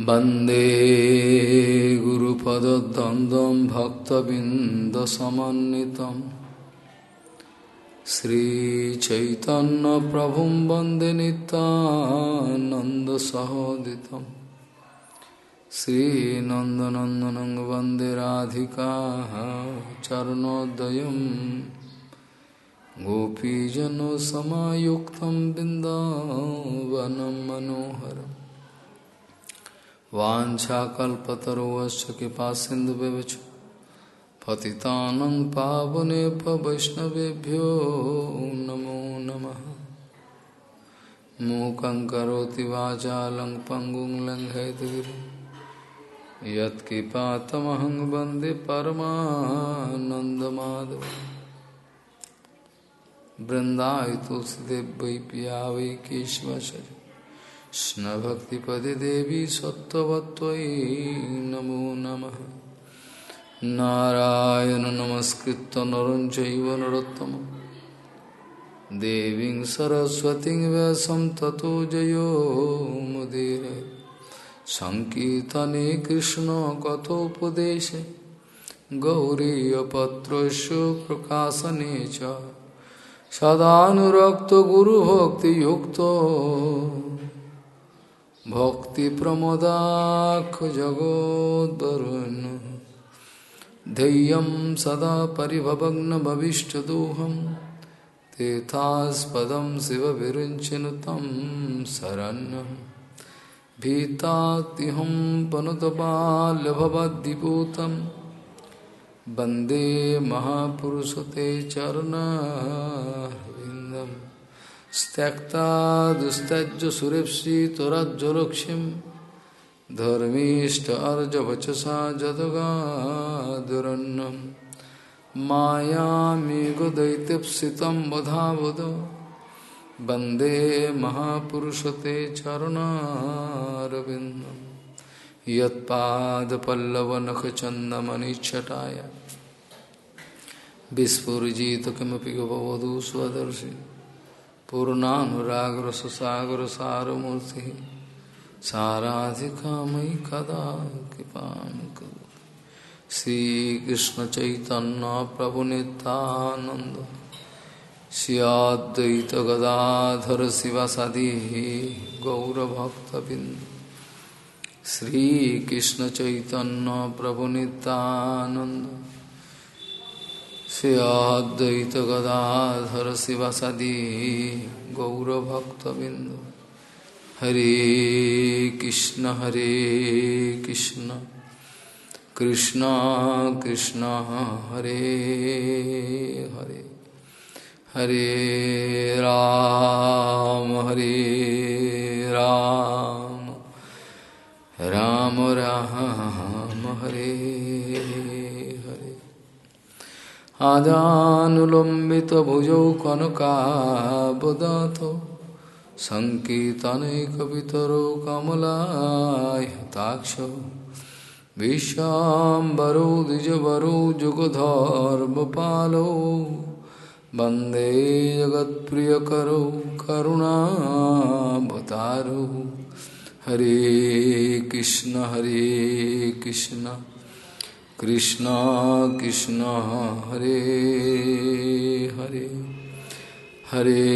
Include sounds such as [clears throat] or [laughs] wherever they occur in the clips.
वंदे गुरुपदद्वन्द्वं भक्तबिन्दसमन्वितं। श्रीचैतन्यप्रभुं वंदे नितानन्दसहोदितं श्रीनन्दनन्दनं वंदे राधिका चरणोदयं। गोपीजनसमायुक्तं बिन्दावनं मनोहरम्। वाछाकल्पतरुश्च कृपा सिन्धुव्यवच पतितानं पावने वैष्णवेभ्यो नमो नमः। मूकं करोति वाचालं पङ्गुं लङ्घयतगिरि यत्कृपातमहं वंदे परमानन्दमाधव। बृन्दाय तुलसीदेव वै पिया वै कृष्णभक्तिपदे देवी सत्त्ववत्त्वयि नमो नमः नारायण नमस्कृत्य नरं चैव देवीं सरस्वतीं व्यासं ततो जयो मुदीर सङ्कीर्तने कृष्णकथोपदेशे गौरीयपत्रस्य प्रकाशने च सदानुरक्तगुरुभक्तियुक्तो भक्तिप्रमोदाखजगोद्वरुन् धैर्यं सदा परिभवग्नभविष्टदोहं तेथास्पदं शिवविरुञ्चनु तं शरण्यं भीतातिहं पनुतपाल्यभवद्दिपूतं वंदे महापुरुषते चरणारविन्दम् त्यक्ता दुस्तज्य सुरेप्सि त्वरज्जलक्ष्मीं धर्मीष्ट अर्जवचसा जदगादुरन्नं मायामेघदैत्यप्सितं वधावद। वंदे महापुरुषते चरणारविन्दं यत्पादपल्लवनखचन्दमनिच्छटाय। विस्फुरिजित किमपि गपवधू स्वदर्शि। पूर्णानुरागर सुसागर सारमूर्ति साराधिका मयि कदा कृपा करो श्रीकृष्ण चैतन्य प्रभु नित्यानंद सियाद्वैत गदाधर शिव शिवसदी गौरभक्तबिंद श्रीकृष्ण चैतन्य प्रभु नित्यानंद श्रियाद्वैत गदाधर शिवसदी गौरभक्तबिंद हरे कृष्ण हरे कृष्ण। कृष्ण कृष्ण, हरे हरे। हरे राम हरे राम। राम राम, हरे। आजानुलम्बितभुजौ कनकाबदातो सङ्कीर्तनैकपितरो कमलायताक्षौ विश्वाम्बरो द्विजवरो जुगधर्मपालो वंदे जगत्प्रियकरो करुणावतारो। हरे कृष्ण हरे कृष्ण। कृष्ण कृष्ण हरे हरे हरे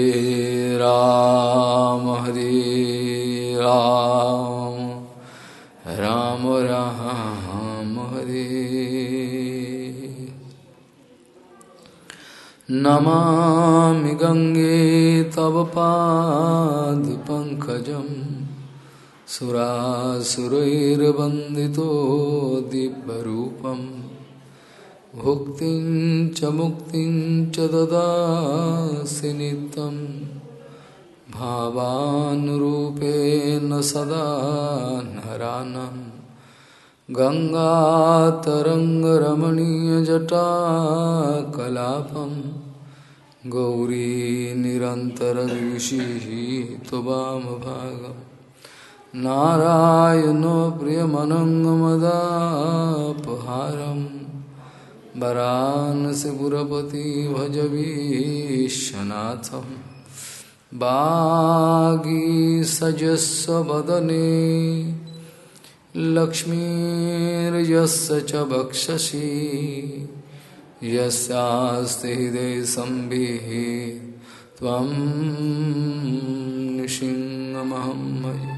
राम हरे राम राम राम हरे नमामि गंगे तव पादपङ्कजम् सुरासुरैर्वन्दितो दिव्यरूपं भुक्तिं च मुक्तिं च ददासि नित्यं भावानुरूपेण सदा नरानं गङ्गातरङ्गरमणीयजटाकलापं गौरी त्वमभागम् नारायणो प्रियमनङ्गमदापहारं वरानसिपुरपति भजवीशनाथं वागीसजस्वदने लक्ष्मीर्यस्य च वक्षसि यस्यास्ति हृदय संविः त्वं नृसिंहमहं भजे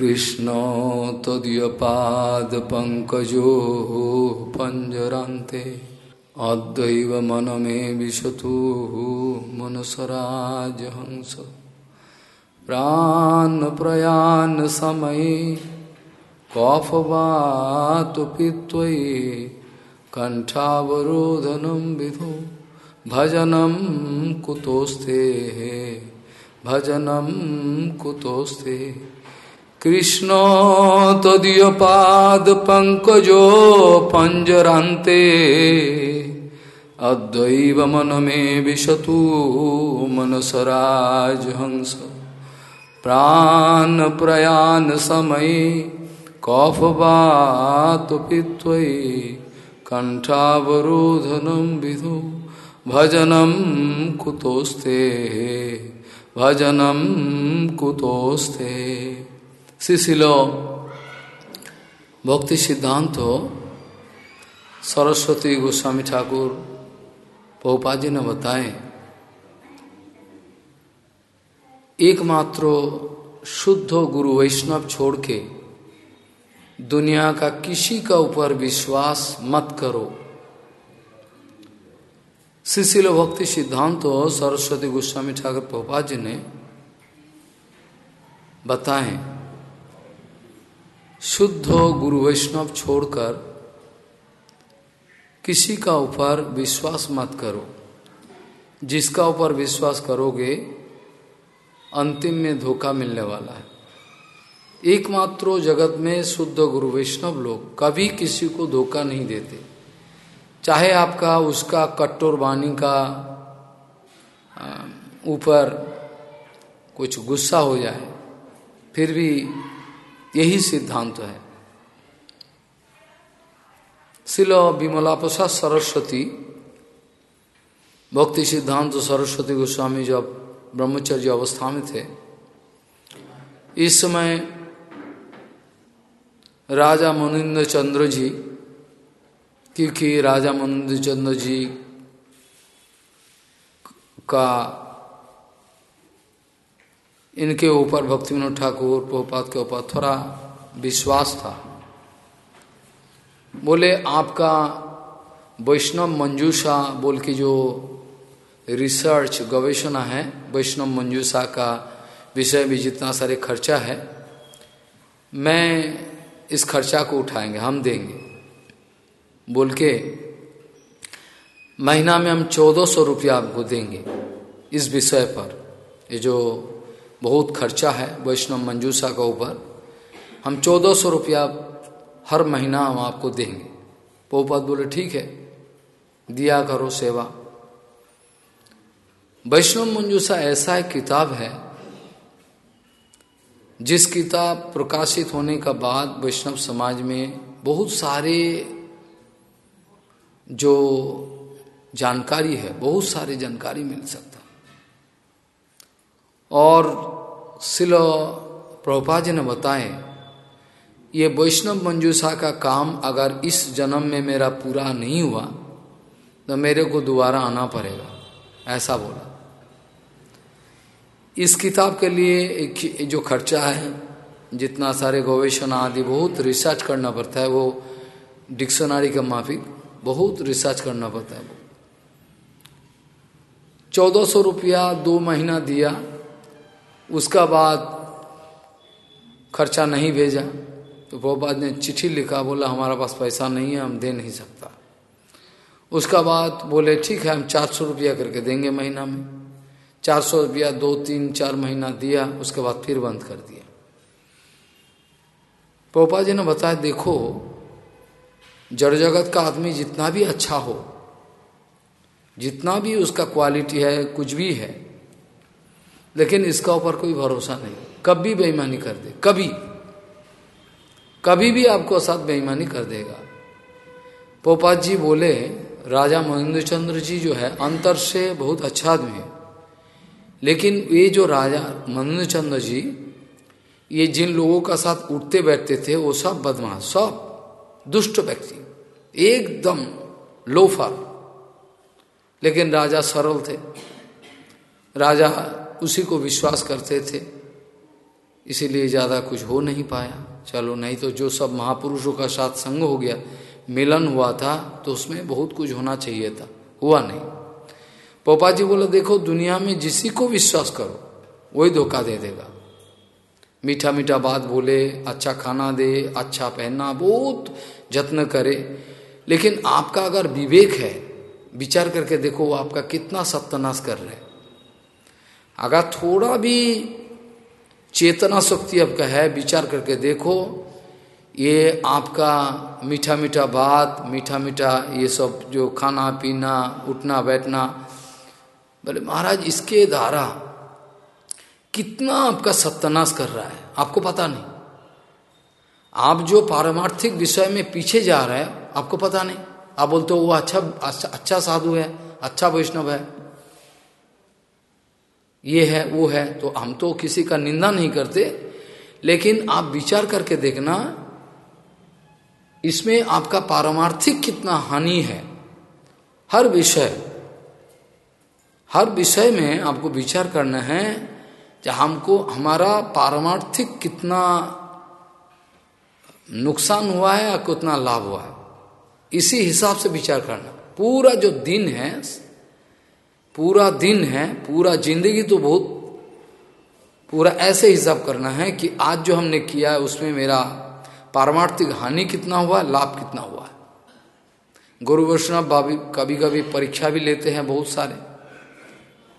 कृष्ण तदीयपादपङ्कजो पञ्जरान्ते अद्वैव मन में विशतु मनसराजहंस प्राण प्रयाण समय कफवात पित्वयि कंठावरोधनम विधो भजनम कुतोस्ते भजनम कुतोस्ते कृष्ण तदीय पाद पंकजो पंजरांते अद्वैव मन में विशतु मनसराज हंस। प्राण प्रयाण समय कफवात पित्वयि कंठावरोधनम विधु भजनम कुतोस्ते। भजनम कुतोस्ते। शिशिलो भक्ति सिद्धांत, सरस्वती गोस्वामी ठाकुर पहुपा जी ने बताए, एकमात्र शुद्ध गुरु वैष्णव छोड़ के दुनिया का किसी का ऊपर विश्वास मत करो। शिशिल भक्ति सिद्धांत हो सरस्वती गोस्वामी ठाकुर पहुपा जी ने बताए शुद्ध गुरु वैष्णव छोड़कर किसी का ऊपर विश्वास मत करो। जिसका ऊपर विश्वास करोगे, अंतिम में धोखा मिलने वाला है। एकमात्र जगत में शुद्ध गुरु वैष्णव लोग कभी किसी को धोखा नहीं देते। चाहे आपका उसका कट्टोर वाणी का ऊपर कुछ गुस्सा हो जाए, फिर भी यही सिद्धांत है। शिल विमला प्रसाद सरस्वती, भक्ति सिद्धांत सरस्वती गोस्वामी जब ब्रह्मचर्य अवस्था में थे, इस समय राजा मुनिंद्र चंद्र जी, क्योंकि राजा मुनिंद्र चंद्र जी का इनके ऊपर भक्ति विनोद ठाकुर प्रभुपात के ऊपर थोड़ा विश्वास था। बोले, आपका वैष्णव मंजूषा बोल के जो रिसर्च गवेषणा है, वैष्णव मंजूषा का विषय भी जितना सारे खर्चा है, मैं इस खर्चा को उठाएँगे, हम देंगे। बोल के महीना में हम चौदह सौ रुपया आपको देंगे इस विषय पर, ये जो बहुत खर्चा है वैष्णव मंजूषा का ऊपर। हम चौदह सौ रुपया हर महीना हम आपको देंगे। पोपत बोले, ठीक है, दिया करो सेवा। वैष्णव मंजूषा ऐसा एक किताब है, जिस किताब प्रकाशित होने का बाद वैष्णव समाज में बहुत सारे जो जानकारी है, बहुत सारी जानकारी मिल सकता और शिल प्रभुपा जी ने बताए, ये वैष्णव मंजूषा का काम अगर इस जन्म में मेरा पूरा नहीं हुआ तो मेरे को दोबारा आना पड़ेगा। ऐसा बोला। इस किताब के लिए जो खर्चा है, जितना सारे गवेषणा आदि बहुत रिसर्च करना पड़ता है, वो डिक्शनरी के माफिक बहुत रिसर्च करना पड़ता है। वो चौदह सौ रुपया दो महीना दिया उसका बाद खर्चा नहीं भेजा तो प्रभुपाद ने चिट्ठी लिखा, बोला, हमारा पास पैसा नहीं है, हम दे नहीं सकता। उसका बाद बोले, ठीक है, हम चार सौ रुपया करके देंगे महीना में। चार सौ रुपया दो, तीन, चार महीना दिया, उसके बाद फिर बंद कर दिया। पोपा जी ने बताया, देखो, जड़ जगत का आदमी जितना भी अच्छा हो, जितना भी उसका क्वालिटी है, कुछ भी है लेकिन इसका ऊपर कोई भरोसा नहीं। कभी बेईमानी कर दे। कभी। कभी भी आपको साथ बेईमानी कर देगा। पोपात जी बोले, राजा महेंद्र चंद्र जी जो है, अंतर से बहुत अच्छा आदमी है। लेकिन ये जो राजा महेंद्र चंद्र जी, ये जिन लोगों का साथ उठते बैठते थे, वो सब बदमाश, सब दुष्ट व्यक्ति। एकदम लोफा। लेकिन राजा सरल थे। राजा उसी को विश्वास करते थे। इसीलिए ज़्यादा कुछ हो नहीं पाया। चलो, नहीं तो जो सब महापुरुषों का साथ संग हो गया, मिलन हुआ था तो उसमें बहुत कुछ होना चाहिए था। हुआ नहीं। पोपा जी बोले, देखो, दुनिया में जिसी को विश्वास करो, वही धोखा दे देगा। मीठा मीठा बात बोले अच्छा खाना दे अच्छा पहनना, बहुत जत्न करे। लेकिन आपका अगर विवेक है, विचार करके देखो, वो आपका कितना सत्यानाश कर रहे अगर थोड़ा भी चेतना शक्ति आपका है विचार करके देखो ये आपका मीठा मीठा बात मीठा मीठा ये सब जो खाना पीना उठना बैठना बोले महाराज इसके द्वारा कितना आपका सत्यानाश कर रहा है? आपको पता नहीं। आप जो पारमार्थिक विषय में पीछे जा रहे हैं आपको पता नहीं। आप बोलते हो वो अच्छा अच्छा, अच्छा साधु है अच्छा वैष्णव है। ये है, वो है तो हम तो किसी का निंदा नहीं करते। लेकिन आप विचार करके देखना, इसमें आपका पारमार्थिक कितना हानि है। हर विषय हर विषय में आपको विचार करना है कि हमको, हमारा पारमार्थिक कितना नुकसान हुआ है या कितना लाभ हुआ है। इसी हिसाब से विचार करना। पूरा जो दिन है पूरा दिन है, पूरा ज़िंदगी तो बहुत, पूरा ऐसे हिसाब करना है कि आज जो हमने किया है, उसमें मेरा पारमार्थिक हानि कितना हुआ, लाभ कितना हुआ गुरु वैष्णव बाबी कभी कभी परीक्षा भी लेते हैं बहुत सारे।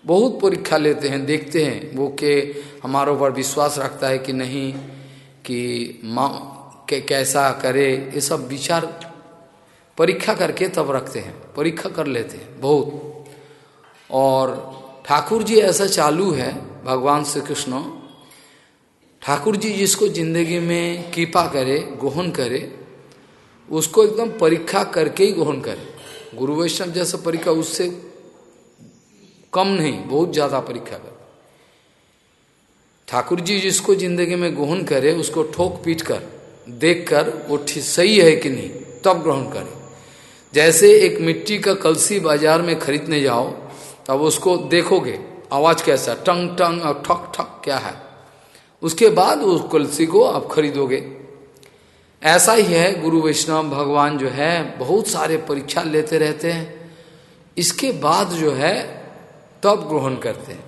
बहुत परीक्षा लेते हैं, देखते हैं। वो के हमारे ऊपर विश्वास रखता है कि नहीं, कि माँ कैसा करे, ये सब विचार परीक्षा करके तब रखते हैं, परीक्षा कर लेते हैं, बहुत। और ठाकुर जी ऐसा चालू है, भगवान श्री कृष्ण। ठाकुर जी जिसको ज़िंदगी में कृपा करे, ग्रहण करे, उसको एकदम परीक्षा करके ही ग्रहण करे। गुरु वैष्णव जैसा परीक्षा उससे कम नहीं, बहुत ज़्यादा परीक्षा करे। ठाकुर जी जिसको ज़िंदगी में ग्रहण करे, उसको ठोक पीट कर देख कर वो सही है कि नहीं, तब ग्रहण करे। जैसे एक मिट्टी का कलसी बाज़ार में खरीदने जाओ तब उसको देखोगे, आवाज़ कैसा, टंग टंग और ठक ठक, क्या है? उसके बाद उस कलसी को आप खरीदोगे। ऐसा ही है, गुरु वैष्णव भगवान जो है, बहुत सारे परीक्षा लेते रहते हैं। इसके बाद जो है, तब ग्रहण करते हैं।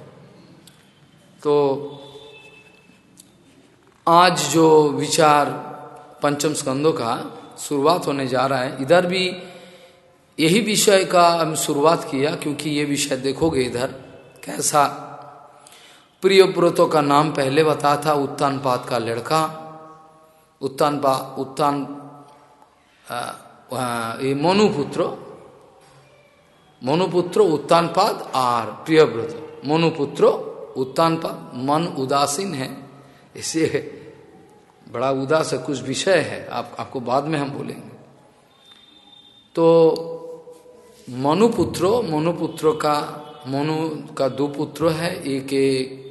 तो आज जो विचार पंचम स्कंदों का शुरुआत होने जा रहा है, इधर भी यही विषय का हम शुरुआत किया, क्योंकि ये विषय देखोगे इधर कैसा। प्रिय व्रतों का नाम पहले बताया था, उत्तान पाद का लड़का। उत्तान पा, उत्तान ये मनुपुत्र। मनुपुत्र, उत्तान पाद और प्रियव्रत मनुपुत्र, उत्तान पाद, मन उदासीन है। इसे बड़ा उदास है, कुछ विषय है। आप, आपको बाद में हम बोलेंगे। तो मनुपुत्रो मनुपुत्रो का, मनु का दो पुत्र है, एक एक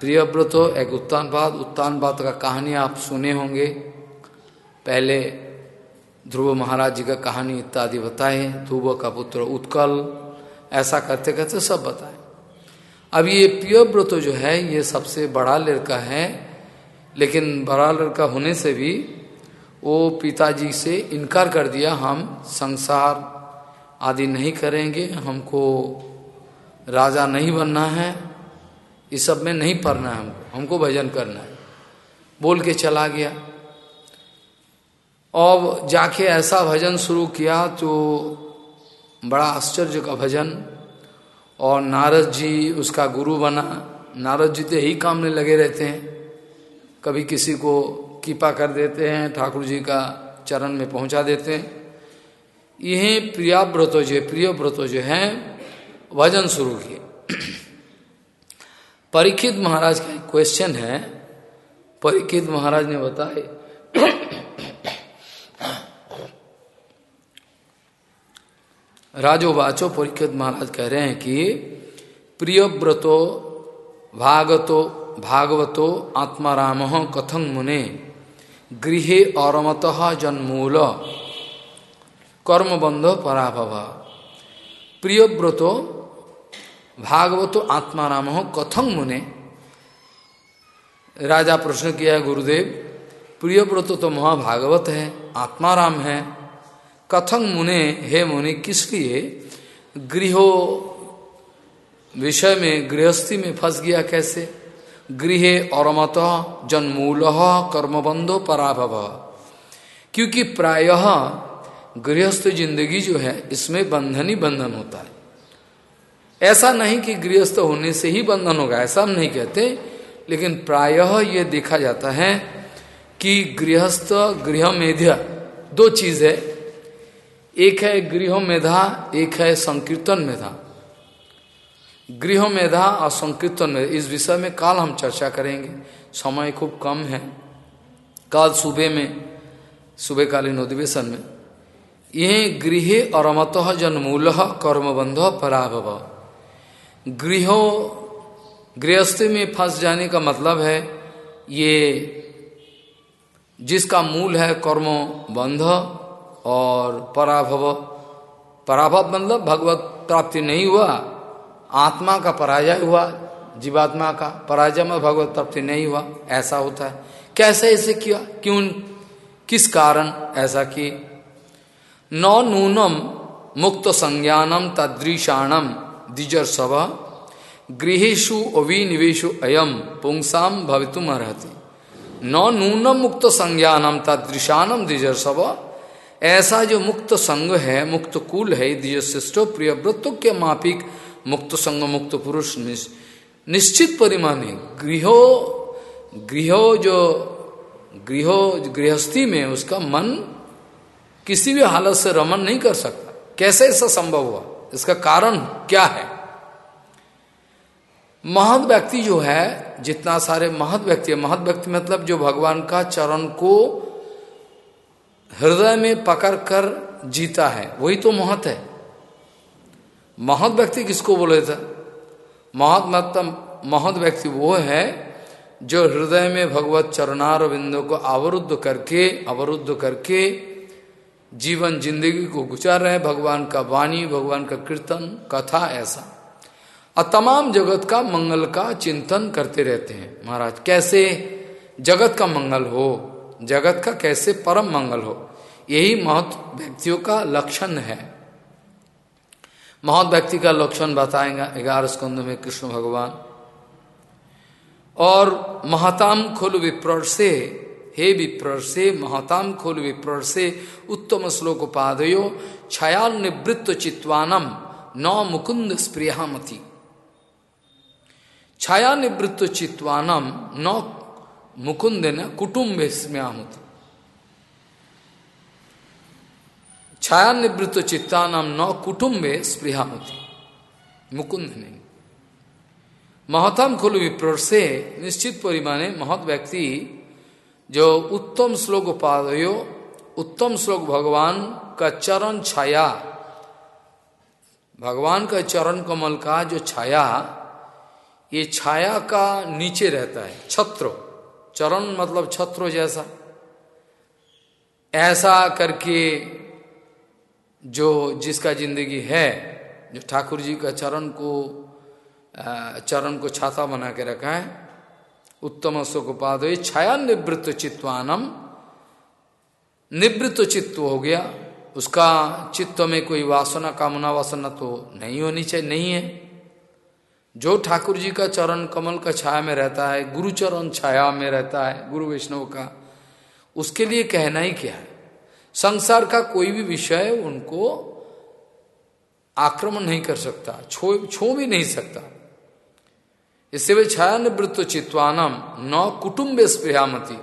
प्रियव्रतो, एक उत्तानपाद उत्तानपाद का कहानी आप सुने होंगे। पहले ध्रुव महाराज जी का कहानी इत्यादि बताए, ध्रुव का पुत्र उत्कल, ऐसा करते करते सब बताए। अब ये प्रियव्रत जो है, ये सबसे बड़ा लड़का है, लेकिन बड़ा लड़का होने से भी वो पिताजी से इनकार कर दिया, हम संसार आदि नहीं करेंगे, हमको राजा नहीं बनना है, इस सब में नहीं पढ़ना है हमको हमको भजन करना है। बोल के चला गया। और जाके ऐसा भजन शुरू किया तो बड़ा आश्चर्य का भजन, और नारद जी उसका गुरु बना। नारद जी तो यही काम में लगे रहते हैं। कभी किसी को कृपा कर देते हैं, ठाकुर जी का चरण में पहुँचा देते हैं। यही प्रियाव्रतो जो प्रियव्रतो जो है, भजन शुरू किए। परीक्षित महाराज का क्वेश्चन है। परीक्षित महाराज ने बताए राजो वाचो परीक्षित महाराज कह रहे हैं कि प्रियव्रतो भागतो, भागवतो, आत्माराम कथं मुने? गृहे औरमत जन्मूल। कर्मबंध पराभव। प्रियव्रतो भागवतो आत्माराम कथं मुने? राजा प्रश्न किया है गुरुदेव, प्रियव्रतो तो महाभागवत है आत्माराम है। कथं मुने? हे मुनि, किस लिए? गृह विषय में, गृहस्थी में फंस गया कैसे? गृह और मत जन्मूल कर्मबंधो पराभव। क्योंकि प्रायः गृहस्थ ज़िंदगी जो है, इसमें बंधन ही बंधन होता है। ऐसा नहीं कि गृहस्थ होने से ही बंधन होगा, ऐसा हम नहीं कहते, लेकिन प्रायः ये देखा जाता है कि गृहस्थ गृह मेध्य दो चीज़ है। एक है गृह मेधा एक है संकीर्तन मेधा गृह मेधा और संकीर्तन में इस विषय में काल हम चर्चा करेंगे। समय खूब कम है। काल सुबह में सुबह कालीन अधिवेशन में। यह गृह और अमत जन्मूल कर्मबंध पराभव। गृह, गृहस्थी में फंस जाने का मतलब है, ये जिसका मूल है कर्म बंध और पराभव। पराभव मतलब भगवत प्राप्ति नहीं हुआ, आत्मा का पराजय हुआ, जीवात्मा का पराजय में भगवत प्राप्ति नहीं हुआ, ऐसा होता है। कैसे ऐसे किया? क्यों? किस कारण ऐसा कि न नूनम मुक्त संज्ञानम तदृशाणम द्विजर सभ गृहेशु अविनिवेशु अयम पुंसाम भवितुम अर्ति न नूनम मुक्त संज्ञानम तदृशानम द्विजर सभ ऐसा जो मुक्त संग है मुक्त कुल है द्विजश्रेष्ठो प्रिय वृत्व के मापिक मुक्त संग मुक्त पुरुष निश्चित परिमाण गृहो गृहो जो, गृहो, गृहस्थी में उसका मन किसी भी हालत से रमन नहीं कर सकता। कैसे ऐसा संभव हुआ? इसका कारण क्या है? महत व्यक्ति जो है, जितना सारे महत व्यक्ति है महत व्यक्ति मतलब जो भगवान का चरण को हृदय में पकड़ कर जीता है, वही तो महत है। महत व्यक्ति किसको बोले थे? महत मतलब महत व्यक्ति वो है, जो हृदय में भगवत चरणार को अवरुद्ध करके अवरुद्ध करके जीवन ज़िंदगी को गुजार रहे भगवान का वाणी, भगवान का कीर्तन, कथा ऐसा। और तमाम जगत का मंगल का चिंतन करते रहते हैं। महाराज, कैसे जगत का मंगल हो, जगत का कैसे परम मंगल हो, यही महत व्यक्तियों का लक्षण है। महत व्यक्ति का लक्षण बताएँगे ग्यारह स्कंद में कृष्ण भगवान। और महताम खुल विप्र से हे विप्र से, महताम खुल विप्र से, उत्तम श्लोक पादयो छया निवृत्त चित्वानम, न मुकुंद स्प्रियामति। छाया निवृत्त चित्वानम, न मुकुंद न कुटुम्ब स्म्यामति छाया निवृत्त चित्तानम न कुटुम्बे स्पृहा होती मुकुंद नहीं महतम खुल विप्र से, निश्चित परिमाणे महत व्यक्ति जो उत्तम श्लोक उपादयो उत्तम श्लोक भगवान का चरण छाया, भगवान का चरण कमल का जो छाया, ये छाया का नीचे रहता है, छत्र। चरण मतलब छत्र जैसा। ऐसा करके जो जिसका ज़िंदगी है, जो ठाकुर जी का चरण को चरण को छाता बना के रखा है उत्तम सुखपाद छाया निवृत्त चित्वानम निवृत्त चित्त हो गया। उसका चित्त में कोई वासना, कामना, वासना तो नहीं होनी चाहिए, नहीं है। जो ठाकुर जी का चरण कमल का छाया में रहता है गुरु चरण छाया में रहता है, गुरु वैष्णव का, उसके लिए कहना ही क्या है? संसार का कोई भी विषय उनको आक्रमण नहीं कर सकता, छो छो भी नहीं सकता। इससे वे छाया निवृत्त चित्वानम, न कुटुम्ब स्प्रियामती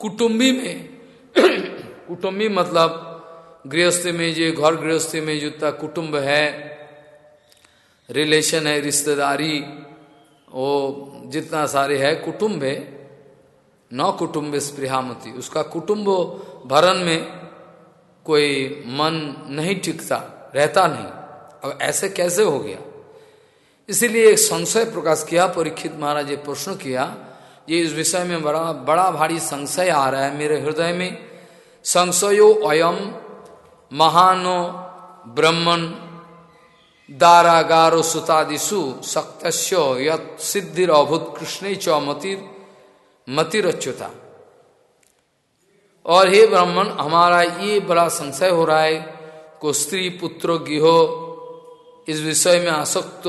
कुटुंबी में [clears throat] कुटुम्बी मतलब गृहस्थी में जो, घर गृहस्थी में जितना कुटुंब है, रिलेशन है, रिश्तेदारी, वो जितना सारे है, कुटुंब है, न कुटुंब स्प्रियामती उसका कुटुंब भरण में कोई मन नहीं टिकता, रहता नहीं। अब ऐसे कैसे हो गया? इसीलिए एक संशय प्रकाश किया, परीक्षित महाराज प्रश्न किया, ये इस विषय में बड़ा बड़ा भारी संशय आ रहा है मेरे हृदय में। संशयो अयम महानो ब्रह्मण दारागारो सुतादिशु सक्तस्य सिद्धिर अभूत कृष्ण च मतिर, मतिरच्युता। और हे ब्राह्मण हमारा ये बड़ा संशय हो रहा है, को स्त्री पुत्र गिहो, इस विषय में आसक्त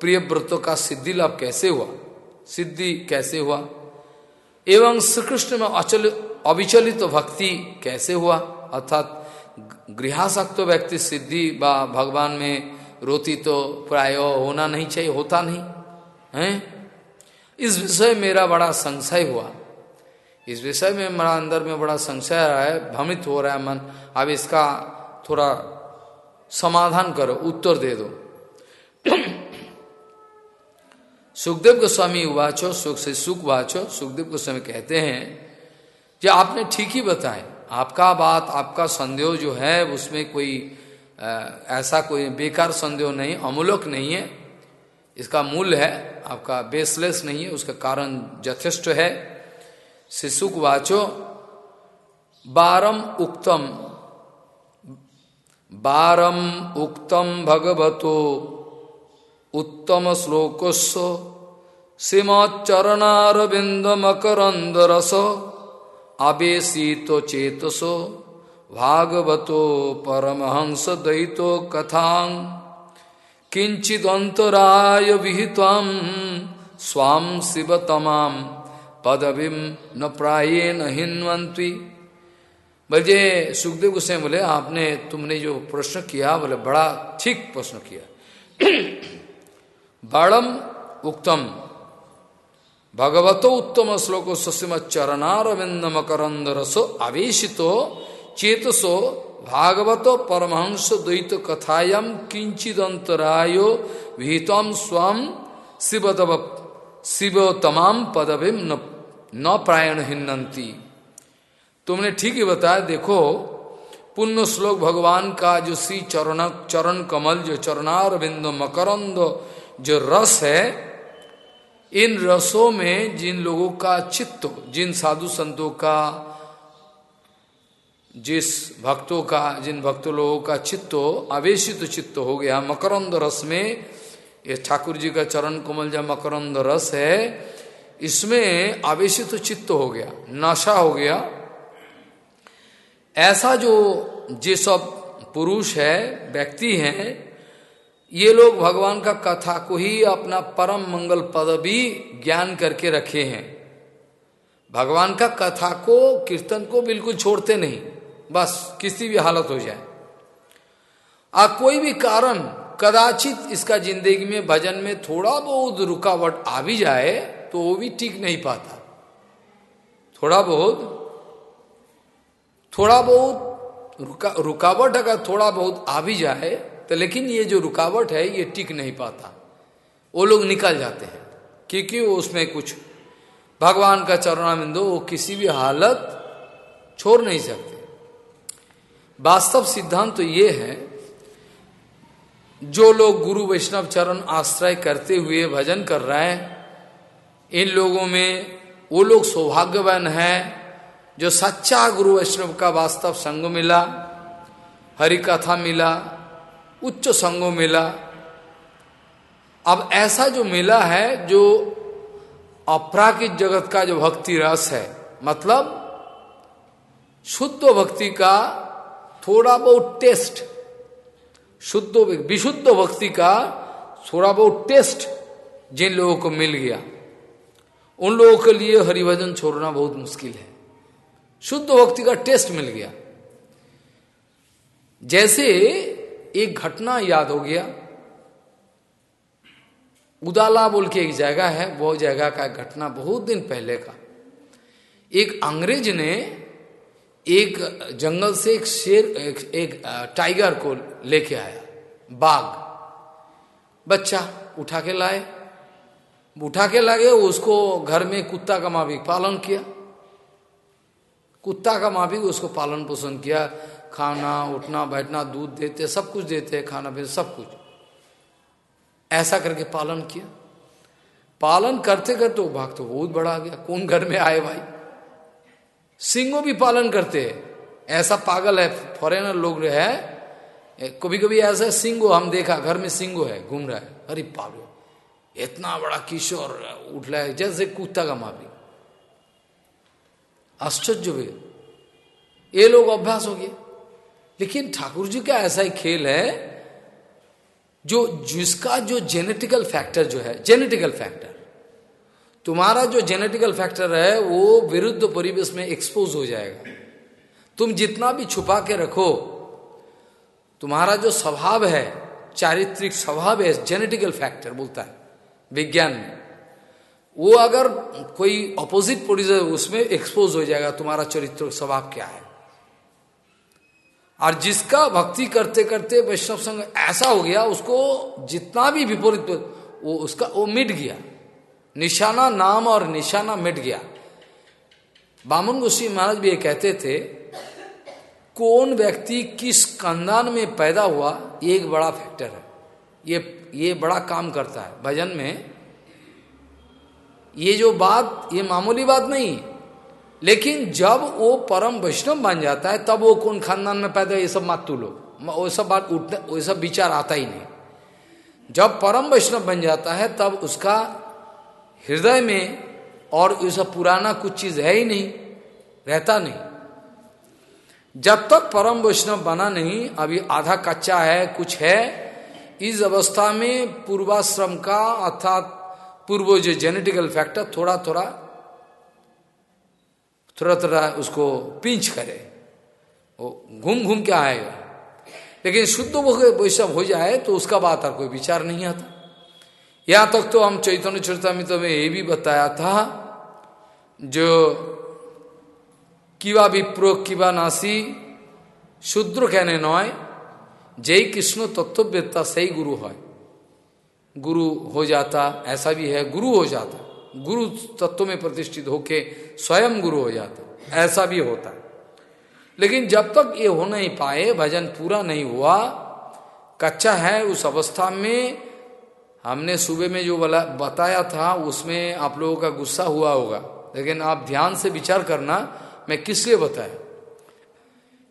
प्रिय व्रतों का सिद्धि लाभ कैसे हुआ? सिद्धि कैसे हुआ? एवं श्री कृष्ण में अचल, अविचलित तो भक्ति कैसे हुआ? अर्थात गृहासक्त व्यक्ति सिद्धि व भगवान में रोती तो प्राय होना नहीं चाहिए, होता नहीं, है? इस विषय मेरा बड़ा संशय हुआ। इस विषय में मेरा अंदर में बड़ा संशय रहा है, भ्रमित हो रहा है मन। अब इसका थोड़ा समाधान करो, उत्तर दे दो। सुखदेव गोस्वामी वाचो सुख से सुख वाचो सुखदेव गोस्वामी कहते हैं जो आपने ठीक ही बताए आपका बात आपका संदेह जो है उसमें कोई आ, ऐसा कोई बेकार संदेह नहीं अमूलक नहीं है। इसका मूल है आपका बेसलेस नहीं है उसका कारण यथेष्ट है। शिशुक वाचो बारम उक्तम बारम उक्तम भगवतो उत्तम श्लोकस्व श्रीमच्चरणारविंद मकरंद रस आवेशितो चेतसो, भागवतो परमहंस दैतो कथां किंचिदंतराय विहिताम स्वाम शिवतमाम पदविम न प्राये न हिन्वंती बोले सुखदेव गोस्वामी बोले, आपने तुमने जो प्रश्न किया, बोले, बड़ा ठीक प्रश्न किया। [clears throat] बड़म उक्तम। भगवतो उत्तम श्लोको ससीम चरणारविंद मकरंद रसो आवेशितो चेतसो भागवतो परमहंस द्वैत कथायम किंचिदंतरायो विहितम स्वम शिव तमाम पदविम न, न प्रायण हिन्नती तुमने ठीक ही बताया देखो पुण्य श्लोक भगवान का जो श्री चरण चरण कमल जो चरणार बिंदु मकरंद जो रस है इन रसों में जिन लोगों का चित्त, जिन साधु संतों का, जिस भक्तों का, जिन भक्तों लोगों का चित्त आवेशित चित्त हो गया, मकरंद रस में, ये ठाकुर जी का चरण कोमल जब मकरंद रस है, इसमें आवेशित चित्त हो गया, नशा हो गया। ऐसा जो, जे सब पुरुष है, व्यक्ति हैं ये लोग भगवान का कथा को ही अपना परम मंगल पदवी ज्ञान करके रखे हैं। भगवान का कथा को, कीर्तन को बिल्कुल छोड़ते नहीं। बस किसी भी हालत हो जाए। आ कोई भी कारण, कदाचित इसका ज़िंदगी में, भजन में थोड़ा बहुत रुकावट आ भी जाए तो वो भी ठीक नहीं पाता। थोड़ा बहुत थोड़ा बहुत रुका, रुकावट अगर थोड़ा बहुत आ भी जाए तो लेकिन ये जो रुकावट है, ये टिक नहीं पाता। वो लोग निकल जाते हैं, क्योंकि उसमें कुछ भगवान का चरणाबिंदु वो किसी भी हालत छोड़ नहीं सकते। वास्तव सिद्धांत तो ये है, जो लोग गुरु वैष्णव चरण आश्रय करते हुए भजन कर रहे हैं, इन लोगों में वो लोग सौभाग्यवान है, जो सच्चा गुरु वैष्णव का वास्तव संग मिला हरि कथा मिला उच्च संगो मिला। अब ऐसा जो मिला है, जो अपराकित जगत का जो भक्ति रस है मतलब शुद्ध भक्ति का थोड़ा बहुत टेस्ट, शुद्ध, विशुद्ध भक्ति का थोड़ा बहुत टेस्ट जिन लोगों को मिल गया। उन लोगों के लिए हरिभजन छोड़ना बहुत मुश्किल है। शुद्ध भक्ति का टेस्ट मिल गया। जैसे एक घटना याद हो गया। उदाला बोल के एक जगह है वो जगह का घटना बहुत दिन पहले का। एक अंग्रेज़ ने एक जंगल से एक शेर एक, एक टाइगर को लेके आया बाघ। बच्चा उठा के लाए। उठा के लागे उसको घर में कुत्ता का माफिक पालन किया। कुत्ता का माफिक उसको पालन पोषण किया। खाना, उठना, बैठना, दूध देते, सब कुछ देते खाना पीना, सब कुछ। ऐसा करके पालन किया। पालन करते करते वो भाग तो बहुत बड़ा आ गया। कौन घर में आए भाई? सिंगो भी पालन करते हैं। ऐसा पागल है फॉरेनर लोग है कभी कभी ऐसा सिंगो हम देखा, घर में सिंगो है, घूम रहा है। अरे पागल इतना बड़ा किशोर उठ रहा है, जैसे कुत्ता का माफ़ी। आश्चर्य ये लोग अभ्यास हो गए। लेकिन ठाकुर जी का ऐसा ही खेल है जो, जिसका जो जेनेटिकल फैक्टर जो है जेनेटिकल फैक्टर तुम्हारा जो जेनेटिकल फैक्टर है, वो विरुद्ध परिवेश में एक्सपोज हो जाएगा। तुम जितना भी छुपा के रखो, तुम्हारा जो स्वभाव है, चारित्रिक स्वभाव है जेनेटिकल फैक्टर बोलता है, विज्ञान में। वो अगर कोई अपोजिट पोजिशन उसमें एक्सपोज हो जाएगा, तुम्हारा चरित्र, स्वभाव क्या है। और जिसका भक्ति करते करते वैष्णव संग ऐसा हो गया, उसको जितना भी विपरीत वो उसका, वो मिट गया। निशाना नाम और निशाना मिट गया। बामन गोस्वी महाराज भी ये कहते थे, कौन व्यक्ति किस खानदान में पैदा हुआ, ये एक बड़ा फैक्टर है। ये ये बड़ा काम करता है। भजन में ये जो बात, ये मामूली बात नहीं लेकिन जब वो परम वैष्णव बन जाता है, तब वो कौन खानदान में पैदा ये सब मात लो वो सब बात उठने, वो सब विचार आता ही नहीं। जब परम वैष्णव बन जाता है, तब उसका हृदय में और ये सब पुराना कुछ चीज़ है ही नहीं, रहता नहीं। जब तक परम वैष्णव बना नहीं, अभी आधा कच्चा है, कुछ है, इस अवस्था में पूर्वाश्रम का अर्थात पूर्व जो जेनेटिकल फैक्टर थोड़ा थोड़ा थोड़ा थोड़ा उसको पिंच करे। वो घूम घूम के आएगा। लेकिन शुद्ध वैष्णव हो जाए तो उसका बात और कोई विचार नहीं आता। यहाँ तक तो हम चैतन्य चरितमित में ये भी बताया था, जो विप्रो किवा नासी, शूद्र कहने नॉय, जय कृष्ण तत्ववेत्ता सही गुरु है गुरु हो जाता, ऐसा भी है, गुरु हो जाता। गुरु तत्व में प्रतिष्ठित होके स्वयं गुरु हो जाता ऐसा भी होता है। लेकिन जब तक ये हो नहीं पाए, भजन पूरा नहीं हुआ, कच्चा है उस अवस्था में, हमने सुबह में जो बताया था, उसमें आप लोगों का गुस्सा हुआ होगा। लेकिन आप ध्यान से विचार करना, मैं किस लिए बताया?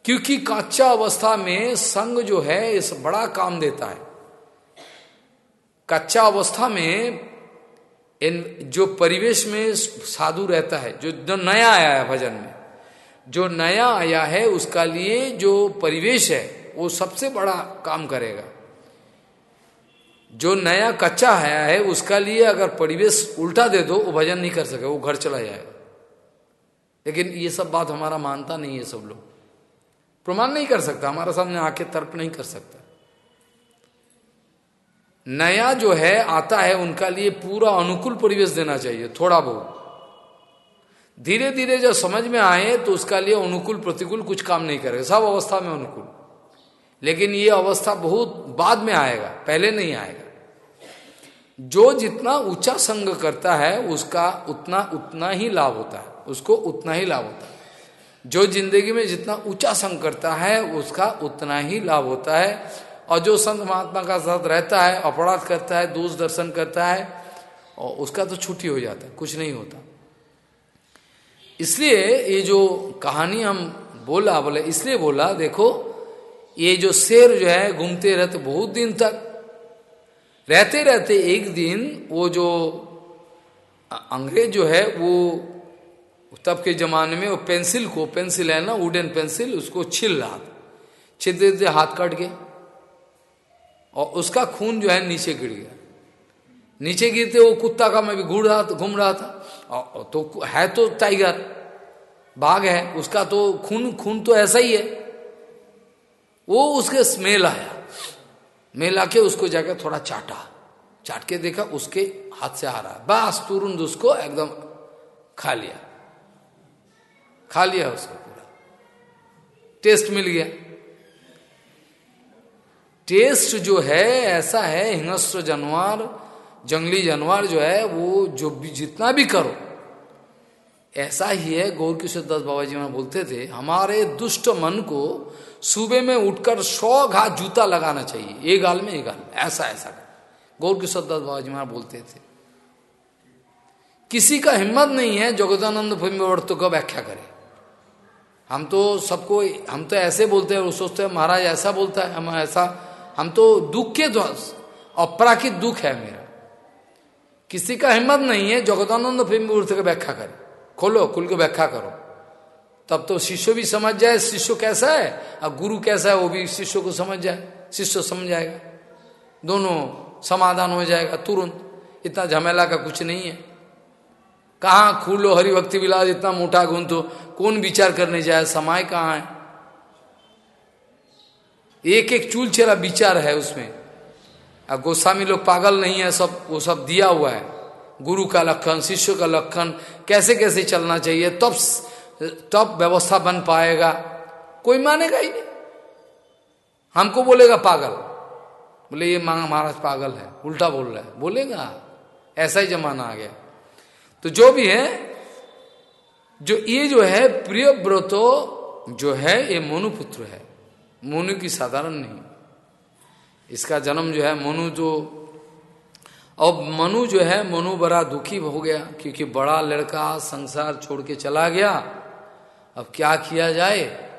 क्योंकि कच्चा अवस्था में संग जो है, इस बड़ा काम देता है। कच्चा अवस्था में इन जो परिवेश में साधु रहता है, जो जो नया आया है भजन में, जो नया आया है, उसका लिए जो परिवेश है, वो सबसे बड़ा काम करेगा। जो नया कच्चा आया है, उसका लिए अगर परिवेश उल्टा दे दो, वो भजन नहीं कर सके, वो घर चला जाएगा लेकिन ये सब बात हमारा मानता नहीं है सब लोग। प्रमाण नहीं कर सकता, हमारा सामने आके तर्क नहीं कर सकता। नया जो है, आता है, उनका लिए पूरा अनुकूल परिवेश देना चाहिए, थोड़ा बहुत। धीरे धीरे जब समझ में आए तो उसका लिए अनुकूल, प्रतिकूल कुछ काम नहीं करेगा। सब अवस्था में अनुकूल। लेकिन ये अवस्था बहुत बाद में आएगा, पहले नहीं आएगा। जो जितना ऊँचा संग करता है, उसका उतना उतना ही लाभ होता है। उसको उतना ही लाभ होता है। जो ज़िंदगी में जितना ऊँचा संग करता है, उसका उतना ही लाभ होता है। और जो संत महात्मा का साथ रहता है, अपराध करता है, दोष दर्शन करता है, और उसका तो छुट्टी हो जाता है, कुछ नहीं होता। इसलिए ये जो कहानी हम बोला, बोले, इसलिए बोला, देखो, ये जो शेर जो है, घूमते रहते बहुत दिन तक। रहते रहते एक दिन वो जो अंग्रेज़ जो है, वो तब के जमाने में वो पेंसिल को, पेंसिल है ना वुडन पेंसिल उसको छिल रहा छिलते हाथ कट गए। और उसका खून जो है नीचे गिर गया। नीचे गिरते वो कुत्ता का मैं भी घूम रहा घूम रहा था। तो है तो टाइगर बाघ है, उसका तो खून खून तो ऐसा ही है। वो उसके स्मेल आया। मेल आके उसको जाकर थोड़ा चाटा। चाट के देखा, उसके हाथ से आ रहा बस तुरंत उसको एकदम खा लिया। खा लिया उसको पूरा। टेस्ट मिल गया। टेस्ट जो है, ऐसा है हिंस्र जानवर, जंगली जानवर जो है, वो जो भी, जितना भी करो। ऐसा ही है गौर किशोर दास बाबा जी बोलते थे, हमारे दुष्ट मन को सुबह में उठकर सौ घात जूता लगाना चाहिए, एक गाल में एक गाल ऐसा ऐसा। गौर किशोर दास बाबा जी महाराज बोलते थे। किसी का हिम्मत नहीं है, जगदानंद फ़िल्म का व्याख्या करे? हम तो सबको, हम तो ऐसे बोलते हैं सोचते हैं, महाराज ऐसा बोलता है, हम ऐसा हम तो दुख के ध्वस अपराकित दुख है मेरा। किसी का हिम्मत नहीं है, जगदानंद फ़िल्म का व्याख्या करे। खोलो कुल को व्याख्या करो। तब तो शिष्य भी समझ जाए, शिष्य कैसा है? और गुरु कैसा है, वो भी शिष्य को समझ जाए, शिष्य समझ जाएगा। दोनों समाधान हो जाएगा तुरंत। इतना झमेला का कुछ नहीं है। कहाँ खूलो हरि भक्ति विलास, इतना मोटा गुण तो कौन विचार करने जाए? समय कहाँ है? एक एक चूल चेरा विचार है उसमें। अब गोस्वामी लोग पागल नहीं है, सब, वो सब दिया हुआ है। गुरु का लक्षण, शिष्य का लक्षण कैसे कैसे चलना चाहिए? तब तब व्यवस्था बन पाएगा। कोई मानेगा ही नहीं। हमको बोलेगा पागल। बोले, ये महाराज पागल है, उल्टा बोल रहा है। बोलेगा। ऐसा ही जमाना आ गया। तो जो भी है, जो, ये जो है प्रिय व्रतो जो है, ये मोनुपुत्र है। मोनु की साधारण नहीं। इसका जन्म जो है मनु जो अब मनु जो है, मनु बड़ा दुखी हो गया, क्योंकि बड़ा लड़का संसार छोड़ के चला गया। अब क्या किया जाए?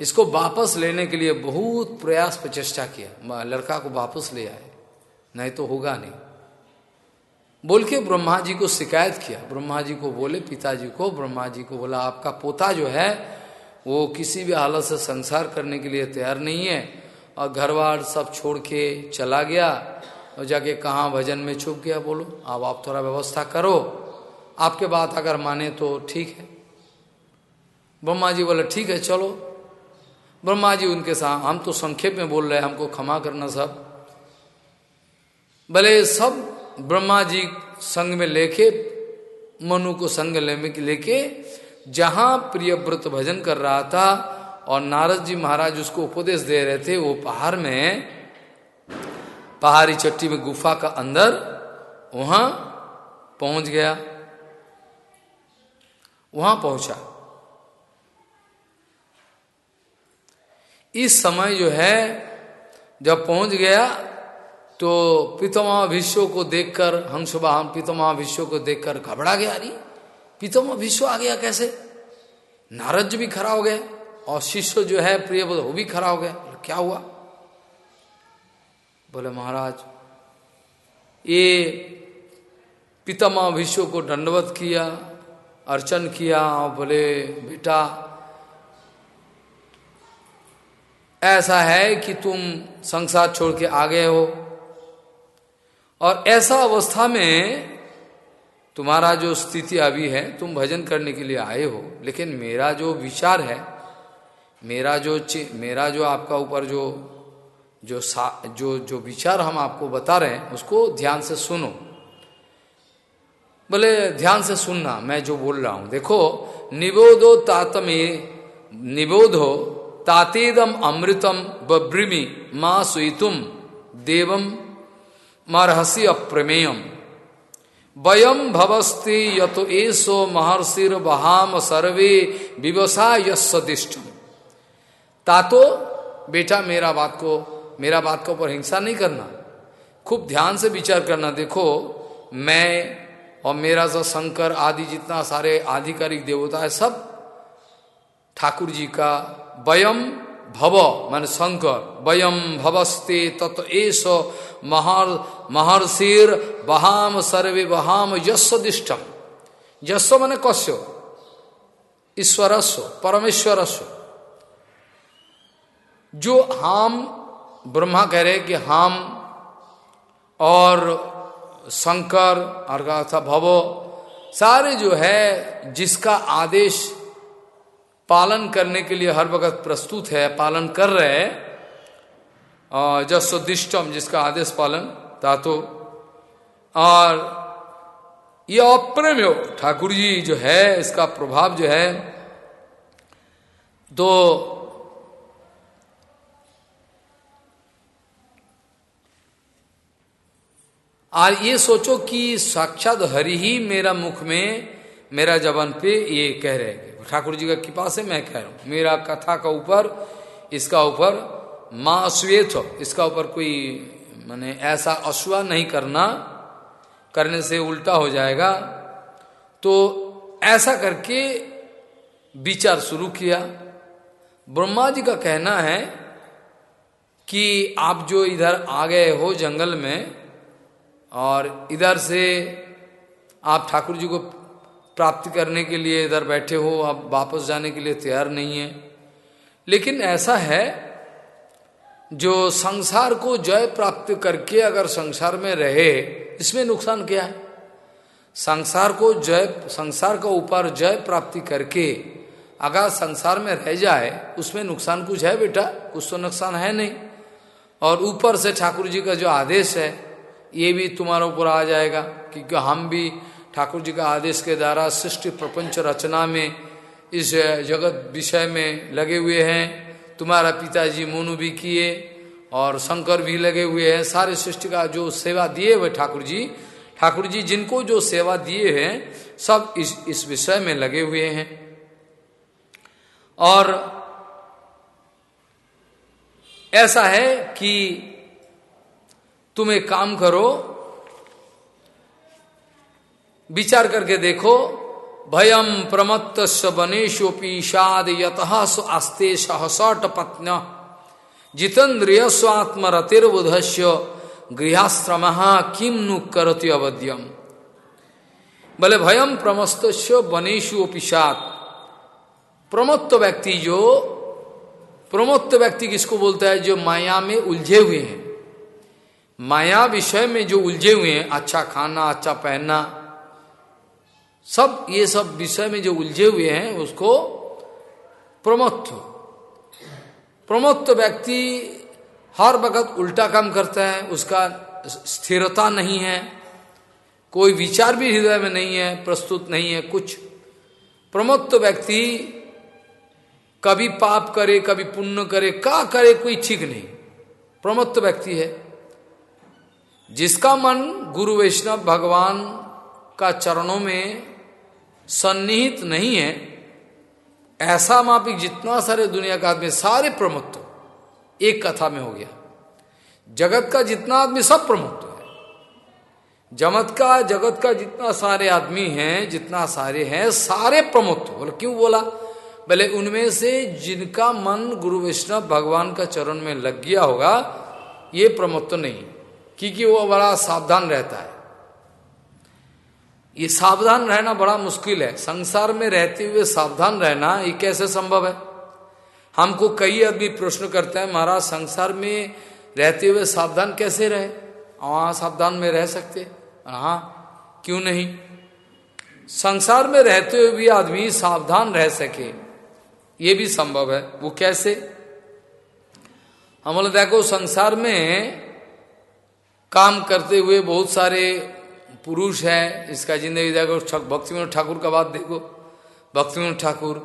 इसको वापस लेने के लिए बहुत प्रयास प्रचेष्टा किया। लड़का को वापस ले आए। नहीं तो होगा नहीं। बोल के ब्रह्मा जी को शिकायत किया। ब्रह्मा जी को बोले, पिताजी को, ब्रह्मा जी को बोला, आपका पोता जो है वो किसी भी हालत से संसार करने के लिए तैयार नहीं है। और घर बार सब छोड़ के चला गया और जाके कहाँ भजन में छुप गया, बोलो, अब आप थोड़ा व्यवस्था करो। आपके बात अगर माने तो ठीक है। ब्रह्मा जी बोले, ठीक है, चलो। ब्रह्मा जी उनके साथ, हम तो संक्षेप में बोल रहे हैं, हमको क्षमा करना सब। भले सब ब्रह्मा जी संग में लेके, मनु को संग लेके जहाँ प्रियव्रत भजन कर रहा था और नारद जी महाराज उसको उपदेश दे रहे थे, वो पहाड़ में, पहाड़ी चट्टी में गुफा का अंदर, वहाँ पहुँच गया। वहाँ पहुँचा। इस समय जो है, जब पहुँच गया तो पितमा विश्व को देखकर हंस हम पितमा विश्व को देखकर घबरा गया, अरे पितमा विश्व आ गया कैसे? नारद जी भी खड़ा हो गए और शिष्य जो है प्रिय वो भी खड़ा हो गए। क्या हुआ? बोले, महाराज, ये पितामह विश्व को दंडवत किया, अर्चन किया, बोले, बेटा, ऐसा है कि तुम संसार छोड़ के आ गए हो। और ऐसा अवस्था में तुम्हारा जो स्थिति अभी है, तुम भजन करने के लिए आए हो, लेकिन मेरा जो विचार है, मेरा जो मेरा जो आपका ऊपर जो जो जो जो विचार हम आपको बता रहे हैं, उसको ध्यान से सुनो। बोले ध्यान से सुनना, मैं जो बोल रहा हूँ, देखो, निबोधो तातमे, निबोधो तातेदम अमृतम बब्रिमी माँ सुतुम देवम मरहसी अप्रमेयम वयम भवस्ति यतो एसो महर्षिर बहाम सर्वे विवसा यदिष्टम तातो, बेटा, मेरा बात को, मेरा बात को ऊपर हिंसा नहीं करना। खूब ध्यान से विचार करना। देखो, मैं और मेरा जो शंकर आदि जितना सारे आधिकारिक देवता है, सब ठाकुर जी का वयम भव, मान शंकर वयम भवस्ते, तत् एस महर, महर्षिर बहाम सर्वे बहाम यस्वदिष्टम यस्व मैंने कश्य ईश्वरस्व परमेश्वरस्व जो हम, ब्रह्मा कह रहे कि हम और शंकर और था भवो, सारे जो है, जिसका आदेश पालन करने के लिए हर वक्त प्रस्तुत है, पालन कर रहे हैं जसोदिष्टम, जिसका आदेश पालन धातु और ये अप्रमेय ठाकुर जी जो है, इसका प्रभाव जो है तो और ये सोचो कि साक्षात हरि ही मेरा मुख में, मेरा जवन पे ये कह रहे ठाकुर जी का कृपा से मैं कह रहा हूँ। मेरा कथा का ऊपर, इसका ऊपर माँ श्वेत इसका ऊपर कोई, मैंने ऐसा अश्वा नहीं करना, करने से उल्टा हो जाएगा। तो ऐसा करके विचार शुरू किया। ब्रह्मा जी का कहना है कि आप जो इधर आ गए हो जंगल में, और इधर से आप ठाकुर जी को प्राप्ति करने के लिए इधर बैठे हो, आप वापस जाने के लिए तैयार नहीं है। लेकिन ऐसा है, जो संसार को जय प्राप्त करके अगर संसार में रहे, इसमें नुकसान क्या है? संसार को जय, संसार का ऊपर जय प्राप्ति करके अगर संसार में रह जाए, उसमें नुकसान कुछ है बेटा? कुछ तो नुकसान है नहीं। और ऊपर से ठाकुर जी का जो आदेश है, ये भी तुम्हारे ऊपर आ जाएगा, क्योंकि हम भी ठाकुर जी का आदेश के द्वारा सृष्टि प्रपंच रचना में, इस जगत विषय में लगे हुए हैं। तुम्हारा पिताजी मोनू भी किए और शंकर भी लगे हुए हैं। सारे सृष्टि का जो सेवा दिए हुए ठाकुर जी ठाकुर जी जिनको जो सेवा दिए हैं, सब इस इस विषय में लगे हुए हैं। और ऐसा है कि तुम एक काम करो विचार करके देखो भयम प्रमत्त बनेशोपीषाद यत आस्ते सहसट पत्न। जितेन्द्रिय स्वात्मरतिर्बुधस्य गृहाश्रम किम नु करती अवध्यम बोले भयम प्रमस्त बनेशु पिशात प्रमत्त व्यक्ति जो, प्रमोत्त व्यक्ति किसको बोलता है जो माया में उलझे हुए हैं? माया विषय में जो उलझे हुए हैं अच्छा खाना अच्छा पहनना सब, ये सब विषय में जो उलझे हुए हैं, उसको प्रमोत्व प्रमोत्व व्यक्ति हर वक्त उल्टा काम करता है, उसका स्थिरता नहीं है, कोई विचार भी हृदय में नहीं है, प्रस्तुत नहीं है, कुछ। प्रमोत्व व्यक्ति कभी पाप करे, कभी पुण्य करे, का करे कोई ठीक नहीं। प्रमोत्व व्यक्ति है। जिसका मन गुरु वैष्णव भगवान का चरणों में सन्निहित नहीं है, ऐसा मापिक जितना सारे दुनिया का आदमी, सारे प्रमुख एक कथा में हो गया। जगत का जितना आदमी, सब प्रमुख है। जमत का, जगत का जितना सारे आदमी हैं, जितना सारे हैं, सारे प्रमुख बोले, क्यों बोला? बोले, उनमें से जिनका मन गुरु वैष्णव भगवान का चरण में लग गया होगा, ये प्रमुख नहीं। क्योंकि वो बड़ा सावधान रहता है। ये सावधान रहना बड़ा मुश्किल है। संसार में रहते हुए सावधान रहना ये कैसे संभव है? हमको कई आदमी प्रश्न करते हैं, महाराज, संसार में रहते हुए सावधान कैसे रहे? वहाँ सावधान में रह सकते हाँ। क्यों नहीं? संसार में रहते हुए भी आदमी सावधान रह सके, ये भी संभव है। वो कैसे? हम बोले देखो, संसार में काम करते हुए बहुत सारे पुरुष है, इसका ज़िंदगी देखो भक्ति ठाकुर का बात देखो। भक्ति ठाकुर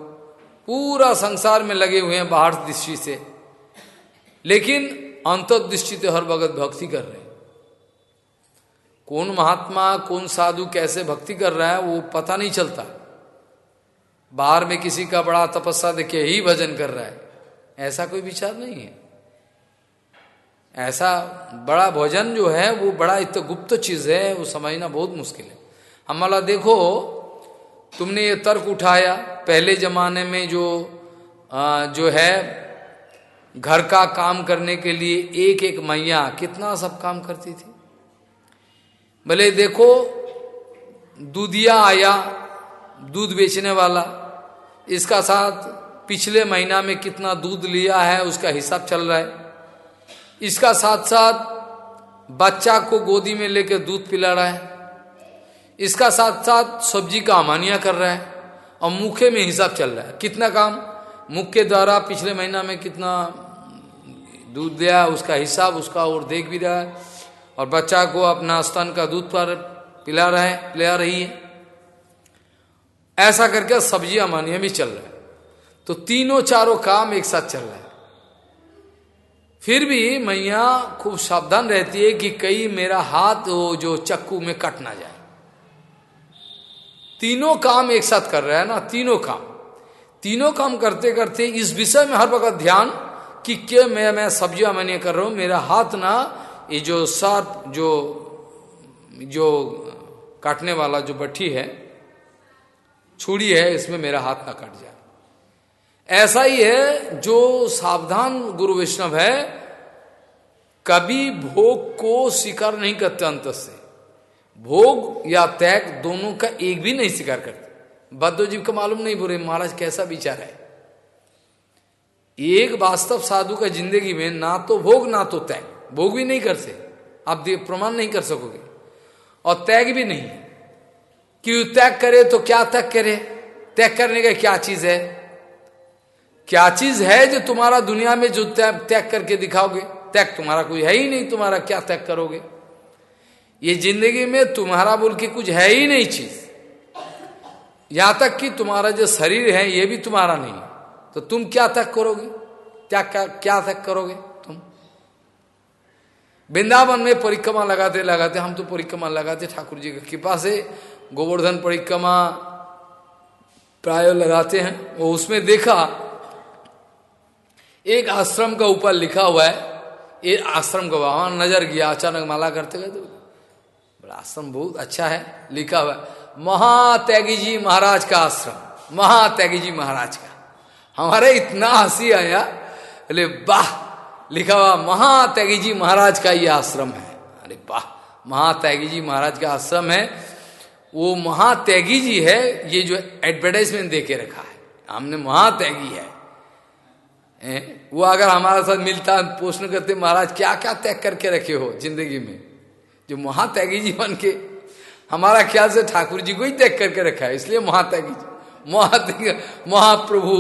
पूरा संसार में लगे हुए हैं बाहर दृष्टि से। लेकिन अंतर्दृष्टि तो हर वक्त भक्ति कर रहे हैं। कौन महात्मा, कौन साधु कैसे भक्ति कर रहा है, वो पता नहीं चलता। बाहर में किसी का बड़ा तपस्या देखे ही भजन कर रहा है। ऐसा कोई विचार नहीं है। ऐसा बड़ा भोजन जो है वो बड़ा इतना गुप्त चीज़ है वो समझना बहुत मुश्किल है। हम वाला देखो तुमने ये तर्क उठाया पहले जमाने में जो आ, जो है घर का काम करने के लिए एक एक मैया कितना सब काम करती थी। भले देखो दूधिया आया दूध बेचने वाला इसका साथ पिछले महीना में कितना दूध लिया है उसका हिसाब चल रहा है। इसका साथ साथ बच्चा को गोदी में लेकर दूध पिला रहा है। इसका साथ साथ सब्ज़ी का अमानिया कर रहा है और मुखे में हिसाब चल रहा है। कितना काम? मुख के द्वारा पिछले महीना में कितना दूध दिया, उसका हिसाब, उसका और देख भी रहा है। और बच्चा को अपना स्तन का दूध पर पिला रहा पिला रही है। ऐसा करके सब्ज़ी अमानिया भी चल रहा है। तो तीनों चारों काम एक साथ चल रहा है। फिर भी मैया खूब सावधान रहती है कि कई मेरा हाथ वो जो चक्कू में कट ना जाए। तीनों काम एक साथ कर रहा है ना, तीनों काम। तीनों काम करते करते इस विषय में हर वक्त ध्यान कि क्या मैं मैं सब्ज़ियाँ मैंने कर रहा हूँ, मेरा हाथ ना ये जो सर्प जो जो काटने वाला जो बट्टी है, छुरी है, इसमें मेरा हाथ ना कट जाए। ऐसा ही है जो सावधान गुरु वैष्णव है, कभी भोग को स्वीकार नहीं करते अंत से। भोग या त्याग दोनों का एक भी नहीं स्वीकार करते। बद्धजीव को मालूम नहीं बोले महाराज कैसा विचार है? एक वास्तव साधु का ज़िंदगी में ना तो भोग, ना तो त्याग। भोग भी नहीं करते। आप प्रमाण नहीं कर सकोगे। और त्याग भी नहीं। कि त्याग करे तो क्या त्याग करे? त्याग करने का क्या चीज़ है? क्या चीज़ है जो तुम्हारा दुनिया में जो त्याग करके दिखाओगे? त्याग तुम्हारा कोई है ही नहीं तुम्हारा क्या त्याग करोगे? ये ज़िंदगी में तुम्हारा बोल के कुछ है ही नहीं चीज़। यहाँ तक कि तुम्हारा जो शरीर है ये भी तुम्हारा नहीं। तो तुम क्या तक करोगे? क्या क्या, तक करोगे तुम? वृंदावन में परिक्रमा लगाते लगाते हम तो परिक्रमा लगाते। ठाकुर जी की कृपा से गोवर्धन परिक्रमा प्राय लगाते हैं। वो उसमें देखा एक आश्रम का ऊपर लिखा हुआ है, ये आश्रम का वहाँ नज़र गया, अचानक माला करते गए तो बड़ा आश्रम बहुत अच्छा है, लिखा हुआ महात्यागी जी महाराज का आश्रम, महात्यागी जी महाराज का। हमारे इतना हँसी आया अरे वाह, लिखा हुआ, महात्यागी जी महाराज का ये आश्रम है। अरे वाह, महात्यागी जी महाराज का आश्रम है। वो महात्यागी जी है, ये जो एडवर्टाइजमेंट दे के रखा है। हमने महात्यागी है। ए? वो अगर हमारे साथ मिलता, प्रश्न करते, महाराज क्या क्या त्याग करके रखे हो ज़िंदगी में? जो महात्यागी जी बन के, हमारा ख्याल से ठाकुर जी को ही त्याग करके रखा है, इसलिए महात्यागी जी, महात्याग, महाप्रभु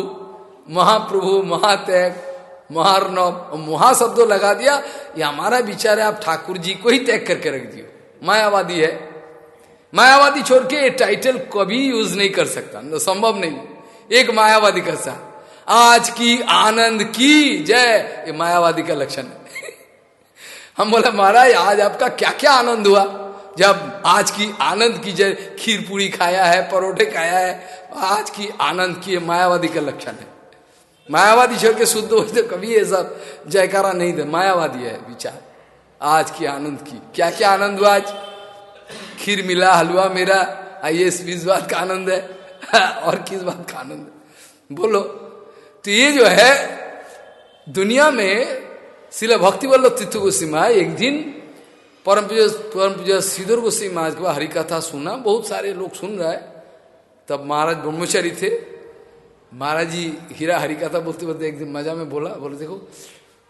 महाप्रभु, महात्याग महारनव महा शब्दों लगा दिया, ये हमारा विचार है, आप ठाकुर जी को ही त्याग करके रख दियो। मायावादी है। मायावादी छोड़ के ये टाइटल कभी यूज़ नहीं कर सकता संभव नहीं। एक मायावादी कर सा आज की आनंद की, जय। ये मायावादी का लक्षण है। [laughs] हम बोला, महाराज, आज आपका क्या क्या आनंद हुआ? जब आज की आनंद की जय खीर पूरी खाया है, परोठे खाया है, आज की आनंद की मायावादी का लक्षण है। मायावादी छोड़ के शुद्ध हो तो कभी ये सब जयकारा नहीं दे। मायावादी है विचार। आज की आनंद की। क्या क्या आनंद हुआ आज? खीर मिला, हलवा मेरा। आइए, इस बात का आनंद है। [laughs] और किस बात का आनंद है? बोलो। तो ये जो है, दुनिया में शिला भक्ति वल्लभ तीर्थ गोस्वी एक दिन परम पूज परम पूजा सीधर गोस्वी महाराज के हरि कथा सुना। बहुत सारे लोग सुन रहे तब महाराज ब्रह्मचारी थे। महाराज जी हीरा हरि कथा बोलते बोलते एक दिन मज़ा में बोला, बोले, देखो,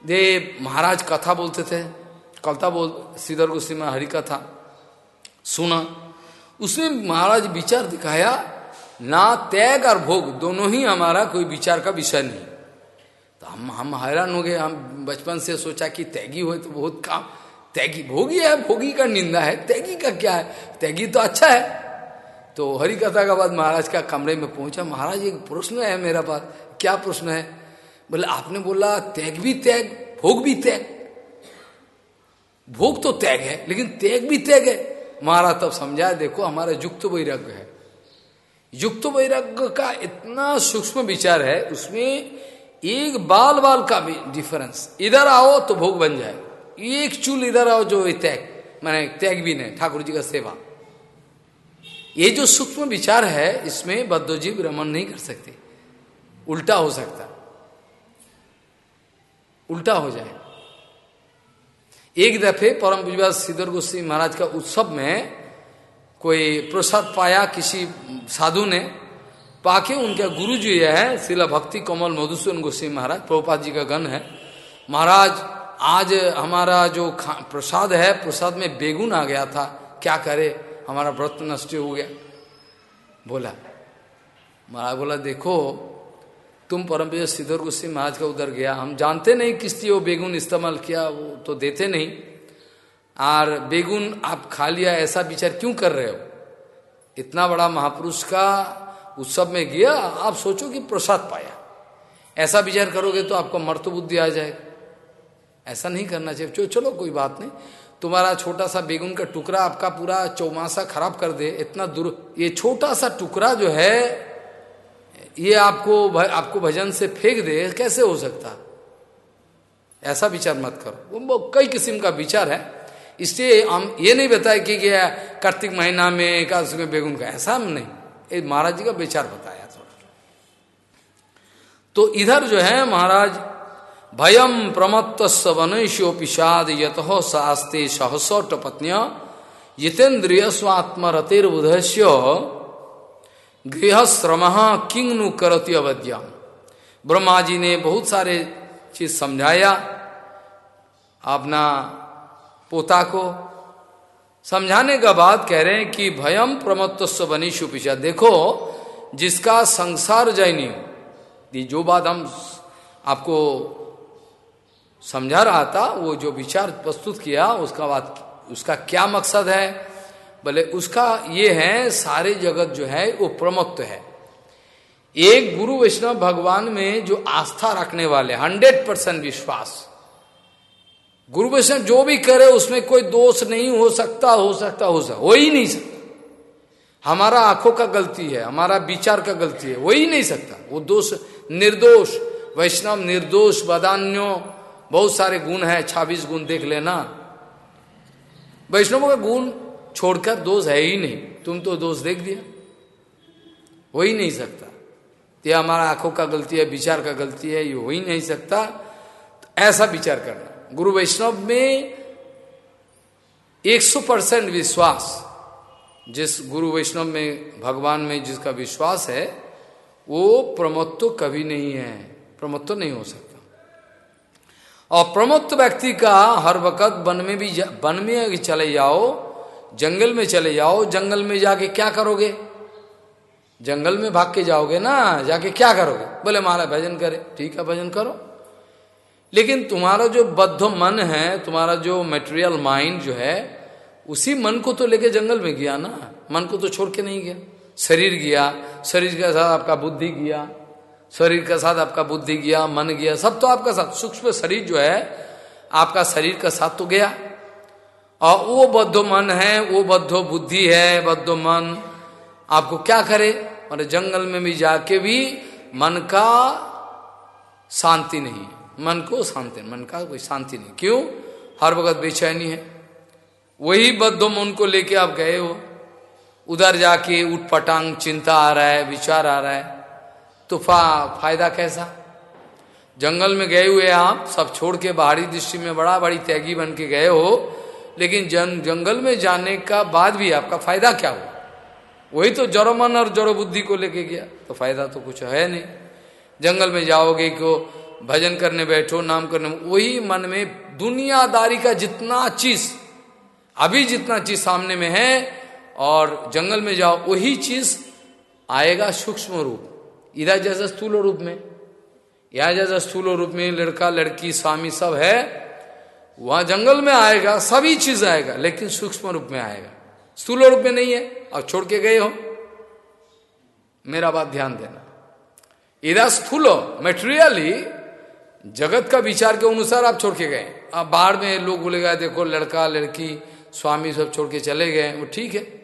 दे, महाराज कथा बोलते थे। कलता बोल, श्रीधर गोस्वी में हरि कथा सुना। उसमें महाराज विचार दिखाया ना त्याग और भोग, दोनों ही हमारा कोई विचार का विषय नहीं। तो हम हम हैरान हो गए। हम बचपन से सोचा कि त्यागी हो तो बहुत काम। त्यागी, भोगी है, भोगी का निंदा है। त्यागी का क्या है? त्यागी तो अच्छा है। तो हरि कथा का बाद महाराज का कमरे में पहुँचा। महाराज, एक प्रश्न है मेरा पास। क्या प्रश्न है? बोले, आपने बोला, त्याग भी त्याग, भोग भी त्याग। भोग तो त्याग है, लेकिन त्याग भी त्याग है। महाराज तब समझाया, देखो, हमारा युक्त वैराग्य है। युक्त वैराग्य का इतना सूक्ष्म विचार है, उसमें एक बाल बाल का भी डिफरेंस इधर आओ तो भोग बन जाए। एक चूल इधर आओ जो त्याग, मैंने त्याग भी नहीं ठाकुर जी का सेवा। ये जो सूक्ष्म विचार है, इसमें बद्धोजीव रमन नहीं कर सकते। उल्टा हो सकता। उल्टा हो जाए। एक दफे परम पूजवा सिद्धर गोस्वी महाराज का उत्सव में कोई प्रसाद पाया किसी साधु ने, पाके उनका गुरु जी है शिला भक्ति कमल मधुसूदन गोस्वी महाराज, प्रभुपाद जी का गण है। महाराज, आज हमारा जो प्रसाद है, प्रसाद में बेगुन आ गया था, क्या करे? हमारा व्रत नष्ट हो गया। बोला, महाराज बोला, देखो, तुम परम सिद्धर गुस्सी महाराज का उधर गया, हम जानते नहीं किस वो बेगुन इस्तेमाल किया, वो तो देते नहीं। और बेगुन, आप खा लिया ऐसा विचार क्यों कर रहे हो? इतना बड़ा महापुरुष का उत्सव में गया, आप सोचो कि प्रसाद पाया। ऐसा विचार करोगे तो आपको मर्त बुद्धि आ जाएगा। ऐसा नहीं करना चाहिए। चलो चलो, कोई बात नहीं। तुम्हारा छोटा सा बेगुन का टुकड़ा आपका पूरा चौमासा खराब कर दे, इतना दूर ये छोटा सा टुकड़ा जो है, ये आपको आपको भजन से फेंक दे, कैसे हो सकता? ऐसा विचार मत करो। वो कई किस्म का विचार है। इसलिए हम ये नहीं बताए कि क्या कार्तिक महीना में, एकादश में बेगुन का, ऐसा हम नहीं। ये महाराज जी का विचार बताया थोड़ा। तो इधर जो है महाराज भयम प्रमत्त वनश्यो पिषाद यत शास्ते सहसौट पत्न्य यतेन्द्रिय स्वात्मरतिर बुधस्य गृहश्रम किंग नु करती अवध्या ब्रह्मा जी ने बहुत सारे चीज़ समझाया। अपना पोता को समझाने का बाद कह रहे हैं कि भयम प्रमत्व बनी सुपिशा देखो, जिसका संसार जैनी जो बात हम आपको समझा रहा था, वो जो विचार प्रस्तुत किया, उसका बात, उसका क्या मकसद है? बोले उसका ये है, सारे जगत जो है, वो प्रमुक्त है। एक गुरु वैष्णव भगवान में जो आस्था रखने वाले हंड्रेड परसेंट विश्वास गुरु वैष्णव जो भी करे, उसमें कोई दोष नहीं हो सकता हो सकता हो सकता, हो ही नहीं सकता। हमारा आँखों का गलती है, हमारा विचार का गलती है, हो ही नहीं सकता। वो दोष निर्दोष, वैष्णव निर्दोष, बदान्यो, बहुत सारे गुण है, छब्बीस गुण देख लेना। वैष्णव का गुण छोड़कर दोष है ही नहीं। तुम तो दोष देख दिया। हो ही नहीं सकता। ये हमारा आँखों का गलती है, विचार का गलती है, ये हो ही नहीं सकता। तो ऐसा विचार करना। गुरु वैष्णव में 100 परसेंट विश्वास, जिस गुरु वैष्णव में, भगवान में जिसका विश्वास है, वो प्रमत्व कभी नहीं है। प्रमत्व नहीं हो सकता। और प्रमुक्त व्यक्ति का हर वक्त वन में भी वन में चले जाओ, जंगल में चले जाओ, जंगल में जाके क्या करोगे? जंगल में भाग के जाओगे ना, जाके क्या करोगे? बोले, महाराज, भजन करे। ठीक है, भजन करो। लेकिन तुम्हारा जो बद्ध मन है, तुम्हारा जो मेटेरियल माइंड जो है, उसी मन को तो लेके जंगल में गया ना। मन को तो छोड़ के नहीं गया। शरीर गया, शरीर के साथ आपका बुद्धि गया, शरीर के साथ आपका बुद्धि गया, मन गया, सब तो आपका साथ। सूक्ष्म शरीर जो है, आपका शरीर का साथ तो गया। और वो बद्धो मन है, वो बद्धो बुद्धि है, बद्धो मन आपको क्या करे? और जंगल में भी जाके भी मन का शांति नहीं मन को शांति, मन का कोई शांति नहीं। क्यों? हर वक्त बेचैनी है। वही बद्धो मन को लेके आप गए हो। उधर जाके उठपटांग चिंता आ रहा है, विचार आ रहा है। तो फ़ायदा कैसा? जंगल में गए हुए आप, सब छोड़ के बाहरी दृष्टि में बड़ा बड़ी त्यागी बन के गए हो। लेकिन जन, जंगल में जाने का बाद भी आपका फ़ायदा क्या हुआ? वही तो जरो मन और जरो बुद्धि को लेके गया। तो फ़ायदा तो कुछ है नहीं। जंगल में जाओगे को भजन करने बैठो, नाम करने वही मन में दुनियादारी का जितना चीज़, अभी जितना चीज़ सामने में है और जंगल में जाओ, वही चीज़ आएगा सूक्ष्म रूप। इधर जैसा स्थूल रूप में, यह जैसा स्थूल रूप में लड़का, लड़की, स्वामी सब है, वहाँ जंगल में आएगा, सभी चीज़ आएगा, लेकिन सूक्ष्म रूप में आएगा। स्थूल रूप में नहीं है, अब छोड़ के गए हो। मेरा बात ध्यान देना। इधर स्थूल मेटेरियली जगत का विचार के अनुसार आप छोड़ के गए। अब बाहर में लोग बोलेगा देखो लड़का, लड़की, स्वामी सब छोड़ के चले गए, वो ठीक है।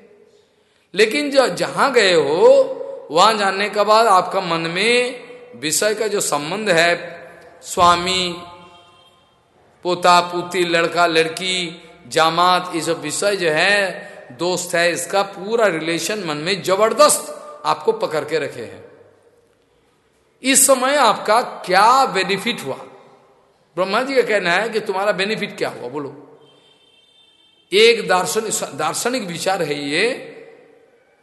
लेकिन जो जहाँ गए हो, वहाँ जानने के बाद आपका मन में विषय का जो संबंध है, स्वामी पोता पोती लड़का, लड़की, जामात, ये सब विषय जो है, दोस्त है, इसका पूरा रिलेशन मन में ज़बरदस्त आपको पकड़ के रखे हैं। इस समय आपका क्या बेनिफिट हुआ? ब्रह्मा जी का कहना है कि तुम्हारा बेनिफिट क्या हुआ? बोलो। एक दार्शनिक दार्शनिक विचार है ये,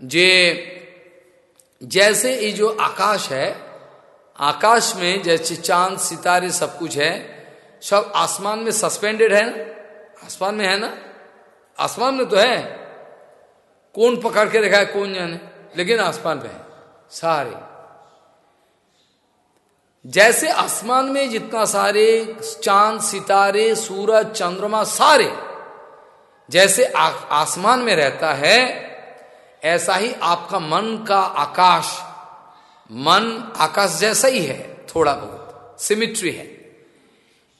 जे जैसे ये जो आकाश है, आकाश में जैसे चाँद, सितारे सब कुछ है, सब आसमान में सस्पेंडेड है ना? आसमान में है ना? आसमान में तो है। कौन पकड़ के रखा है? कौन जाने? लेकिन आसमान में है। सारे। जैसे आसमान में जितना सारे चाँद, सितारे, सूरज, चंद्रमा, सारे जैसे आसमान में रहता है, ऐसा ही आपका मन का आकाश, मन आकाश जैसा ही है, थोड़ा बहुत सिमिट्री है।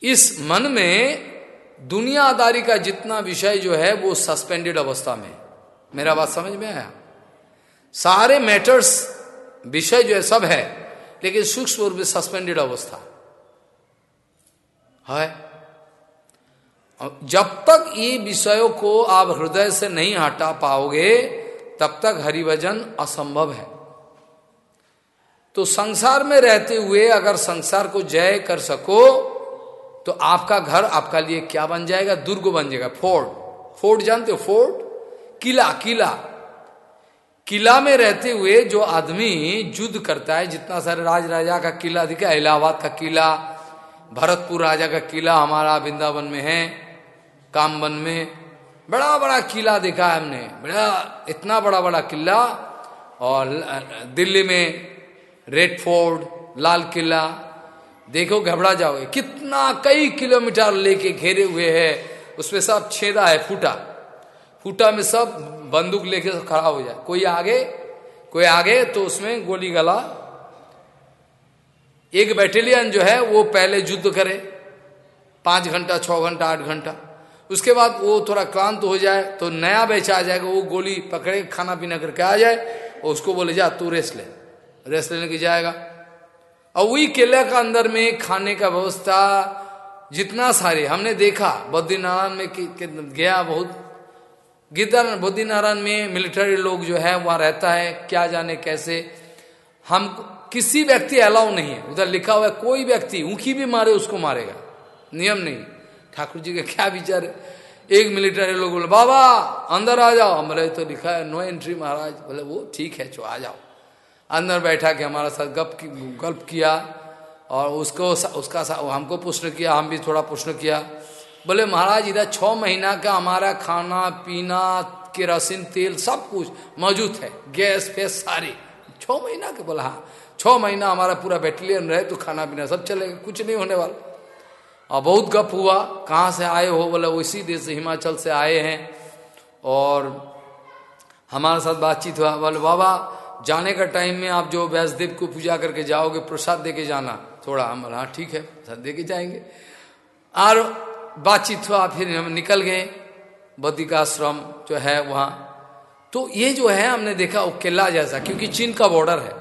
इस मन में दुनियादारी का जितना विषय जो है वो सस्पेंडेड अवस्था में मेरा बात समझ में आया? सारे मैटर्स विषय जो है सब है लेकिन सूक्ष्म रूप सस्पेंडेड अवस्था। है? जब तक ये विषयों को आप हृदय से नहीं हटा पाओगे, तब तक हरिभजन असंभव है। तो संसार में रहते हुए अगर संसार को जय कर सको तो आपका घर आपका लिए क्या बन जाएगा? दुर्ग बन जाएगा। फोर्ट फोर्ट जानते हो? फोर्ट किला किला। किला में रहते हुए जो आदमी युद्ध करता है, जितना सारे राज राजा का किला दिखा इलाहाबाद का किला, भरतपुर राजा का किला हमारा वृंदावन में है कामवन में बड़ा बड़ा किला देखा है हमने, बड़ा, इतना बड़ा बड़ा किला, और दिल्ली में रेड फोर्ट, लाल किला, देखो, घबरा जाओगे कितना कई किलोमीटर लेके घेरे हुए है, उसमें सब छेदा है, फूटा फूटा में सब बंदूक लेके खड़ा हो जाए। कोई आगे कोई आगे तो उसमें गोली गला। एक बैटेलियन जो है, वो पहले युद्ध करे। पाँच घंटा, छह घंटा, आठ घंटा। उसके बाद वो थोड़ा क्लांत हो जाए तो नया बेचा आ जाएगा। वो गोली पकड़े खाना पीना करके आ जाए और उसको बोले, जा, तू रेस्ट ले। रेस्ट लेने की जाएगा। और वही किले का अंदर में खाने का व्यवस्था, जितना सारे, हमने देखा, बद्रीनारायण में गया बहुत। गिदर बद्रीनारायण में मिलिट्री लोग जो है, वहाँ रहता है, क्या जाने कैसे। हम किसी व्यक्ति अलाउ नहीं है। उधर लिखा हुआ है, कोई व्यक्ति ऊखी भी मारे, उसको मारेगा। नियम नहीं। ठाकुर जी का क्या विचार एक मिलिट्री लोग बोले, बाबा, अंदर आ जाओ। हमारे तो लिखा है, नो एंट्री महाराज। बोले, वो ठीक है, चो आ जाओ। अंदर बैठा के हमारा साथ गप की, गल्प किया और उसको उसका हमको प्रश्न किया, हम भी थोड़ा प्रश्न किया। बोले, महाराज, इधर छः महीना का हमारा खाना, पीना, केरोसिन, तेल सब कुछ मौजूद है, गैस, फैस सारी। छः महीना के बोला हाँ महीना हमारा पूरा बैटेलियन रहे तो खाना पीना सब चलेगा, कुछ नहीं होने वाला। और बहुत गप हुआ, कहाँ से आए हो? बोले, उसी देश से, हिमाचल से आए हैं। और हमारे साथ बातचीत हुआ, बोले, बाबा, जाने का टाइम में आप जो व्यासदेव को पूजा करके जाओगे, प्रसाद दे के जाना, थोड़ा, हम हाँ ठीक है, प्रसाद दे के जाएँगे। और बातचीत हुआ, फिर हम निकल गए बद्रिकाश्रम जो है वहाँ। तो ये जो है, हमने देखा वो किला जैसा, क्योंकि चीन का बॉर्डर है।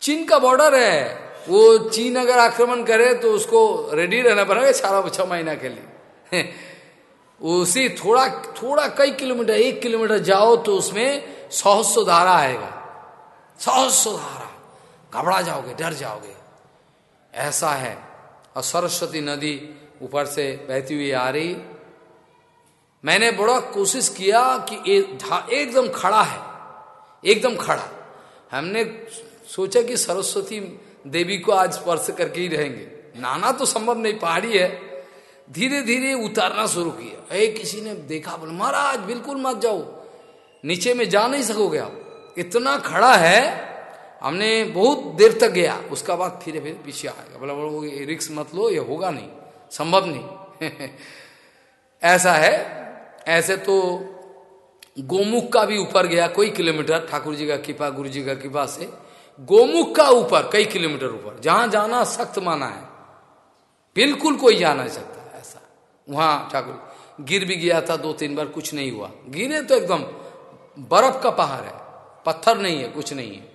चीन का बॉर्डर है, वो चीन अगर आक्रमण करे तो उसको रेडी रहना पड़ेगा चार छह महीना के लिए। [laughs] उसी थोड़ा थोड़ा कई किलोमीटर, एक किलोमीटर जाओ तो उसमें सहस्व धारा आएगा। सहस्व धारा। घबरा जाओगे, डर जाओगे। ऐसा है। और सरस्वती नदी ऊपर से बहती हुई आ रही। मैंने बड़ा कोशिश किया कि एकदम खड़ा है, एकदम खड़ा। हमने सोचा कि सरस्वती देवी को आज स्पर्श करके ही रहेंगे। नाना तो संभव नहीं, पहाड़ी है। धीरे धीरे उतारना शुरू किया। ए किसी ने देखा, बोले, महाराज, बिल्कुल मत जाओ। नीचे में जा नहीं सकोगे आप। इतना खड़ा है, हमने बहुत देर तक गया। उसका बाद फिर फिर पीछे आएगा बोला बोलो रिक्स मत लो, ये होगा नहीं। संभव नहीं। ऐसा है, ऐसे तो गोमुख का भी ऊपर गया कोई किलोमीटर, ठाकुर जी का कृपा, गुरु जी का कृपा से। गोमुख का ऊपर, कई किलोमीटर ऊपर, जहाँ जाना सख्त माना है, बिल्कुल कोई जा नहीं सकता ऐसा। वहाँ ठाकुर, गिर भी गया था दो तीन बार, कुछ नहीं हुआ। गिरे तो एकदम बर्फ़ का पहाड़ है, पत्थर नहीं है, कुछ नहीं है।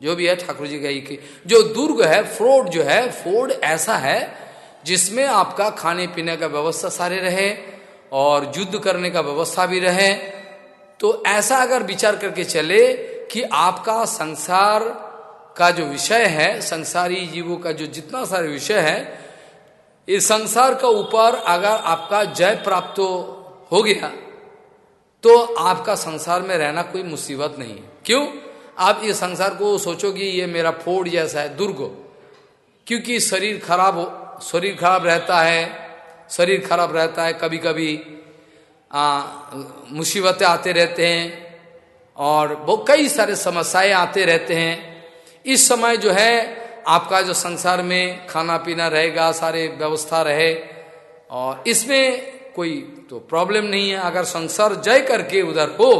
जो भी है, ठाकुर जी का जो दुर्ग है, फोर्ड जो है, फोर्ड ऐसा है जिसमें आपका खाने पीने का व्यवस्था सारे रहे और युद्ध करने का व्यवस्था भी रहे। तो ऐसा अगर विचार करके चले कि आपका संसार का जो विषय है, संसारी जीवों का जो जितना सारे विषय है, इस संसार का ऊपर अगर आपका जय प्राप्त हो गया तो आपका संसार में रहना कोई मुसीबत नहीं है। क्यों? आप ये संसार को सोचोगे, ये मेरा फोड़ जैसा है, दुर्ग। क्योंकि शरीर खराब हो शरीर खराब रहता है, शरीर खराब रहता है कभी कभी मुसीबतें आते रहते हैं और वो कई सारे समस्याएँ आते रहते हैं। इस समय जो है, आपका जो संसार में खाना पीना रहेगा, सारे व्यवस्था रहे और इसमें कोई तो प्रॉब्लम नहीं है। अगर संसार जय करके उधर हो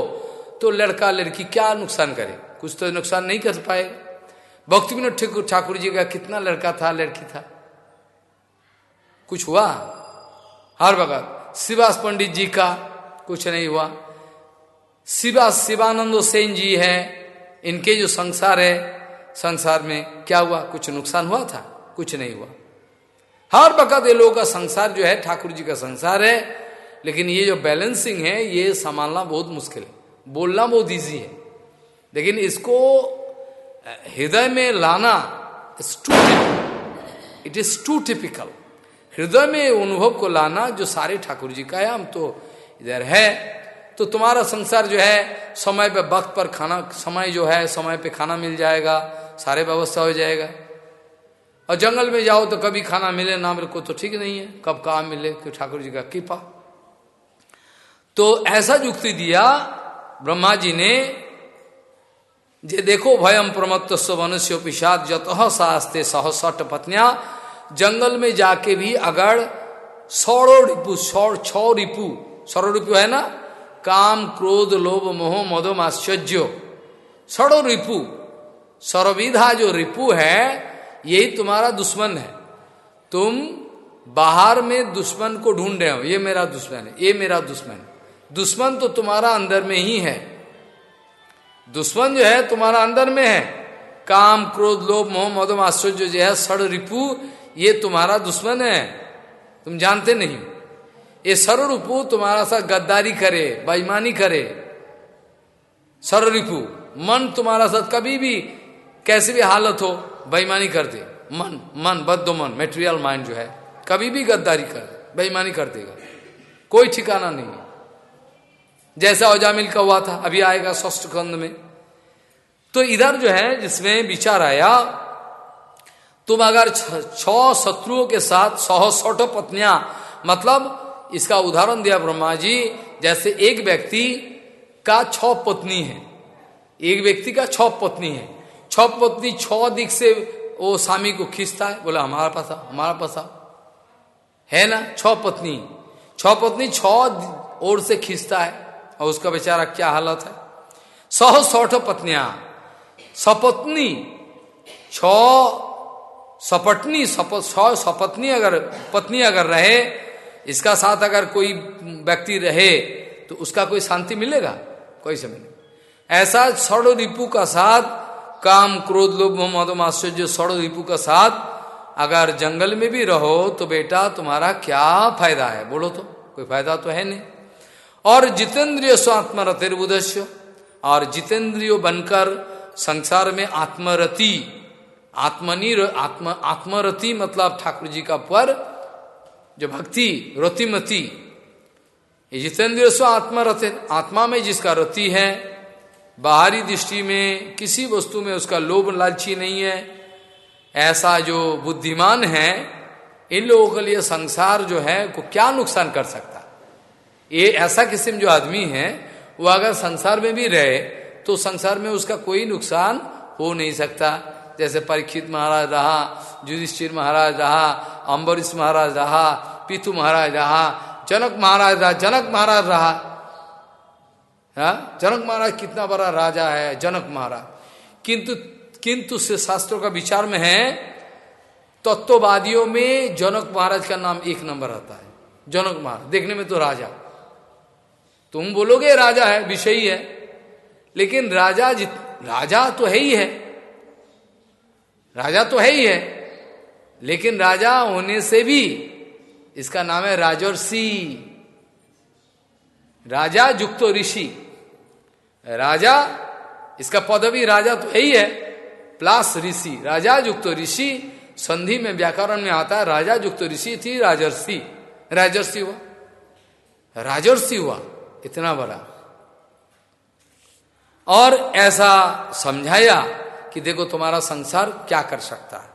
तो लड़का लड़की क्या नुकसान करे? कुछ तो नुकसान नहीं कर पाएगा भक्ति विनोद ठाकुर जी का कितना लड़का था, लड़की था। कुछ हुआ? हर वक्त। शिवास पंडित जी का कुछ नहीं हुआ। शिवा शिवानंदो सेन जी है। इनके जो संसार है, संसार में क्या हुआ? कुछ नुकसान हुआ था? कुछ नहीं हुआ। हर वक्त ये लोगों का संसार जो है, ठाकुर जी का संसार है। लेकिन ये जो बैलेंसिंग है, ये संभालना बहुत मुश्किल है। बोलना बहुत इजी है। लेकिन इसको हृदय में लाना इट इज़ टू टिपिकल हृदय में अनुभव को लाना जो सारे ठाकुर जी का है, हम तो इधर है। तो तुम्हारा संसार जो है, समय पे वक्त पर खाना, समय जो है, समय पे खाना मिल जाएगा, सारे व्यवस्था हो जाएगा। और जंगल में जाओ तो कभी खाना मिले, ना मिले को तो ठीक नहीं है। कब कहा मिले कि ठाकुर जी का कृपा। तो ऐसा युक्ति दिया, ब्रह्मा जी ने, जे देखो भयम प्रमत्त मनुष्य पिशाद जत शास्ते सह सट पत्निया जंगल में जाके भी अगर सौड़ो रिपु सौ छो रिपु, सौरो रिपु है ना? काम, क्रोध, लोभ, मोह, मदम, आश्चर्य। सड़ो रिपु सर्विधा जो रिपु है, यही तुम्हारा दुश्मन है। तुम बाहर में दुश्मन को ढूंढ रहे हो, ये मेरा दुश्मन है, ये मेरा दुश्मन है। दुश्मन तो तुम्हारा अंदर में ही है। दुश्मन जो है, तुम्हारा अंदर में है। काम, क्रोध, लोभ, मोह, मदम, आश्चर्य जो है, सड़ रिपु ये तुम्हारा दुश्मन है। तुम जानते नहीं। ये सर्वरूपु तुम्हारा सा गद्दारी करे, बेईमानी करे। सर्वरिपु, मन तुम्हारा साथ कभी भी, कैसे भी हालत हो, बेईमानी कर दे। मन मन बद्ध मन मेटेरियल माइंड जो है, कभी भी गद्दारी कर, बेईमानी कर देगा। कोई ठिकाना नहीं जैसा औजामिल का हुआ था, अभी आएगा ष्ठ खंड में। तो इधर जो है, जिसमें विचार आया तुम अगर छ शत्रुओं के साथ सौ सौ पत्नियाँ मतलब इसका उदाहरण दिया ब्रह्मा जी, जैसे एक व्यक्ति का छ पत्नी है। एक व्यक्ति का छ पत्नी है। छ पत्नी छ दिख से वो स्वामी को खींचता है, बोला, हमारा पास हमारा पास है ना? छ पत्नी। छ पत्नी छ ओर से खींचता है, और उसका बेचारा क्या हालत है? सौ सौठ पत्नियाँ। सपत्नी छ सपटनी सपत्नी अगर, पत्नी अगर रहे, इसका साथ अगर कोई व्यक्ति रहे तो उसका कोई शांति मिलेगा? कोई से नहीं ऐसा सड़ो रिपु का साथ, काम, क्रोध, लोभ मोहम्मद आश्चर्य, सड़ो रिपु का साथ, अगर जंगल में भी रहो तो बेटा तुम्हारा क्या फ़ायदा है? बोलो तो कोई फ़ायदा तो है नहीं। और जितेंद्रिय स्व आत्मरतिर्बुदस्य और जितेंद्रियो बनकर संसार में आत्मरति आत्मनि आत्म आत्मरति मतलब ठाकुर जी का पर जो भक्ति, रतिमति। जितेंद्र स्व आत्मरथ आत्मा में जिसका रति है, बाहरी दृष्टि में, किसी वस्तु में उसका लोभ लालची नहीं है, ऐसा जो बुद्धिमान है, इन लोगों के लिए संसार जो है, को क्या नुकसान कर सकता? ये ऐसा किस्म जो आदमी है, वो अगर संसार में भी रहे तो संसार में उसका कोई नुकसान हो नहीं सकता। जैसे परीक्षित महाराज रहा, युधिष्ठिर महाराज रहा अम्बरीश महाराज रहा पीतु महाराज रहा, जनक महाराज रहा, जनक महाराज रहा। हा? जनक महाराज कितना बड़ा राजा है, जनक महाराज। किंतु किंतु से शास्त्रों का विचार में है, तत्ववादियों में जनक महाराज का नाम एक नंबर आता है। जनक महाराज, देखने में तो राजा। तुम बोलोगे राजा है, विषयी है। लेकिन राजा जित, राजा तो है ही है। राजा तो है ही है, लेकिन राजा होने से भी इसका नाम है राजर्षि। राजा जुक्तो ऋषि। राजा, इसका पदवी राजा तो है ही है, प्लस ऋषि। राजा जुक्तो ऋषि, संधि में व्याकरण में आता है, राजा जुक्त ऋषि थी राजर्षि। राजर्षि हुआ। राजर्षि हुआ, इतना बड़ा। और ऐसा समझाया कि देखो तुम्हारा संसार क्या कर सकता है।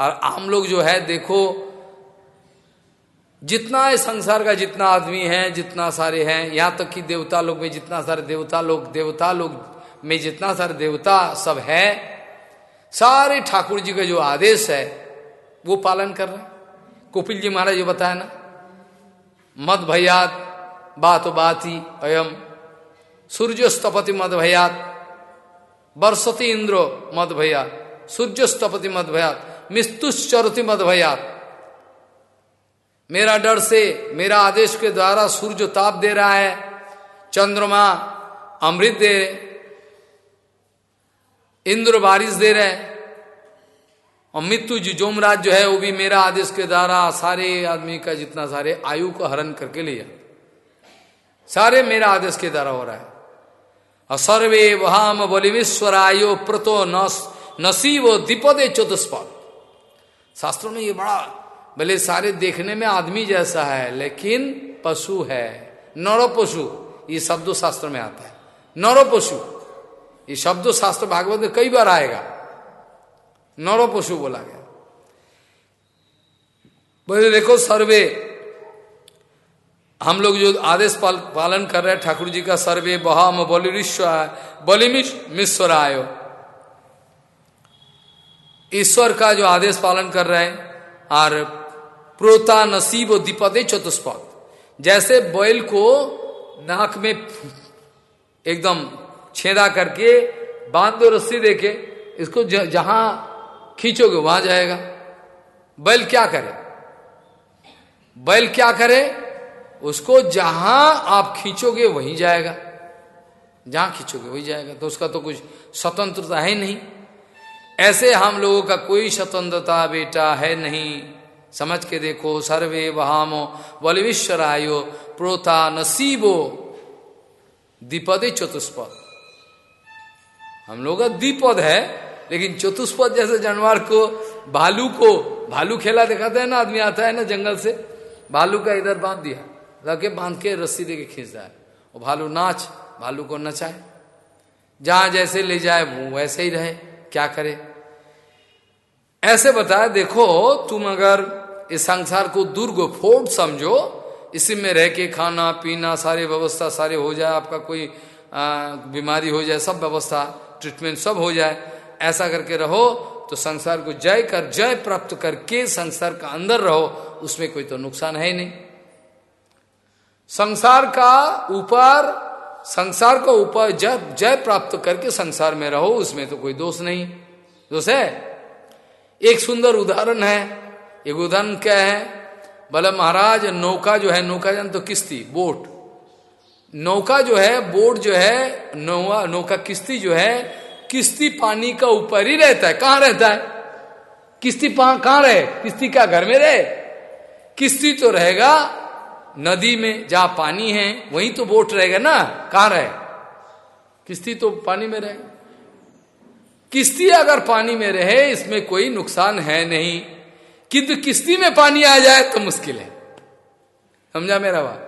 और आम लोग जो है, देखो, जितना है संसार का जितना आदमी है, जितना सारे हैं, यहाँ तक कि देवता लोग में जितना सारे देवता लोग देवता लोग में जितना सारे देवता सब है, सारे ठाकुर जी का जो आदेश है, वो पालन कर रहे कपिल जी महाराज जो बताया ना मत भयात, बात बात ही अयम सूर्य स्तपति मत भयात बरसती इंद्रो मद भैया सूर्य स्तपति मद भयात मिस्तुश्चरती मद भयात मेरा डर से, मेरा आदेश के द्वारा सूर्य ताप दे रहा है, चंद्रमा अमृत दे इंद्र बारिश दे रहे, और मृत्यु जी जोमराज जो है, वो भी मेरा आदेश के द्वारा सारे आदमी का जितना सारे आयु को हरण करके लिया सारे मेरा आदेश के द्वारा हो रहा है। और सर्वे वहाम बलिविश्वरायो प्रतो नसीब दीपदे चतुष्पद। शास्त्रों में ये बड़ा, भले सारे देखने में आदमी जैसा है, लेकिन पशु है। नरो पशु ये शब्द शास्त्र में आता है। नरो पशु ये शब्द शास्त्र भागवत में कई बार आएगा। नरो पशु बोला गया। बोले, देखो सर्वे हम लोग जो आदेश पाल, पालन कर रहे हैं ठाकुर जी का सर्वे बहाम बलिश्व बलिमिश मिश्वर आयो ईश्वर का जो आदेश पालन कर रहे हैं और प्रोता नसीब दीपदे चतुष्पद। जैसे बैल को नाक में एकदम छेदा करके बाँध दो रस्सी देके इसको जहाँ खींचोगे वहाँ जाएगा। बैल क्या करे? बैल क्या करे? उसको जहाँ आप खींचोगे वहीं जाएगा। जहाँ खींचोगे वही जाएगा। तो उसका तो कुछ स्वतंत्रता है नहीं। ऐसे हम लोगों का कोई स्वतंत्रता बेटा है नहीं। समझ के देखो, सर्वे वहामो बलविश्वरायो प्रोता नसीबो द्विपदे चतुष्पद। हम लोग का द्विपद है, लेकिन चतुष्पद जैसे जानवर को, भालू को, भालू खेला दिखाते हैं ना, आदमी आता है ना जंगल से, भालू का इधर बाँध दिया। लगे बाँध के रस्सी दे के खींचता है। वो भालू नाच भालू को नचाए। जहाँ जैसे ले जाए वो वैसे ही रहे। क्या करे? ऐसे बताया देखो तुम अगर इस संसार को दुर्ग फोर्ट समझो इसी में रह के खाना पीना सारे व्यवस्था सारे हो जाए आपका कोई आ, बीमारी हो जाए सब व्यवस्था ट्रीटमेंट सब हो जाए ऐसा करके रहो तो संसार को जय कर जय प्राप्त करके संसार का अंदर रहो उसमें कोई तो नुकसान है ही नहीं। संसार का ऊपर संसार का ऊपर जय जय प्राप्त करके संसार में रहो, उसमें तो कोई दोष नहीं। दोष है? एक सुंदर उदाहरण है। एक उदाहरण क्या है? बोले महाराज, नौका जो है, नौका जान तो किस्ती बोट। नौका जो है, बोट जो है नौका नौका किस्ती जो है किस्ती पानी का ऊपर ही रहता है। कहाँ रहता है? किस्ती कहाँ रहे? किस्ती क्या, घर में रहे? किस्ती तो रहेगा नदी में जहाँ पानी है, वहीं तो बोट रहेगा ना? कहाँ रहे? किस्ती तो पानी में रहे। किस्ती अगर पानी में रहे, इसमें कोई नुकसान है नहीं। किंतु किस्ती में पानी आ जाए तो मुश्किल है। समझा मेरा बात?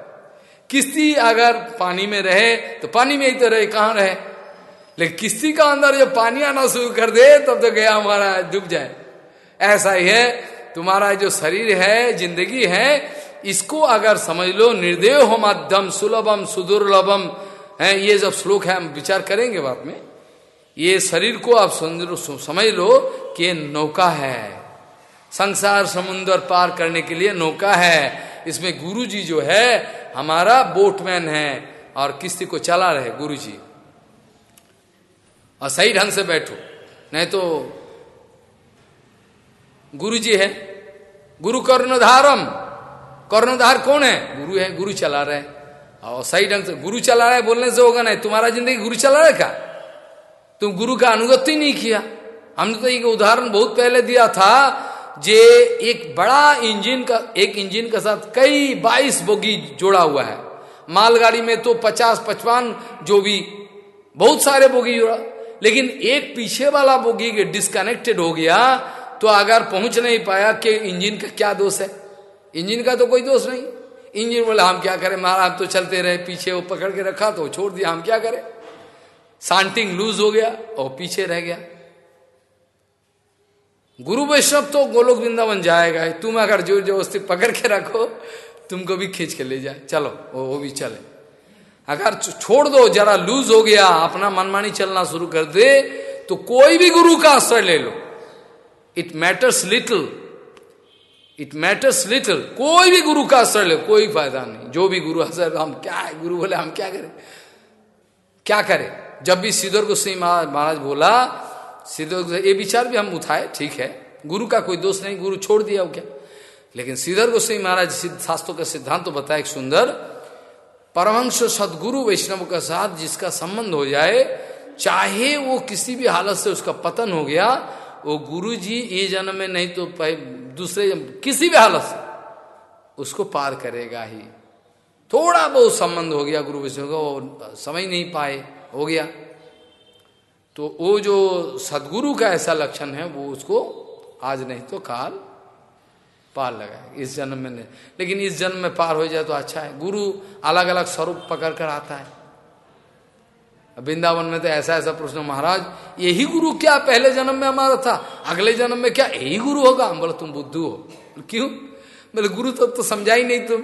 किस्ती अगर पानी में रहे तो पानी में ही तो रहे, कहाँ रहे? लेकिन किस्ती का अंदर जब पानी आना शुरू कर दे, तब तो गया हमारा डूब जाए। ऐसा ही है, तुम्हारा जो शरीर है, ज़िंदगी है इसको अगर समझ लो निर्देय हो मध्यम, सुलभम, सुदुर्लभम, है, ये जब श्लोक है, हम विचार करेंगे बाद में। ये शरीर को आप समझ लो कि नौका है। संसार समुन्द्र पार करने के लिए नौका है। इसमें गुरु जी जो है, हमारा बोटमैन है। और किस्ती को चला रहे गुरु जी और सही ढंग से बैठो। नहीं तो गुरु जी है। गुरु कर्णधारम कर्णधार कौन है? गुरु है, गुरु चला रहे और सही ढंग से गुरु चला रहा है बोलने से होगा नहीं। तुम्हारा ज़िंदगी गुरु चला रहे है क्या तुम गुरु का अनुगत्य नहीं किया। हमने तो एक उदाहरण बहुत पहले दिया था जे एक बड़ा इंजन का, एक इंजन के साथ कई बाईस बोगी जोड़ा हुआ है। मालगाड़ी में तो पचास, पचपन जो भी बहुत सारे बोगी जोड़ा। लेकिन एक पीछे वाला बोगी डिस्कनेक्टेड हो गया तो अगर पहुँच नहीं पाया कि इंजन का क्या दोष है? इंजन का तो कोई दोष नहीं। इंजन बोला हम क्या करें? महाराज तो चलते रहे पीछे वो पकड़ के रखा तो छोड़ दिया हम क्या करें? सांटिंग लूज हो गया और पीछे रह गया। गुरु वैष्णव तो गोलोक वृंदावन जाएगा। तुम अगर ज़ोर जबरस्ती पकड़ के रखो तुमको भी खींच के ले जाए। चलो वो, वो भी चले। अगर छोड़ दो जरा लूज हो गया अपना मनमानी चलना शुरू कर दे तो कोई भी गुरु का आश्रय ले लो। It matters little it matters little कोई भी गुरु का आश्रय ले, कोई फ़ायदा नहीं। जो भी गुरु आश्रय हम क्या है, गुरु बोले, हम क्या करें? क्या करें? जब भी सिद्धर गोस्वाई महाराज बोला सिद्धर ये विचार भी हम उठाए, ठीक है। गुरु का कोई दोष नहीं, गुरु छोड़ दिया क्या? लेकिन श्रीधर गोस्वामी महाराज शास्त्रों का सिद्धांत तो बताया एक सुंदर परमंश सदगुरु वैष्णव के साथ जिसका संबंध हो जाए, चाहे वो किसी भी हालत से उसका पतन हो गया वो गुरु जी ये जन्म में नहीं तो दूसरे किसी भी हालत से उसको पार करेगा ही। थोड़ा बहुत संबंध हो गया गुरु विष्णु का, वो समझ नहीं पाए, हो गया। तो वो जो सदगुरु का ऐसा लक्षण है, वो उसको आज नहीं तो काल पार लगाए इस जन्म में नहीं। लेकिन इस जन्म में पार हो जाए तो अच्छा है। गुरु अलग अलग स्वरूप पकड़ कर आता है। वृंदावन में तो ऐसा ऐसा प्रश्न, महाराज यही गुरु क्या पहले जन्म में हमारा था? अगले जन्म में क्या यही गुरु होगा? हम बोले, तुम बुद्धू हो। क्यों? बोले, गुरु तत्व तो समझा ही नहीं तुम।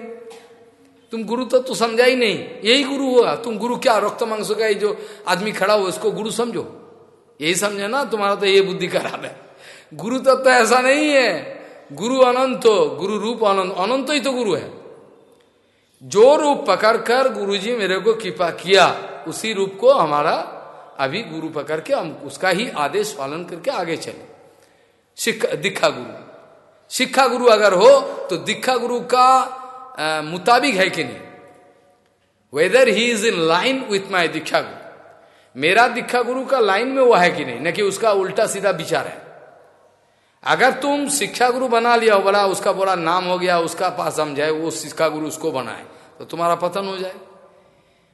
तुम गुरु तत्व तो समझा ही नहीं। यही गुरु हुआ तुम गुरु क्या रक्त मांस का जो आदमी खड़ा हो, उसको गुरु समझो। यही समझे ना? तुम्हारा तो ये बुद्धि खराब है। गुरु तत्व तो ऐसा नहीं है। गुरु अनंत गुरु रूप अनंत। अनंत ही तो गुरु है। जो रूप पकड़कर गुरुजी मेरे को कृपा किया उसी रूप को हमारा अभी गुरु पकड़ के हम उसका ही आदेश पालन करके आगे चले। दीक्षा गुरु। शिक्षा गुरु अगर हो तो दीक्षा गुरु का मुताबिक है कि नहीं? Whether he is in line with my दीक्षा गुरु। मेरा दीक्षा गुरु का लाइन में वो है कि नहीं? न कि उसका उल्टा सीधा विचार है। अगर तुम शिक्षा गुरु बना लिया हो, बड़ा उसका बड़ा नाम हो गया, उसका पास हम जाए, वो शिक्षा गुरु उसको बनाए तो तुम्हारा पतन हो जाए।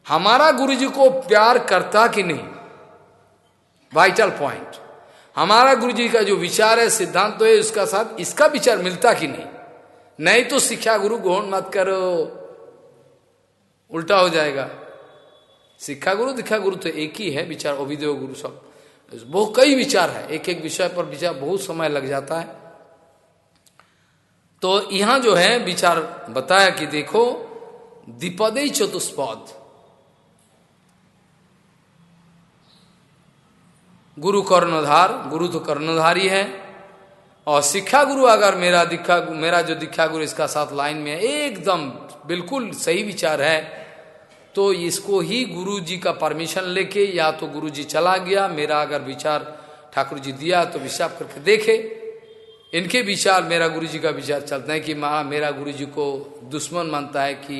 हमारा गुरु जी को प्यार करता कि नहीं? वाइटल पॉइंट हमारा गुरु जी का जो विचार है, सिद्धांत तो है, उसका साथ इसका विचार मिलता कि नहीं? नहीं तो शिक्षा गुरु ग्रहण मत करो। उल्टा हो जाएगा। शिक्षा गुरु दीक्षा गुरु तो एक ही है, विचार अभिदेव गुरु सब। बहुत कई विचार है। एक एक विषय पर विचार बहुत समय लग जाता है। तो यहाँ जो है, विचार बताया कि देखो, द्विपदे चतुष्पद। गुरु कर्णधार गुरु तो कर्णधारी है। और शिक्षा गुरु अगर मेरा दीक्षा मेरा जो दीक्षा गुरु इसका साथ लाइन में है एकदम बिल्कुल सही विचार है तो इसको ही गुरु जी का परमिशन लेके या तो गुरु जी चला गया मेरा अगर विचार ठाकुर जी दिया तो विचार करके देखे। इनके विचार मेरा गुरु जी का विचार चलता है कि माँ मेरा गुरु जी को दुश्मन मानता है कि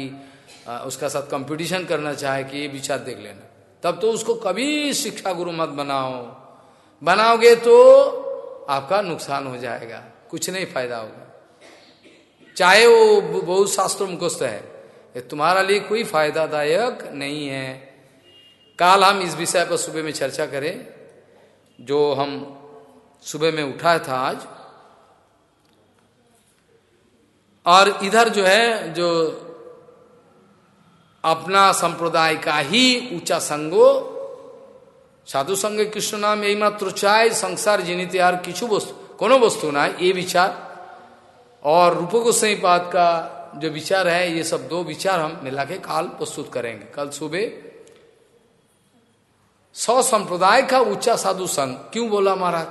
आ, उसका साथ कंपटीशन करना चाहे कि ये विचार देख लेना। तब तो उसको कभी शिक्षा गुरु मत बनाओ। बनाओगे तो आपका नुकसान हो जाएगा। कुछ नहीं फ़ायदा होगा। चाहे वो बहुत शास्त्रों मुखस्त है, ये तुम्हारा लिए कोई फायदादायक नहीं है। काल हम इस विषय पर सुबह में चर्चा करें, जो हम सुबह में उठाया था आज। और इधर जो है, जो अपना संप्रदाय का ही ऊँचा संगो साधु संग कृष्ण नाम यही मात्र चाय संसार जिनित यार किचु वस्तु, कोनो वस्तु ना, ये विचार। और रूप गोसाई पाद का जो विचार है, ये सब दो विचार हम मिला के काल प्रस्तुत करेंगे। कल सुबह सौ संप्रदाय का ऊँचा साधु संघ, क्यों बोला महाराज?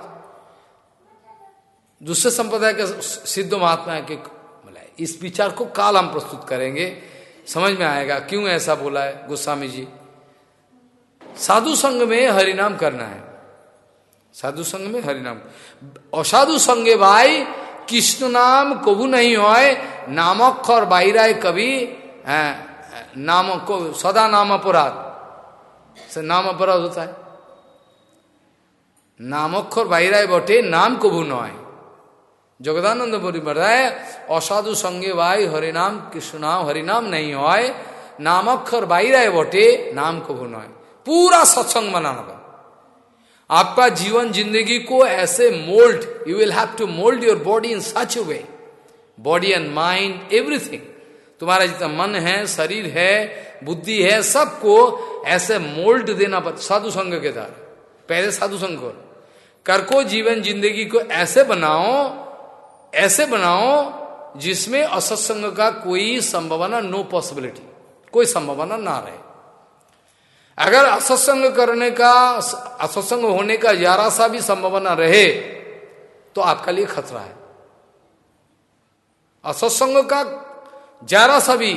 दूसरे संप्रदाय के सिद्ध महात्मा के बोला, इस विचार को काल हम प्रस्तुत करेंगे। समझ में आएगा क्यों ऐसा बोला है गोस्वामी जी? साधु संघ में हरिनाम करना है। साधु संघ में हरिनाम। असाधु संगे भाई, कृष्ण नाम कबू नहीं हो नामक्षर बाहराए कभी नाम को सदा नाम अपराध। से नाम अपराध होता है। नामक्षर बाहराए बटे नाम कबू न जगदानंद बताए असाधु संगे भाई, हरिनाम, कृष्ण नाम, हरिनाम नहीं हो नामक्षर बाहराए बटे नाम कबू न पूरा सत्संग मनाना आपका जीवन ज़िंदगी को ऐसे mould you will have to mould your body in such way body and mind everything तुम्हारा जितना मन है, शरीर है, बुद्धि है, सबको ऐसे मोल्ड देना पड़ता साधु संघ के द्वारा। पहले साधु संघ कर। को जीवन ज़िंदगी को ऐसे बनाओ ऐसे बनाओ, जिसमें असत्संग का कोई संभावना नो पॉसिबिलिटी कोई संभावना ना रहे। अगर असत्संग करने का असत्संग होने का जरा सा भी संभावना रहे तो आपका लिए खतरा है। असत्संग का जरा सा भी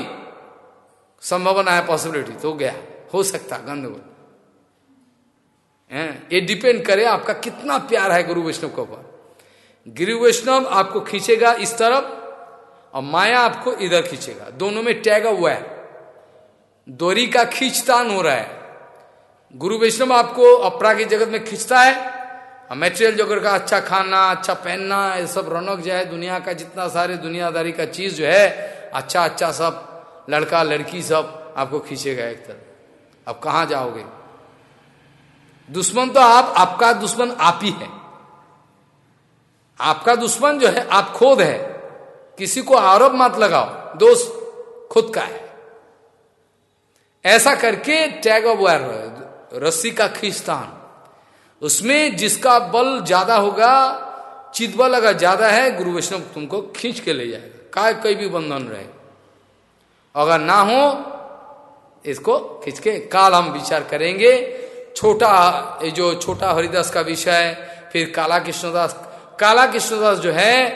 संभावना है पॉसिबिलिटी तो गया। हो सकता, गंदगोल। ये डिपेंड करे आपका कितना प्यार है गुरु वैष्णव के ऊपर। गुरु वैष्णव आपको खींचेगा इस तरफ़, और माया आपको इधर खींचेगा। दोनों में टैग हुआ है। दोरी का खींचतान हो रहा है। गुरु वैष्णव आपको अपरा के जगत में खींचता है। मेटेरियल जगत का अच्छा खाना अच्छा पहनना, ये सब रौनक जो है, दुनिया का जितना सारे दुनियादारी का चीज़ जो है अच्छा अच्छा सब, लड़का, लड़की सब आपको खींचेगा एक तरह। अब कहाँ जाओगे? दुश्मन तो आप, आपका दुश्मन आप ही है। आपका दुश्मन जो है, आप खुद है। किसी को आरोप मत लगाओ, दोष खुद का है। ऐसा करके टैग ऑफ़ वायर रस्सी का खींचतान। उसमें जिसका बल ज़्यादा होगा चित बल अगर ज़्यादा है, गुरु वैष्णव तुमको खींच के ले जाएगा। काय कोई भी बंधन रहे। अगर ना हो, इसको खींच के काल हम विचार करेंगे। छोटा, ये जो छोटा हरिदास का विषय फिर काला कृष्णदास काला कृष्णदास जो है,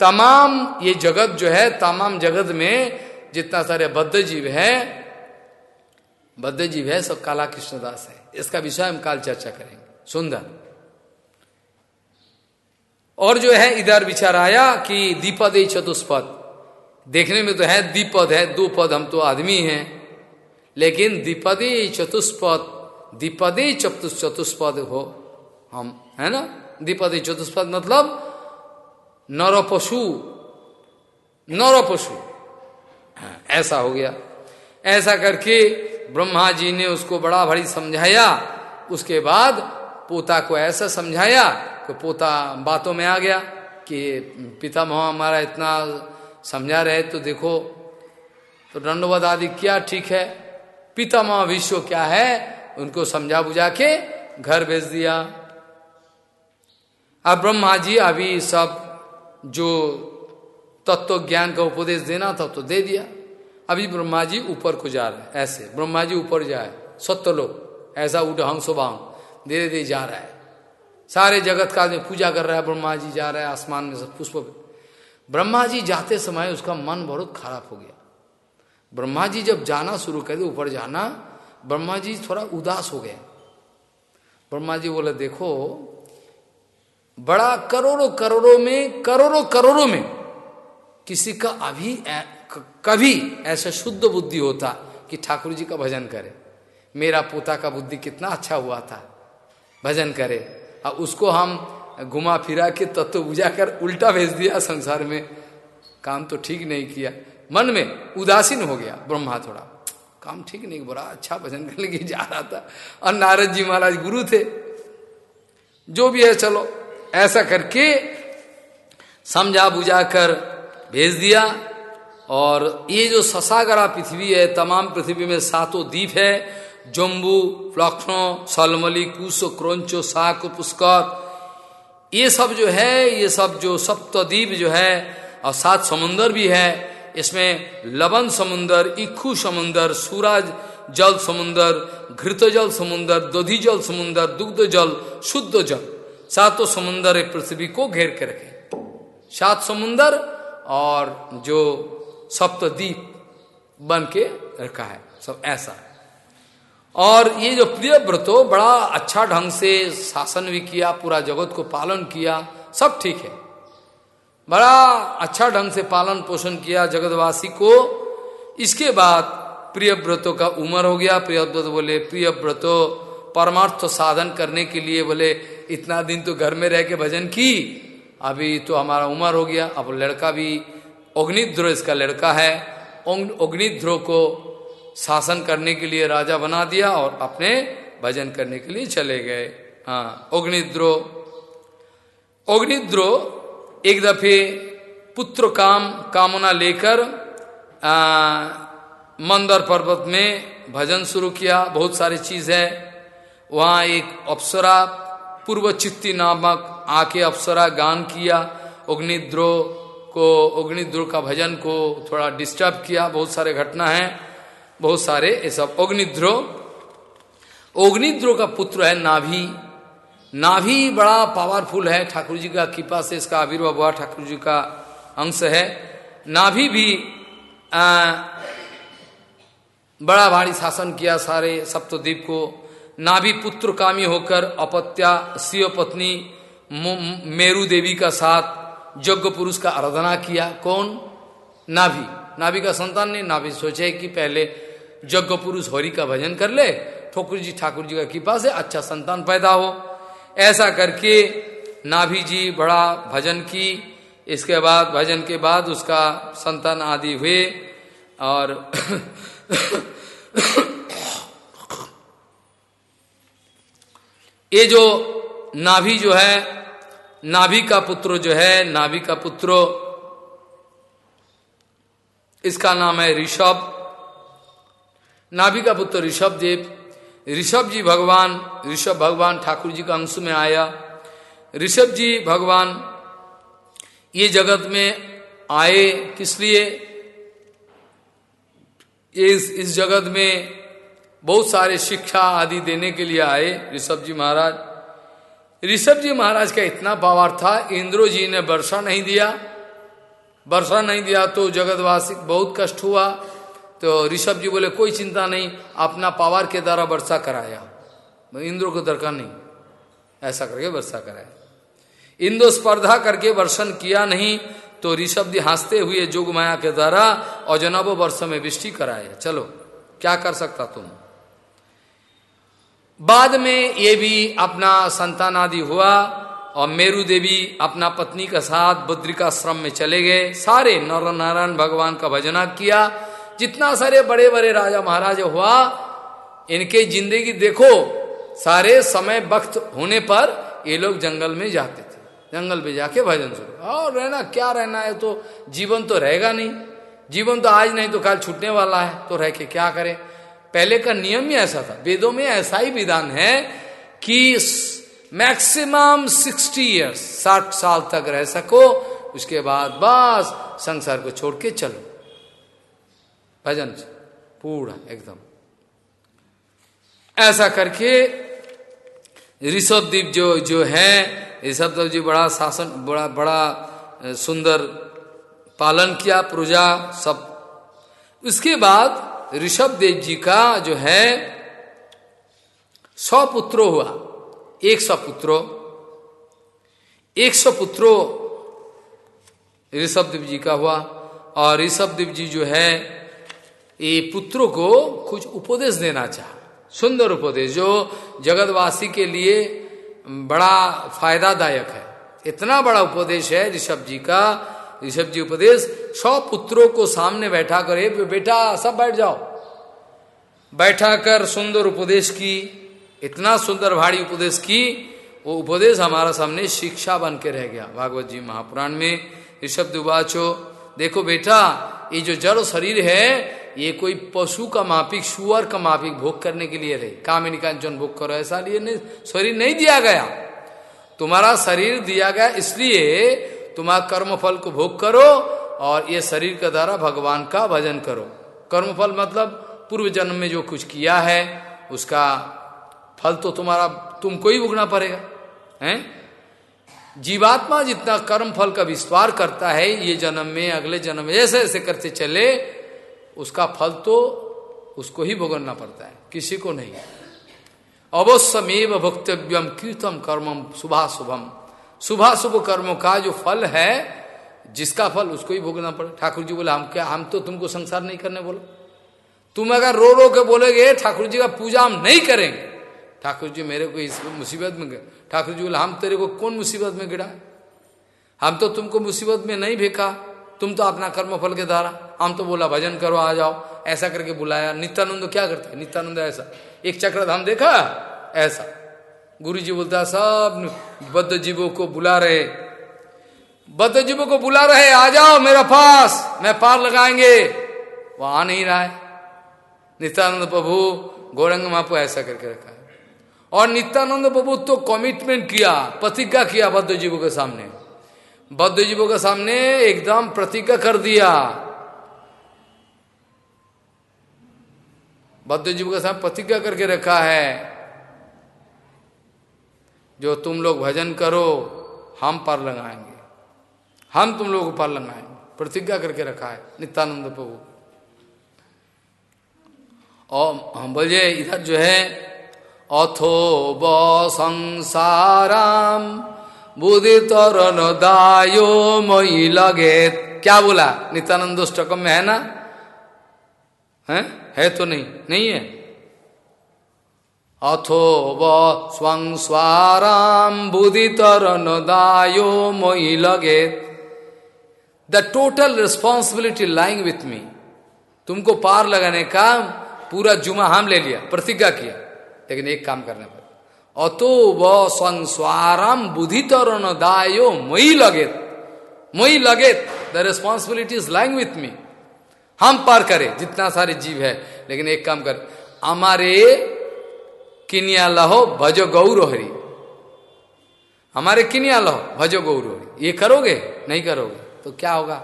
तमाम ये जगत जो है, तमाम जगत में जितना सारे बद्ध जीव है बद्ध जीव है, सब काला कृष्णदास है। इसका विषय हम काल चर्चा करेंगे। सुंदर। और जो है इधर विचार आया कि दीपद चतुष्पद। देखने में तो है दीपद है दो पद हम तो आदमी हैं। लेकिन दीपदे चतुष्पद दीपदे चतुष्पद हो हम है ना? दीपदे चतुष्पद मतलब नर पशु नर पशु हाँ, ऐसा हो गया। ऐसा करके ब्रह्मा जी ने उसको बड़ा भारी समझाया, उसके बाद पोता को ऐसा समझाया कि पोता बातों में आ गया कि पितामह हमारा इतना समझा रहे तो देखो तो दंडवद आदि क्या ठीक है? पितामह विश्व क्या है? उनको समझा बुझा के घर भेज दिया। अब ब्रह्मा जी अभी सब जो तत्व ज्ञान का उपदेश देना था तो दे दिया। अभी ब्रह्मा जी ऊपर को जा रहे ऐसे। ब्रह्मा जी ऊपर जाए, सत्य लोग ऐसा उठ हंसो बांग धीरे धीरे जा रहा है। सारे जगत का आदमी पूजा कर रहा है ब्रह्मा जी जा रहा है, आसमान में सब पुष्प ब्रह्मा जी जाते समय उसका मन बहुत खराब हो गया। ब्रह्मा जी जब जाना शुरू कर दिया, ऊपर जाना ब्रह्मा जी थोड़ा उदास हो गया। ब्रह्मा जी बोले, देखो, बड़ा करोड़ों करोड़ों में करोड़ों करोड़ों में किसी का अभी कभी ऐसा शुद्ध बुद्धि होता कि ठाकुर जी का भजन करे। मेरा पोता का बुद्धि कितना अच्छा हुआ था। भजन करे। और उसको हम घुमा फिरा के तत्व बुझा कर उल्टा भेज दिया संसार में। काम तो ठीक नहीं किया। मन में उदासीन हो गया ब्रह्मा थोड़ा। काम ठीक नहीं, बड़ा अच्छा भजन [laughs] करने के जा रहा था। और नारद जी महाराज गुरु थे। जो भी है, चलो। ऐसा करके समझा बुझा कर भेज दिया। और ये जो ससागरा पृथ्वी है, तमाम पृथ्वी में सातों द्वीप है, जम्बू फ्लक्ष्णो सलमली कुश क्रोंचो, साक, पुष्कर। ये सब जो है, ये सब जो सप्तद्वीप जो है, और सात समुन्दर भी है, इसमें लवन समुन्दर इखु समुन्दर सूरज जल समुन्दर घृत जल समुन्दर दधि जल समुन्दर दुग्ध जल, शुद्ध जल, सातों समुन्दर पृथ्वी को घेर के रखे। सात समुन्दर और जो सप्तद्वीप बन के रखा है, सब ऐसा। और ये जो प्रिय व्रतो बड़ा अच्छा ढंग से शासन भी किया, पूरा जगत को पालन किया, सब ठीक है। बड़ा अच्छा ढंग से पालन पोषण किया जगतवासी को। इसके बाद प्रिय व्रतों का उम्र हो गया। प्रिय व्रत बोले, प्रिय व्रतो, परमार्थ साधन करने के लिए बोले, इतना दिन तो घर में रह के भजन की, अभी तो हमारा उम्र हो गया, अब लड़का भी अग्निध्रो इसका लड़का है। अग्निध्रो को शासन करने के लिए राजा बना दिया और अपने भजन करने के लिए चले गए। हाँ अग्निद्रो अग्निद्रो एक दफे पुत्र काम, कामना लेकर मंदर पर्वत में भजन शुरू किया। बहुत सारी चीज़ है। वहाँ एक अप्सरा पूर्व चित्ती नामक आके अप्सरा गान किया। अग्निद्रो को अग्निद्रो का भजन को थोड़ा डिस्टर्ब किया। बहुत सारे घटना है बहुत सारे ये सब। अग्निध्रो अग्निध्रो का पुत्र है नाभि। नाभि बड़ा पावरफुल है। ठाकुर जी का कृपा से इसका आविर्भाव हुआ। ठाकुर जी का अंश है। नाभि भी आ, बड़ा भारी शासन किया सारे सप्तद्वीप को। नाभि पुत्र कामी होकर अपत्या सियो पत्नी मेरु देवी का साथ यज्ञ पुरुष का आराधना किया। कौन? नाभि। नाभि का संतान नहीं। नाभि सोचे कि पहले यज्ञ पुरुष हरि का भजन कर ले, ठोकुर जी, ठाकुर जी का कृपा से अच्छा संतान पैदा हो। ऐसा करके नाभि जी बड़ा भजन की। इसके बाद, भजन के बाद उसका संतान आदि हुए और [coughs] ये जो नाभि जो है नाभि का पुत्र जो है नाभि का पुत्र। इसका नाम है ऋषभ। नाभि का पुत्र ऋषभ देव। ऋषभ जी भगवान, ऋषभ भगवान ठाकुर जी का अंश में आया। ऋषभ जी भगवान ये जगत में आए किस लिए? इस इस जगत में बहुत सारे शिक्षा आदि देने के लिए आए ऋषभ जी महाराज। ऋषभ जी महाराज का इतना पावर था, इंद्रो जी ने वर्षा नहीं दिया। वर्षा नहीं दिया तो जगतवासी बहुत कष्ट हुआ। तो ऋषभ जी बोले, कोई चिंता नहीं, अपना पावर के द्वारा वर्षा कराया। इंद्र को दरकार नहीं, ऐसा करके वर्षा कराया। इंद्र स्पर्धा करके वर्षण किया नहीं तो ऋषभ जी हँसते हुए जोग माया के द्वारा और जनाबो वर्ष में वृष्टि कराया। चलो, क्या कर सकता तुम? बाद में ये भी अपना संतान आदि हुआ और मेरु देवी अपना पत्नी का साथ बद्रिकाश्रम में चले गए। सारे नर नारायण भगवान का भजना किया। जितना सारे बड़े बड़े राजा महाराजा हुआ, इनके ज़िंदगी देखो, सारे समय वक्त होने पर ये लोग जंगल में जाते थे। जंगल में जाके भजन शुरू और रहना, क्या रहना है? तो जीवन तो रहेगा नहीं। जीवन तो आज नहीं तो कल छूटने वाला है। तो रह के क्या करें? पहले का नियम ही ऐसा था। वेदों में ऐसा ही विधान है कि मैक्सिमम सिक्सटी ईयर्स साठ साल तक रह सको, उसके बाद बस संसार को छोड़ के चलो। भजन पूरा, एकदम। ऐसा करके ऋषभदीप जो जो है ऋषभदेव जी बड़ा शासन, बड़ा बड़ा, सुंदर पालन किया प्रजा सब। उसके बाद ऋषभ देव जी का जो है, सौ पुत्रो हुआ। एक सौ पुत्रो। एक सौ पुत्रो ऋषभ देव जी का हुआ और ऋषभ देव जी जो है, ये पुत्रों को कुछ उपदेश देना चाह। सुंदर उपदेश, जो जगतवासी के लिए बड़ा फायदादायक है। इतना बड़ा उपदेश है ऋषभ जी का ऋषभ जी उपदेश, सौ पुत्रों को सामने बैठा कर बेटा, सब बैठ जाओ। बैठा कर सुंदर उपदेश की, इतना सुंदर भारी उपदेश की, वो उपदेश हमारा सामने शिक्षा बन के रह गया। भागवत जी महापुराण में ऋषभ दुबाचो, देखो बेटा, ये जो जड़ शरीर है, ये कोई पशु का मापिक सुअर का मापिक भोग करने के लिए रहे कामिनी कांचन भोग करो, ऐसा लिए नहीं, शरीर नहीं दिया गया। तुम्हारा शरीर दिया गया इसलिए तुम्हारा कर्म फल को भोग करो और ये शरीर के द्वारा भगवान का भजन करो। कर्म फल मतलब पूर्व जन्म में जो कुछ किया है, उसका फल तो तुम्हारा, तुमको ही भोगना पड़ेगा, हैं? जीवात्मा जितना कर्म फल का विस्तार करता है, ये जन्म में, अगले जन्म में, ऐसे ऐसे करते चले, उसका फल तो उसको ही भोगना पड़ता है, किसी को नहीं। अवश्यमेव भक्तव्यम कीर्तम कर्मम शुभा शुभम शुभा शुभ कर्मों का जो फल है, जिसका फल उसको ही भोगना पड़े। ठाकुर जी बोले, हम क्या, हम तो तुमको संसार नहीं करने बोलो। तुम अगर रो रो के बोलेगे ठाकुर जी का पूजा हम नहीं करेंगे। ठाकुर जी मेरे को इस मुसीबत में ठाकुर जी बोले, हम तेरे को कौन मुसीबत में गिरा? हम तो तुमको मुसीबत में नहीं भेका तुम तो अपना कर्म फल के द्वारा, हम तो बोला, भजन करो, आ जाओ। ऐसा करके बुलाया। नित्यानंद क्या करते नित्यानंद ऐसा, एक चक्र धाम देखा? ऐसा। गुरु जी बोलता सब बद्ध जीवों को बुला रहे। बद्ध जीवों को बुला रहे, आ जाओ मेरा पास, मैं पार लगाएँगे। वो आ नहीं रहा है। नित्यानंद प्रभु, गौरंग मापो ऐसा करके रखा है। और नित्यानंद प्रभु तो कमिटमेंट किया, प्रतिज्ञा किया बद्ध जीवों के सामने। बद्ध जीवों के सामने एकदम प्रतिज्ञा कर दिया। बद्ध जीवों के सामने प्रतिज्ञा करके रखा है। जो तुम लोग भजन करो हम पर लगाएँगे। हम तुम लोगों पर लगाएँगे। प्रतिज्ञा करके रखा है नित्यानंद प्रभु। और हम बोलिए इधर जो है अथो ब संसाराम बुदितरण दायो मई लगे। क्या बोला? नित्यानंद में है ना? है, है तो नहीं। नहीं है? अथो व स्वं स्वाराम बुदितर नदायो मोई लगे। The total responsibility lying with me तुमको पार लगाने का पूरा जुमा हम ले लिया, प्रतिज्ञा किया, लेकिन एक काम करने पर। अतो व संस्वारम बुद्धि तरण दायो मई लगे। मई लगे the responsibility is lying with me हम पार करें, जितना सारे जीव है, लेकिन एक काम कर। हमारे किनिया लहो भजो गौर हरि। हमारे किनिया लहो भजो गौर हरि। ये करोगे? नहीं करोगे। तो क्या होगा?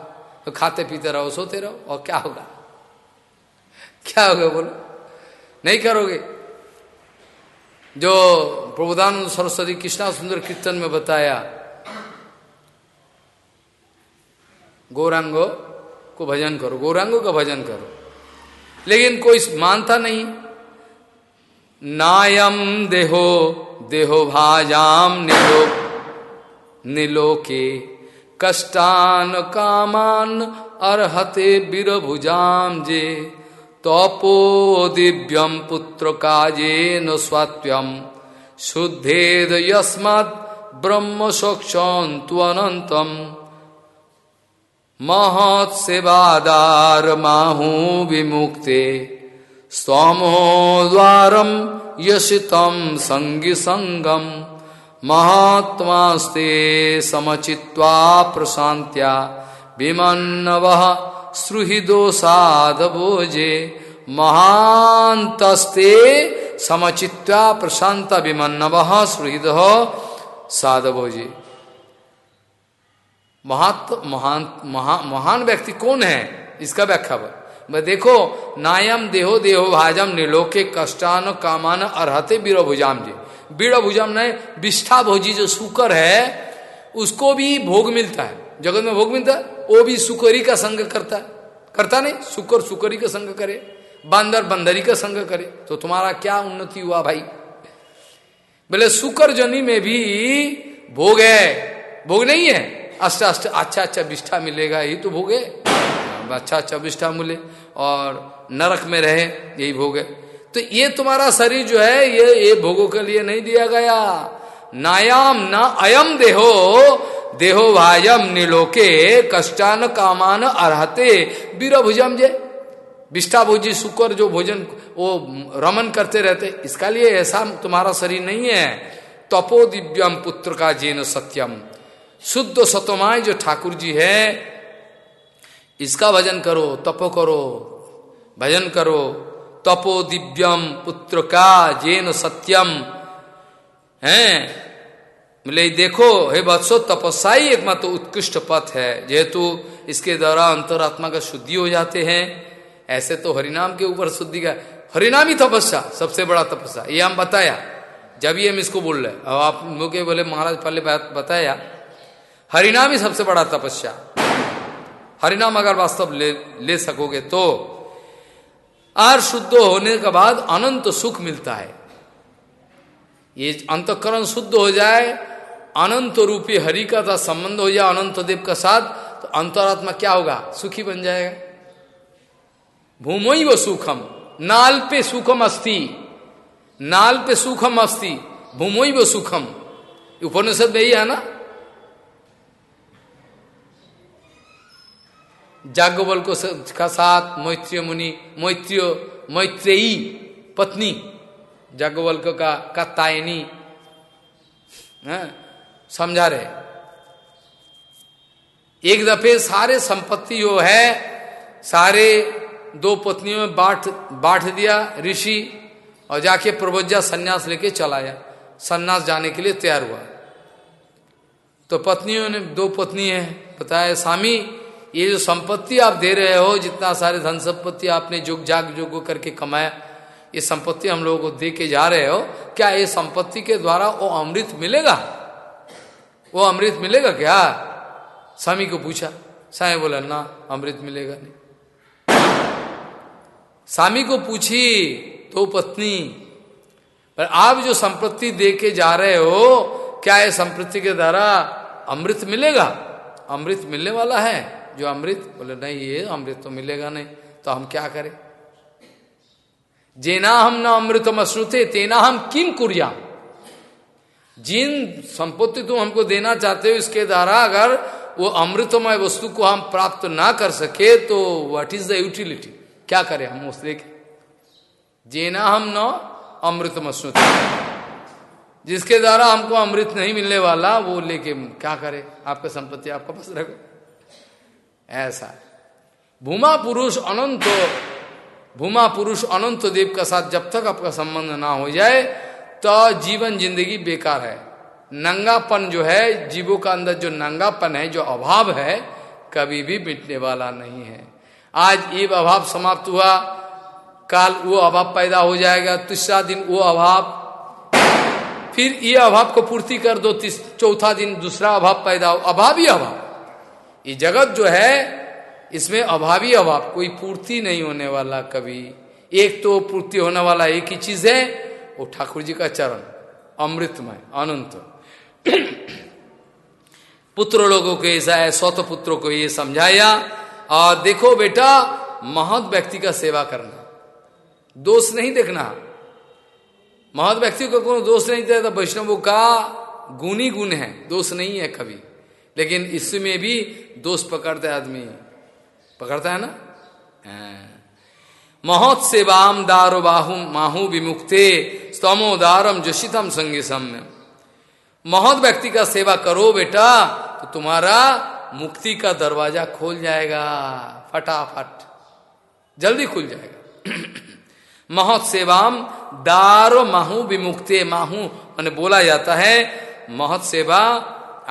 तो खाते पीते रहो, सोते रहो, और क्या होगा? क्या होगा बोलो? नहीं करोगे? जो प्रबोधानंद सरस्वती कृष्णा सुंदर कीर्तन में बताया, गौरांगो को भजन करो, गौरांगो का भजन करो। लेकिन कोई मानता नहीं। नायम देहो देहो भाजाम निलो निलोके कष्टान कामान अर्हते बिरभुजाम जे, तपो दिव्यम पुत्र काजे न स्वात्यम शुद्धेद यस्मत् ब्रह्म सोक्षन्तम महत सेवादार माहू विमुक्ते। स्तमो द्वारम यशितम संगी संगम महात्मास्ते समचित्वा प्रशांत्या विमन्नव श्रुहिदोषाद भोजे महांतस्ते समचित्वा प्रशांत विमन्नव श्रुहिद साध भोजे महात महान महा, महान व्यक्ति कौन है? इसका व्याख्या देखो, नायम देहो देहो भाजम निलोके कष्टान कामान अर्ते बीरो भुजाम जी। बीड़ो भुजाम ने विष्ठा भोजी जो सुकर है, उसको भी भोग मिलता है। जगत में भोग मिलता है, वो भी सुकरी का संग करता है। करता नहीं, सुकर सुकरी का संग करे, बांदर बंदरी का संग करे। तो तुम्हारा क्या उन्नति हुआ भाई? बोले, सुकर जनी में भी भोग है। भोग नहीं है। अष्ट अष्ट अच्छा अच्छा विष्ठा मिलेगा यही तो भोग है। अच्छा अच्छा विष्ठा मिले। और नरक में रहे, यही भोग है। तो ये तुम्हारा शरीर जो है, ये ये भोगों के लिए नहीं दिया गया। नायाम न अयम देहो देहो भाजम निलोके, कष्टान कामान अर्ते बीर भुजम जे विष्ठा भोजी शुक्र जो भोजन, वो रमन करते रहते, इसका लिए ऐसा तुम्हारा शरीर नहीं है। तपो दिव्यम पुत्र का जेन सत्यम। शुद्ध सतमाय जो ठाकुर जी है इसका भजन करो, तपो करो, भजन करो। तपो दिव्यम पुत्र का जेन सत्यम। है? बोले, देखो, हे बत्सो तपस्या ही एकमात्र उत्कृष्ट पथ है, जेहेतु इसके द्वारा अंतरात्मा का शुद्धि हो जाते हैं। ऐसे तो हरिनाम के ऊपर शुद्धि का, हरिनाम ही तपस्या, सबसे बड़ा तपस्या। ये हम बताया, जब ये हम इसको बोल रहे अब आप मुझे बोले, महाराज पहले बताया। हरिनाम ही सबसे बड़ा तपस्या। हरिनाम अगर वास्तव ले ले सकोगे तो। आर शुद्ध होने के बाद अनंत सुख मिलता है। ये अंतकरण शुद्ध हो जाए, अनंत रूपी हरि का था संबंध हो जाए, अनंत देव का साथ तो अंतरात्मा क्या होगा? सुखी बन जाएगा। भूमो वो सुखम, नाल पे सुखम अस्थि नाल पे सुखम अस्थि भूमो वो सुखम। उपनिषद में ही है ना? जाग्ञवल को का साथ, मैत्रिय मुनि, मैत्रिय, मैत्रेयी पत्नी जाग्ञवल्क का कत्तायनी समझा रहे। एक दफे सारे संपत्ति जो है, सारे दो पत्नियों में बांट बांट दिया ऋषि और जाके प्रबोज्जा सन्यास लेके चलाया। सन्यास जाने के लिए तैयार हुआ। तो पत्नियों ने, दो पत्नी है, बताया स्वामी ये जो संपत्ति आप दे रहे हो, जितना सारे धन संपत्ति आपने जुग जाग जोग करके कमाया, ये संपत्ति हम लोगों को दे के जा रहे हो, क्या ये संपत्ति के द्वारा वो अमृत मिलेगा? वो अमृत मिलेगा क्या? स्वामी को पूछा। स्वामी बोला, ना, अमृत मिलेगा नहीं। स्वामी को पूछी तो पत्नी, पर आप जो संपत्ति दे के जा रहे हो, क्या ये संपत्ति के द्वारा अमृत मिलेगा? अमृत मिलने वाला है। जो अमृत, बोले, नहीं, ये अमृत तो मिलेगा नहीं तो हम क्या करें? जेना हम न अमृतम अश्रुते, तेना हम किम कुरिया जिन संपत्ति तुम हमको देना चाहते हो, इसके द्वारा अगर वो अमृतमय वस्तु को हम प्राप्त ना कर सके तो व्हाट इज़ द यूटिलिटी क्या करें हम उस लेके जेना हम न अमृतम अश्रुते, जिसके द्वारा हमको अमृत नहीं मिलने वाला, वो लेके क्या करे? आपका संपत्ति आपका पास रखो। ऐसा। भूमा पुरुष अनंत, भूमा पुरुष अनंत देव का साथ जब तक आपका संबंध ना हो जाए तो जीवन ज़िंदगी बेकार है। नंगापन जो है, जीवों का अंदर जो नंगापन है, जो अभाव है, कभी भी मिटने वाला नहीं है। आज ये अभाव समाप्त हुआ, काल वो अभाव पैदा हो जाएगा, तीसरा दिन वो अभाव, फिर ये अभाव को पूर्ति कर दो चौथा दिन दूसरा अभाव पैदा हो, अभाव ही अभाव। ये जगत जो है, इसमें अभावी अभाव, कोई पूर्ति नहीं होने वाला कभी। एक तो पूर्ति होने वाला एक ही चीज़ है, वो ठाकुर जी का चरण, अमृतमय, अनंत। [clears throat] पुत्र लोगों को ऐसा है, सौत पुत्रों को ये समझाया, और देखो बेटा, महत व्यक्ति का सेवा करना। दोष नहीं देखना। महत व्यक्ति को कोनो दोष नहीं देता? वैष्णवों का गुणी गुण है, दोष नहीं है कभी। लेकिन इसमें भी दोष पकड़ते आदमी। पकड़ता है ना? हाँ। महोत सेवाम दारो बाहु, माहू विमुक्ते स्तमोदारम जोशितम संगे सम्य। महत व्यक्ति का सेवा करो बेटा तो तुम्हारा मुक्ति का दरवाज़ा खोल जाएगा। फटाफट। जल्दी खुल जाएगा। [clears throat] महत सेवाम दारो माहू विमुक्ते, माहू, मैंने बोला जाता है, महत सेवा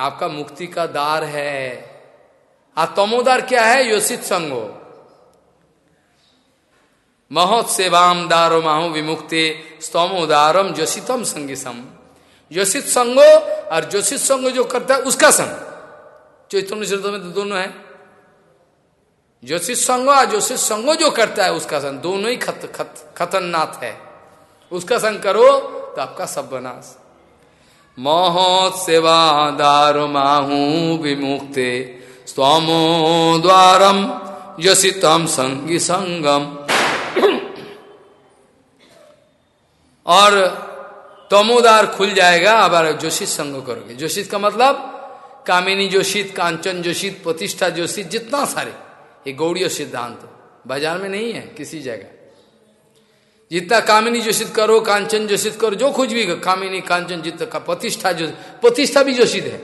आपका मुक्ति का दार है। आ तमोदार क्या है? योषित संगो। महत सेवाम दारो माहो विमुक्ति स्तमोदारम जोशितम संगीसम। योषित संगो और जोशित संग जो करता है उसका संग। चैतन्य चरित्र में तो दोनों है। जोशित संग और जोशित संगो जो करता है उसका संग। दोनों ही खत, खत, खतरनाक है। उसका संग करो तो आपका सब बनास महोत्सेवा दारो माहू विमुक्ते। स्वामो द्वारम यसितम संगी संगम। और तमोदार खुल जाएगा अब जोशित संग करोगे। जोशित का मतलब कामिनी जोशित, कांचन जोशित, प्रतिष्ठा जोशित, जितना सारे। ये गौड़ीय सिद्धांत। बाज़ार में नहीं है, किसी जगह। जितना कामिनी जोषित करो, कांचन जोषित करो, जो कुछ भी कामिनी, कांचन जितना का प्रतिष्ठा जो, प्रतिष्ठा भी जोशित है।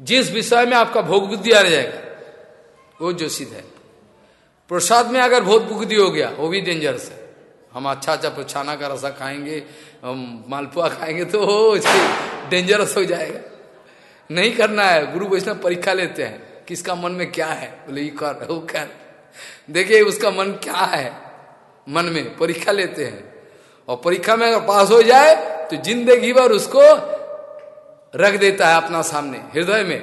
जिस विषय में आपका भोग बुद्धि आ जाएगा, वो जोशित है। प्रसाद में अगर भोग बुद्धि हो गया, वो भी डेंजरस है। हम अच्छा अच्छा प्रछाना का रसा खाएँगे मालपुआ खाएँगे तो हो डेंजरस हो जाएगा। नहीं करना है, गुरु वैष्णव परीक्षा लेते हैं, किसका मन में क्या है? बोले, ये कर, वो कर। देखिए, उसका मन क्या है? मन में परीक्षा लेते हैं। और परीक्षा में अगर पास हो जाए तो ज़िंदगी भर उसको रख देता है अपना सामने, हृदय में।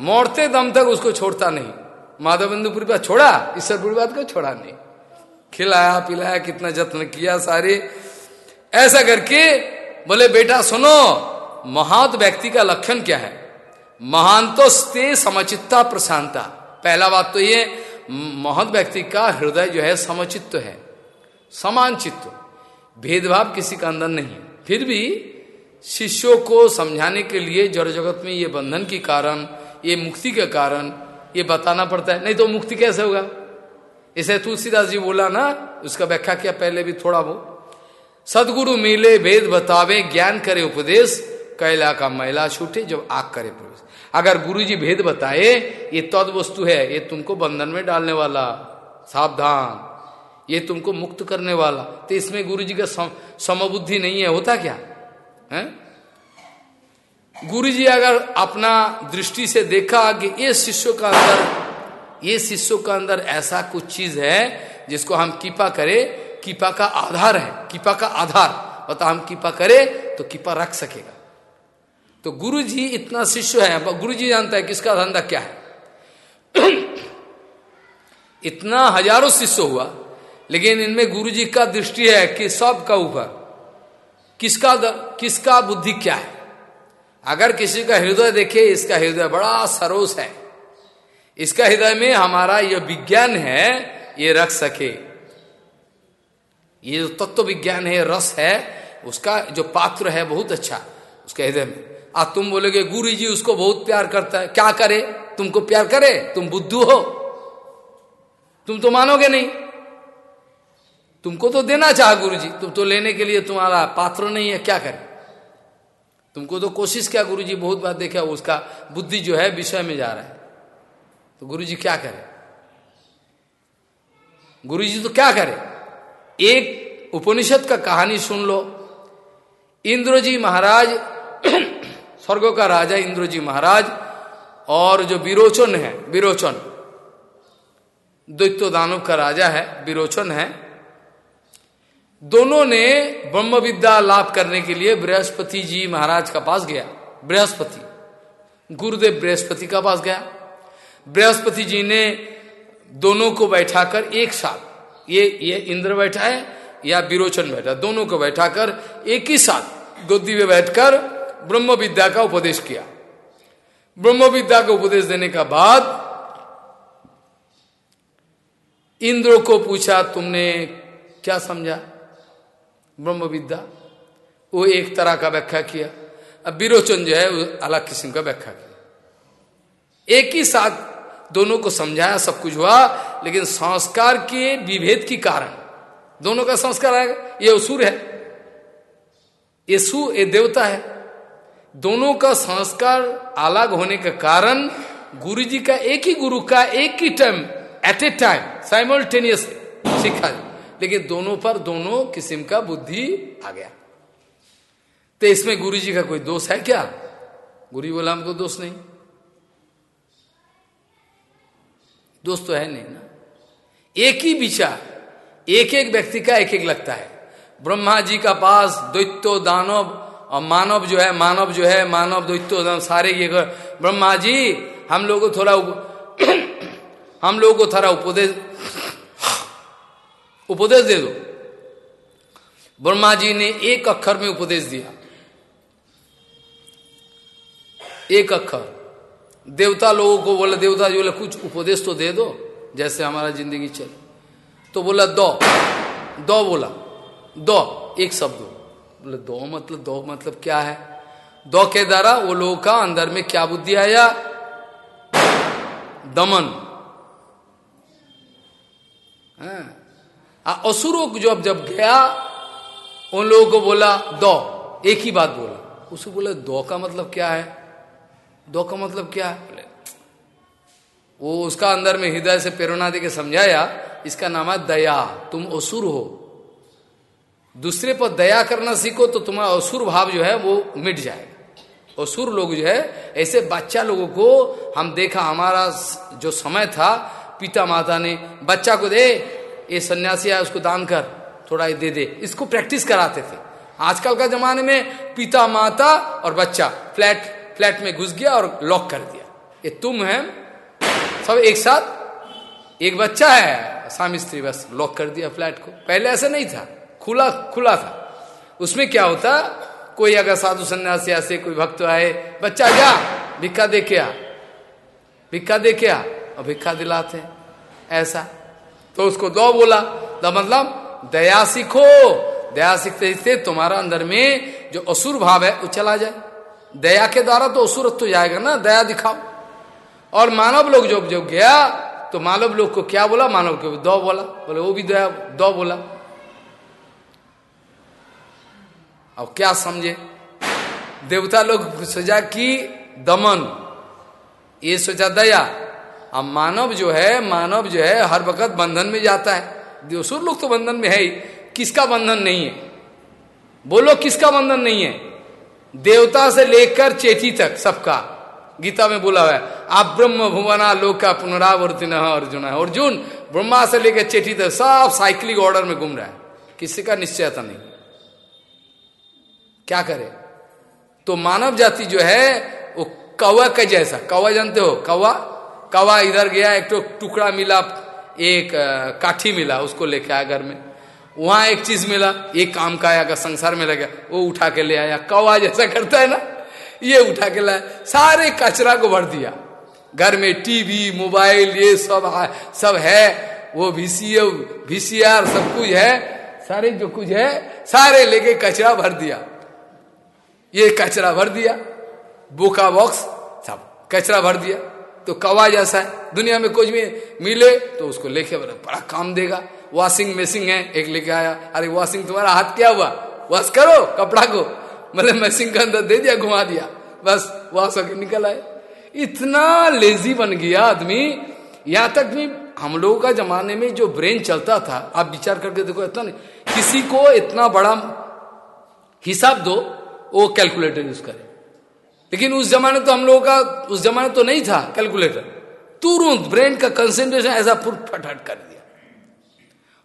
मोड़ते दम तक उसको छोड़ता नहीं। माधव बिंदुपुरी का छोड़ा, ईश्वरपुरी बात को छोड़ा नहीं। खिलाया, पिलाया, कितना जत्न किया सारे। ऐसा करके बोले, बेटा, सुनो महात व्यक्ति का लक्षण क्या है? महानतो स्ते समचित्ता प्रशांता। पहला बात तो ये महत व्यक्ति का हृदय जो है समचित्त है समान चित्त भेदभाव किसी का अंदर नहीं। फिर भी शिष्यों को समझाने के लिए जड़ जगत में ये बंधन के कारण, ये मुक्ति के कारण ये बताना पड़ता है। नहीं तो मुक्ति कैसे होगा? इसे तुलसीदास जी बोला ना, उसका व्याख्या किया पहले भी थोड़ा वो सदगुरु मिले वेद बतावे, ज्ञान करे, उपदेश कैला का मैला छूटे, जब आग करे प्रवेश। अगर गुरु जी भेद बताए, ये तद वस्तु है, ये तुमको बंधन में डालने वाला, सावधान, ये तुमको मुक्त करने वाला। तो इसमें गुरु जी का समबुद्धि नहीं है, होता क्या? है? गुरु जी अगर अपना दृष्टि से देखा कि ये शिष्यों का अंदर, ये शिष्यों का अंदर ऐसा कुछ चीज़ है, जिसको हम कीपा करें, कीपा का आधार है, कीपा का आधार। बता हम कीपा करें तो कीपा रख सकेगा। तो गुरु जी इतना शिष्य है गुरु जी जानता है किसका धंधा क्या है। [clears throat] इतना हज़ारों शिष्य हुआ, लेकिन इनमें गुरु जी का दृष्टि है कि सब का ऊपर, किसका किसका बुद्धि क्या है। अगर किसी का हृदय देखे, इसका हृदय बड़ा सरोस है। इसका हृदय में हमारा यह विज्ञान है, ये रख सके। ये जो तत्व विज्ञान है, रस है, उसका जो पात्र है, बहुत अच्छा उसके हृदय में। आज तुम बोलोगे गुरु जी उसको बहुत प्यार करता है। क्या करे? तुमको प्यार करे? तुम बुद्धू हो। तुम तो मानोगे नहीं। तुमको तो देना चाह गुरु जी तुम तो लेने के लिए तुम्हारा पात्र नहीं है, क्या करे? तुमको तो कोशिश किया गुरु जी बहुत बार देखा उसका बुद्धि जो है विषय में जा रहा है। तो गुरु जी क्या करे? गुरु जी तो क्या करे? एक उपनिषद का कहानी सुन लो। इंद्र जी महाराज स्वर्गों का राजा इंद्र जी महाराज और जो विरोचन है विरोचन दैत्य दानव का राजा है विरोचन है, दोनों ने ब्रह्म विद्या लाभ करने के लिए बृहस्पति जी महाराज का पास गया, बृहस्पति, गुरुदेव बृहस्पति का पास गया। बृहस्पति जी ने दोनों को बैठाकर एक साथ ये ये इंद्र बैठा है या विरोचन बैठा, दोनों को बैठाकर एक ही साथ गोदी में बैठकर ब्रह्म विद्या का उपदेश किया। ब्रह्म विद्या का उपदेश देने का बाद इंद्र को पूछा, तुमने क्या समझा? ब्रह्म विद्या वो एक तरह का व्याख्या किया। अब विरोचन जो है अलग किस्म का व्याख्या किया। एक ही साथ दोनों को समझाया, सब कुछ हुआ, लेकिन संस्कार के विभेद के कारण। दोनों का संस्कार आएगा। ये असुर है। ये सु, ये देवता है। दोनों का संस्कार अलग होने के कारण गुरु जी का एक ही गुरु का एक ही time at a time simultaneous सिखा लेकिन दोनों पर दोनों किस्म का बुद्धि आ गया। तो इसमें गुरु जी का कोई दोष है क्या? गुरु जी बोला, हमको दोष नहीं। दोष तो है नहीं ना। एक ही विचार एक एक व्यक्ति का एक एक लगता है। ब्रह्मा जी का पास दैत्यो दानव और मानव जो है, मानव जो है, मानव दैत्यो सारे ये ब्रह्मा जी, हम लोग को थोड़ा [clears throat] हम लोगों को थोड़ा उपदेश उपदेश दे दो। ब्रह्मा जी ने एक अक्षर में उपदेश दिया। एक अक्षर। देवता लोगों को बोला, देवता जी बोले, कुछ उपदेश तो दे दो, जैसे हमारा ज़िंदगी चले। तो बोला, दो। दो बोला। दो, एक शब्द। बोले दो मतलब दो मतलब क्या है? दो के द्वारा वो लोगों का अंदर में क्या बुद्धि आया दमन। हाँ। असुरों को जब जब गया, उन लोगों को बोला, दो। एक ही बात बोला। उसको बोले, दो का मतलब क्या है? दो का मतलब क्या है? वो उसका अंदर में हृदय से प्रेरणा दे के समझाया, इसका नाम है दया। तुम असुर हो। दूसरे पर दया करना सीखो तो तुम्हारा असुर भाव जो है वो मिट जाएगा। असुर लोग जो है, ऐसे बच्चा लोगों को हम देखा हमारा जो समय था, पिता माता ने, बच्चा को दे, ये सन्यासी है उसको दान कर, थोड़ा ये दे दे, इसको प्रैक्टिस कराते थे। आजकल का जमाने में पिता माता और बच्चा, फ्लैट फ्लैट में घुस गया और लॉक कर दिया। ये तुम है, सब एक साथ, एक बच्चा है, स्वामी स्त्री बस लॉक कर दिया फ्लैट को। पहले ऐसा नहीं था। खुला खुला था। उसमें क्या होता? कोई अगर साधु संन्यासी ऐसे कोई भक्त आए, बच्चा, जा भिक्खा दे के आ। भिक्खा दे के आ? और भिक्खा दिलाते ऐसा। तो उसको दो बोला। तो मतलब दया सीखो। दया सीखते सीखते तुम्हारा अंदर में जो असुर भाव है, वो चला जाए। दया के द्वारा तो असुरत तो जाएगा ना। दया दिखाओ। और मानव लोग जो जो गया तो मानव लोग को क्या बोला? मानव को दो बोला। बोले, वो भी दया, दो बोला। अब क्या समझे? देवता लोग सोचा कि दमन। ये सोचा दया। अब मानव जो है, मानव जो है, हर वक्त बंधन में जाता है। देवसुर लोग तो बंधन में है ही। किसका बंधन नहीं है? बोलो, किसका बंधन नहीं है? देवता से लेकर चेती तक सबका। गीता में बोला हुआ है, आप ब्रह्म भुवना लोक का पुनरावर्तन है अर्जुन। है अर्जुन ब्रह्मा से लेकर चेटी तक सब साइकिलिंग ऑर्डर में घूम रहा है। किसी का निश्चयता नहीं। क्या करे? तो मानव जाति जो है वो कौवा का जैसा। कौवा जानते हो? कौवा? कौवा इधर गया एक तो टुकड़ा मिला एक काठी मिला उसको लेके आया घर में। वहाँ एक चीज़ मिला एक काम का आया का संसार में लगा वो उठा के ले आया। कौवा जैसा करता है ना? ये उठा के लाया। सारे कचरा को भर दिया। घर में टीवी मोबाइल ये सब आ, सब है। वो वीसी वीसीआर सब कुछ है। सारे जो कुछ है सारे लेके कचरा भर दिया। ये कचरा भर दिया, बोका बॉक्स सब कचरा भर दिया। तो कवा जैसा है, दुनिया में कुछ भी मिले तो उसको लेके बड़ा काम देगा। वॉशिंग मशीन है, एक लेके आया, अरे वॉशिंग तुम्हारा हाथ क्या हुआ? वॉश करो कपड़ा को। मतलब मशीन के अंदर दे दिया, घुमा दिया। बस वॉश होकर निकल आए। इतना लेजी बन गया आदमी। यहाँ तक भी हम लोगों का जमाने में जो ब्रेन चलता था, आप विचार करके देखो, इतना नहीं। किसी को इतना बड़ा हिसाब दो वो कैलकुलेटर यूज़ करे। लेकिन उस जमाने तो हम लोगों का, उस जमाने तो नहीं था कैलकुलेटर तुरंत ब्रेन का कंसेंट्रेशन ऐसा फुट फटहट कर दिया।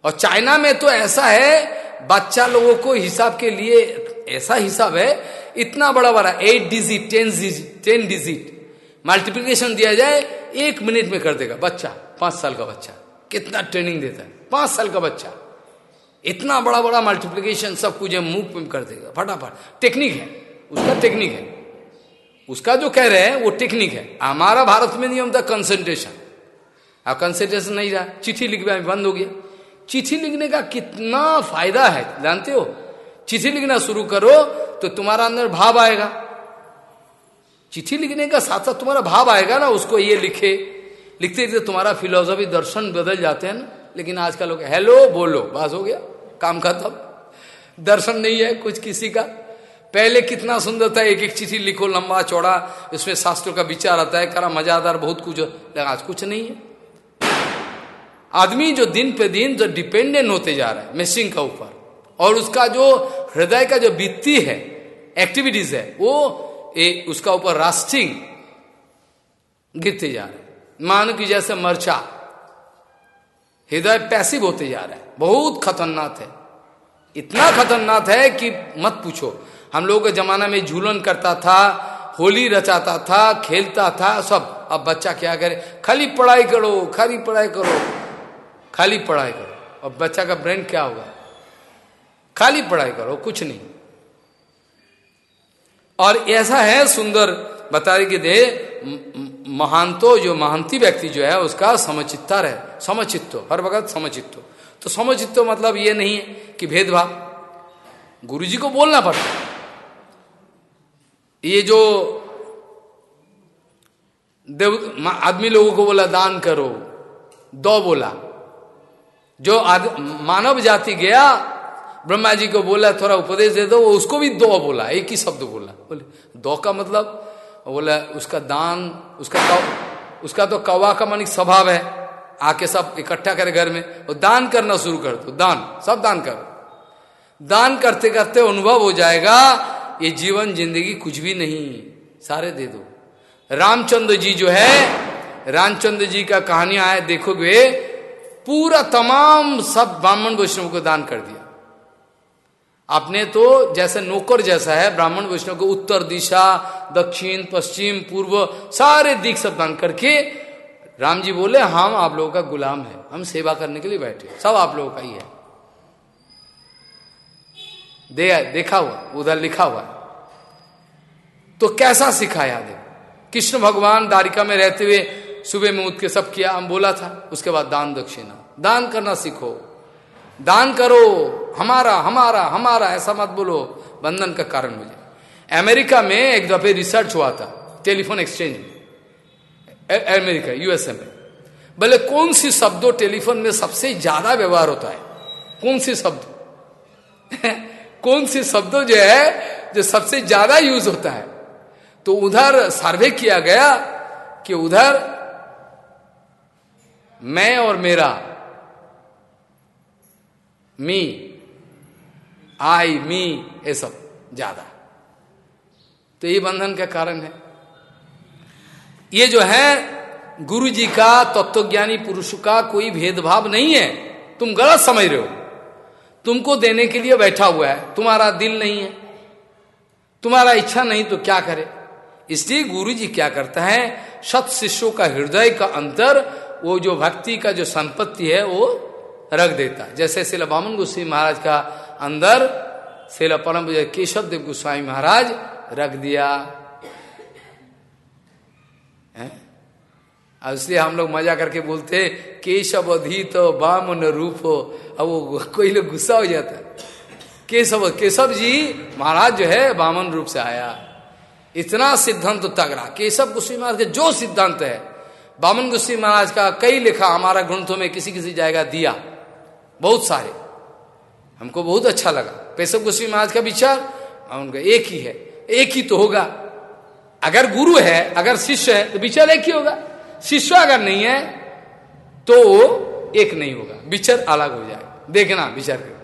और चाइना में तो ऐसा है, बच्चा लोगों को हिसाब के लिए ऐसा हिसाब है, इतना बड़ा बड़ा eight digit ten digit ten digit multiplication दिया जाए, एक मिनट में कर देगा बच्चा, पाँच साल का बच्चा। कितना ट्रेनिंग देता है? पाँच साल का बच्चा। इतना बड़ा बड़ा मल्टीप्लीकेशन सब कुछ मुँह में कर देगा, फटाफट। टेक्निक है, उसका टेक्निक है। उसका जो कह रहे हैं, वो टेक्निक है। हमारा भारत में नियम था कंसेंट्रेशन अब कंसेंट्रेशन नहीं रहा। चिट्ठी लिखना बंद हो गया। चिट्ठी लिखने का कितना फ़ायदा है, जानते हो? चिट्ठी लिखना शुरू करो तो तुम्हारा अंदर भाव आएगा। चिट्ठी लिखने का साथ साथ तुम्हारा भाव आएगा ना, उसको ये लिखे। लिखते लिखते तुम्हारा फिलोसफी दर्शन बदल जाते हैं ना। लेकिन आज का लोग हेलो बोलो। बस हो गया काम खत्म। दर्शन नहीं है कुछ किसी का। पहले कितना सुंदर था एक एक चिट्ठी लिखो लंबा चौड़ा इसमें शास्त्रों का विचार आता है करा मजादार बहुत कुछ। लेकिन आज कुछ नहीं है। आदमी जो दिन पे दिन जो डिपेंडेंट होते जा रहा है मशीन का ऊपर और उसका जो हृदय का जो वित्ती है एक्टिविटीज़ है वो ए, उसका ऊपर रास्टिंग गिरते जा रहे मानो कि जैसे मर्चा। हृदय पैसिव होते जा रहा है। बहुत खतरनाक है। इतना खतरनाक है कि मत पूछो। हम लोगों के जमाना में झूलन करता था, होली रचाता था, खेलता था, सब। अब बच्चा क्या करे? खाली पढ़ाई करो, खाली पढ़ाई करो। खाली पढ़ाई करो। अब बच्चा का ब्रेन क्या होगा? खाली पढ़ाई करो, कुछ नहीं। और ऐसा है सुंदर। बता रहे कि दे महानतो जो महांती व्यक्ति जो है, उसका समचित्ता रहे। समचित्तो, हर वक्त समचित्तो। तो समचित्तो मतलब ये नहीं है कि भेदभाव। गुरु जी को बोलना पड़ता ये जो देव आदमी लोगों को बोला, दान करो। दो बोला। जो मानव जाति गया, ब्रह्मा जी को बोला, थोड़ा उपदेश दे दो, उसको भी दो बोला। एक ही शब्द बोला। बोले, दो का मतलब बोला उसका दान उसका कौ, उसका तो कौवा का मानिक स्वभाव है। आके सब इकट्ठा करे घर में और दान करना शुरू कर दो दान सब दान करो दान करते करते अनुभव हो जाएगा ये जीवन ज़िंदगी कुछ भी नहीं सारे दे दो। रामचंद्र जी जो है रामचंद्र जी का कहानी है देखोगे पूरा तमाम सब ब्राह्मण वैष्णव को दान कर दिया। आपने तो जैसे नौकर जैसा है ब्राह्मण वैष्णव को उत्तर दिशा दक्षिण पश्चिम पूर्व सारे दिख सब दान करके राम जी बोले हम आप लोगों का गुलाम है। हम सेवा करने के लिए बैठे सब आप लोगों का ही है। दे, देखा हुआ उधर लिखा हुआ तो कैसा सिखाया दे कृष्ण भगवान दारिका में रहते हुए सुबह में उठ के सब किया हम बोला था उसके बाद दान दक्षिणा। दान करना सीखो। दान करो, हमारा हमारा हमारा, ऐसा मत बोलो। बंधन का कारण मुझे अमेरिका में एक दफे रिसर्च हुआ था, टेलीफोन एक्सचेंज में। अमेरिका, यूएसए में। बोले कौन सी शब्दों टेलीफोन में सबसे ज़्यादा व्यवहार होता है, कौन सी शब्द? [laughs] कौन सी शब्दों जो है, जो सबसे ज़्यादा यूज़ होता है? तो उधर सर्वे किया गया कि उधर मैं और मेरा मी आई मी ये सब ज़्यादा। तो ये बंधन का कारण है। ये जो है गुरु जी का, तत्वज्ञानी पुरुष का कोई भेदभाव नहीं है। तुम गलत समझ रहे हो। तुमको देने के लिए बैठा हुआ है। तुम्हारा दिल नहीं है। तुम्हारा इच्छा नहीं तो क्या करे? इसलिए गुरु जी क्या करता है, सत शिष्यों का हृदय का अंतर, वो जो भक्ति का जो संपत्ति है, वो रख देता। जैसे शिला बामन गोस्वामी महाराज का अंदर शिला परम केशव देव गोस्वामी महाराज रख दिया। है? इसलिए हम लोग मज़ा करके बोलते, केशव अधित बामन रूप। अब वो [laughs] कोई लोग गुस्सा हो जाता केशव केशव जी महाराज जो है बामन रूप से आया। इतना सिद्धांत तो तगड़ा केशव गोस्वी महाराज के जो सिद्धांत है बामन गोस्वी महाराज का कई लिखा हमारा ग्रंथों में किसी किसी जाएगा दिया। बहुत सारे। हमको बहुत अच्छा लगा। पेशव गोस्वी महाराज का विचार उनका एक ही है। एक ही तो होगा। अगर गुरु है, अगर शिष्य है तो विचार एक ही होगा। शिष्य अगर नहीं है तो एक नहीं होगा। विचार अलग हो जाए। देखना, विचार कर।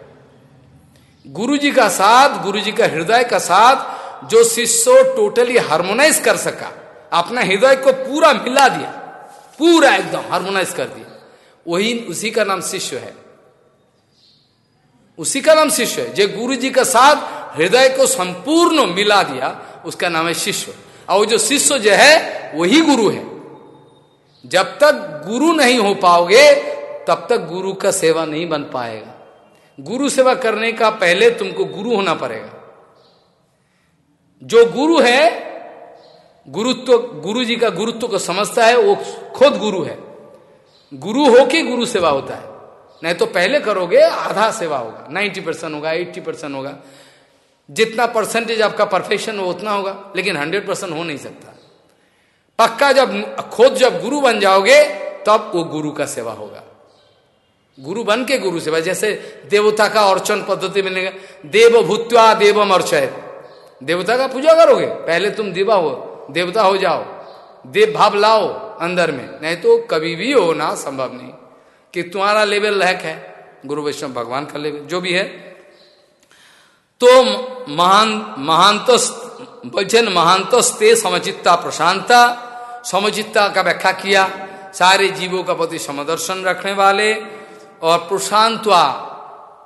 गुरु जी का साथ गुरु जी का हृदय का साथ, जो शिष्य टोटली हार्मोनाइज कर सका, अपना हृदय को पूरा मिला दिया, पूरा एकदम हार्मोनाइज कर दिया, वही उसी का नाम शिष्य है। उसी का नाम शिष्य है। जो गुरु जी का साथ हृदय को संपूर्ण मिला दिया, उसका नाम है शिष्य। और जो शिष्य जो है, वही गुरु है। जब तक गुरु नहीं हो पाओगे, तब तक गुरु का सेवा नहीं बन पाएगा। गुरु सेवा करने का पहले तुमको गुरु होना पड़ेगा। जो गुरु है, गुरुत्व गुरु जी का गुरुत्व को समझता है, वो खुद गुरु है। गुरु हो के गुरु सेवा होता है। नहीं तो पहले करोगे, आधा सेवा होगा। नाइन्टी परसेंट होगा, एट्टी परसेंट होगा। जितना परसेंटेज आपका परफेक्शन हो, उतना होगा, लेकिन हंड्रेड परसेंट हो नहीं सकता। पक्का जब, खुद जब गुरु बन जाओगे, तब वो गुरु का सेवा होगा। गुरु बन के गुरु सेवा, जैसे देवता का अर्चन पद्धति मिलेगा। देव भूतवा देवम अर्चय देवता का पूजा करोगे? पहले तुम दिवा हो, देवता हो जाओ। देव भाव लाओ अंदर में। नहीं तो कभी भी होना संभव नहीं। कि तुम्हारा लेवल लहक है, गुरु वैष्णव भगवान का लेवल, जो भी है। तो महान महांत वचन महांतस्ते समचित्ता प्रशांता, समचित्ता का व्याख्या किया, सारे जीवों का प्रति समदर्शन रखने वाले, और प्रशांतवा,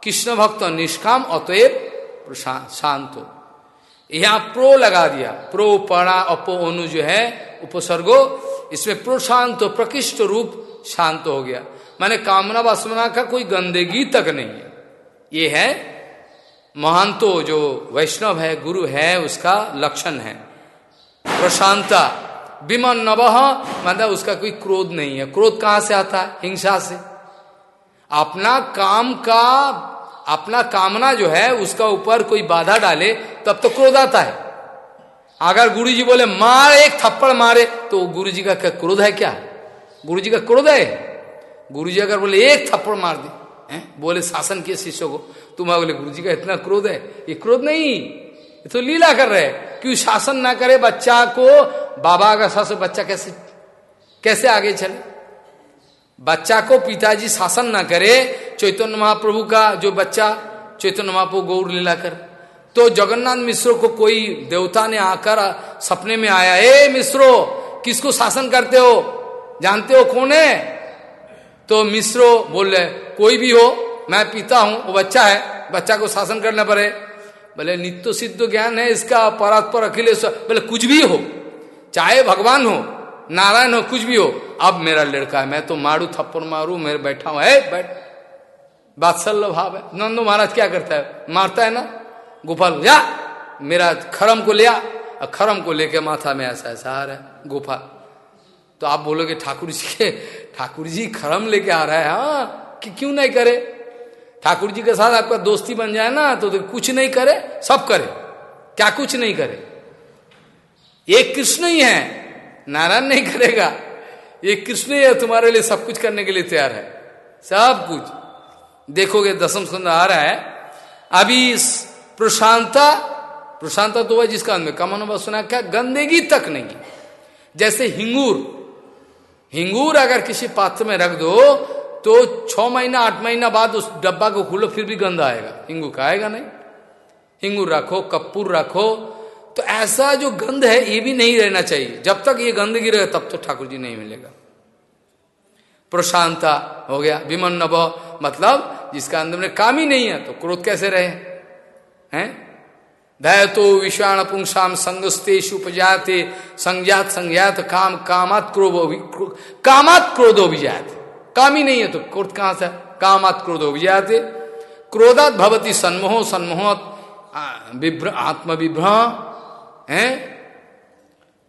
कृष्ण भक्त निष्काम, अतएव शांत यहाँ प्रो लगा दिया। प्रो पड़ा अपो अनु जो है, उपसर्गो, इसमें प्रशांत, प्रकृष्ट रूप शांत हो गया। माने कामना वासना का कोई गंदगी तक नहीं है। ये है महानतो जो वैष्णव है, गुरु है, उसका लक्षण है। प्रशांता विमन नव मतलब उसका कोई क्रोध नहीं है। क्रोध कहाँ से आता है? हिंसा से। अपना काम का, अपना कामना जो है, उसका ऊपर कोई बाधा डाले, तब तो क्रोध आता है। अगर गुरु जी बोले, मार, एक थप्पड़ मारे तो गुरु जी का क्रोध है क्या? गुरु जी का क्रोध है? गुरु जी अगर बोले, एक थप्पड़ मार दे। हैं? बोले, शासन किए शिष्य को। तुम बोले गुरु जी का इतना क्रोध है। ये क्रोध नहीं। ये तो लीला कर रहे क्यों शासन ना करे बच्चा को? बाबा का शासन बच्चा कैसे कैसे आगे चले? बच्चा को पिताजी शासन ना करे, चैतन्य महाप्रभु का जो बच्चा, चैतन्य महाप्रभु गौर लीला कर। तो जगन्नाथ मिश्रो को कोई देवता ने आकर सपने में आया, ए मिश्रो, किसको शासन करते हो? जानते हो कौन है? तो मिश्रो बोल, कोई भी हो, मैं पिता हूँ, वो बच्चा है, बच्चा को शासन करना पड़े। बोले, नित्य सिद्ध ज्ञान है इसका परात्पर अखिलेश बोले, कुछ भी हो, चाहे भगवान हो, नारायण हो, कुछ भी हो, अब मेरा लड़का है, मैं तो मारू, थप्पड़ मारू मेरे बैठा हूँ बैठ। बात्सल्य भाव है। नंदो महाराज क्या करता है? मारता है ना? गोपाल जा मेरा खरम को लिया खरम को लेके माथा में ऐसा ऐसा आ रहा है, गुफा। तो आप बोलोगे ठाकुर जी के ठाकुर जी खरम लेके आ रहा है। हाँ कि क्यों नहीं करे? ठाकुर जी के साथ आपका दोस्ती बन जाए ना तो, तो कुछ नहीं करे सब करे। क्या कुछ नहीं करे? एक कृष्ण ही है। नारायण नहीं करेगा। ये कृष्ण ही है तुम्हारे लिए सब कुछ करने के लिए तैयार है। सब कुछ। देखोगे दसम सुंदर आ रहा है। अभी प्रशांता प्रशांता तो वह जिसका अंदर कमन सुना क्या गंदगी तक नहीं। जैसे हिंगूर हिंगूर अगर किसी पात्र में रख दो तो छ महीना, आठ महीना बाद उस डब्बा को खोलो, फिर भी गंदा आएगा। हिंगू का आएगा नहीं। हिंगूर रखो, कपूर रखो। तो ऐसा जो गंध है, ये भी नहीं रहना चाहिए। जब तक ये गंदगी रहे, तब तो ठाकुर जी नहीं मिलेगा। प्रशांता हो गया विमन नभ। मतलब जिसका अंदर में काम ही नहीं है तो क्रोध कैसे रहे? हैं? दया तो विषाण पुंसाम संगस्तेश उपजाते, संज्ञात संज्ञात, काम कामात क्रोध कामात क्रोधो भी जाते काम ही नहीं है तो क्रोध कहाँ से? कामात क्रोधो भी जाते क्रोधात भवती सन्मोह सन्मोह विभ्र आत्म विभ्र है?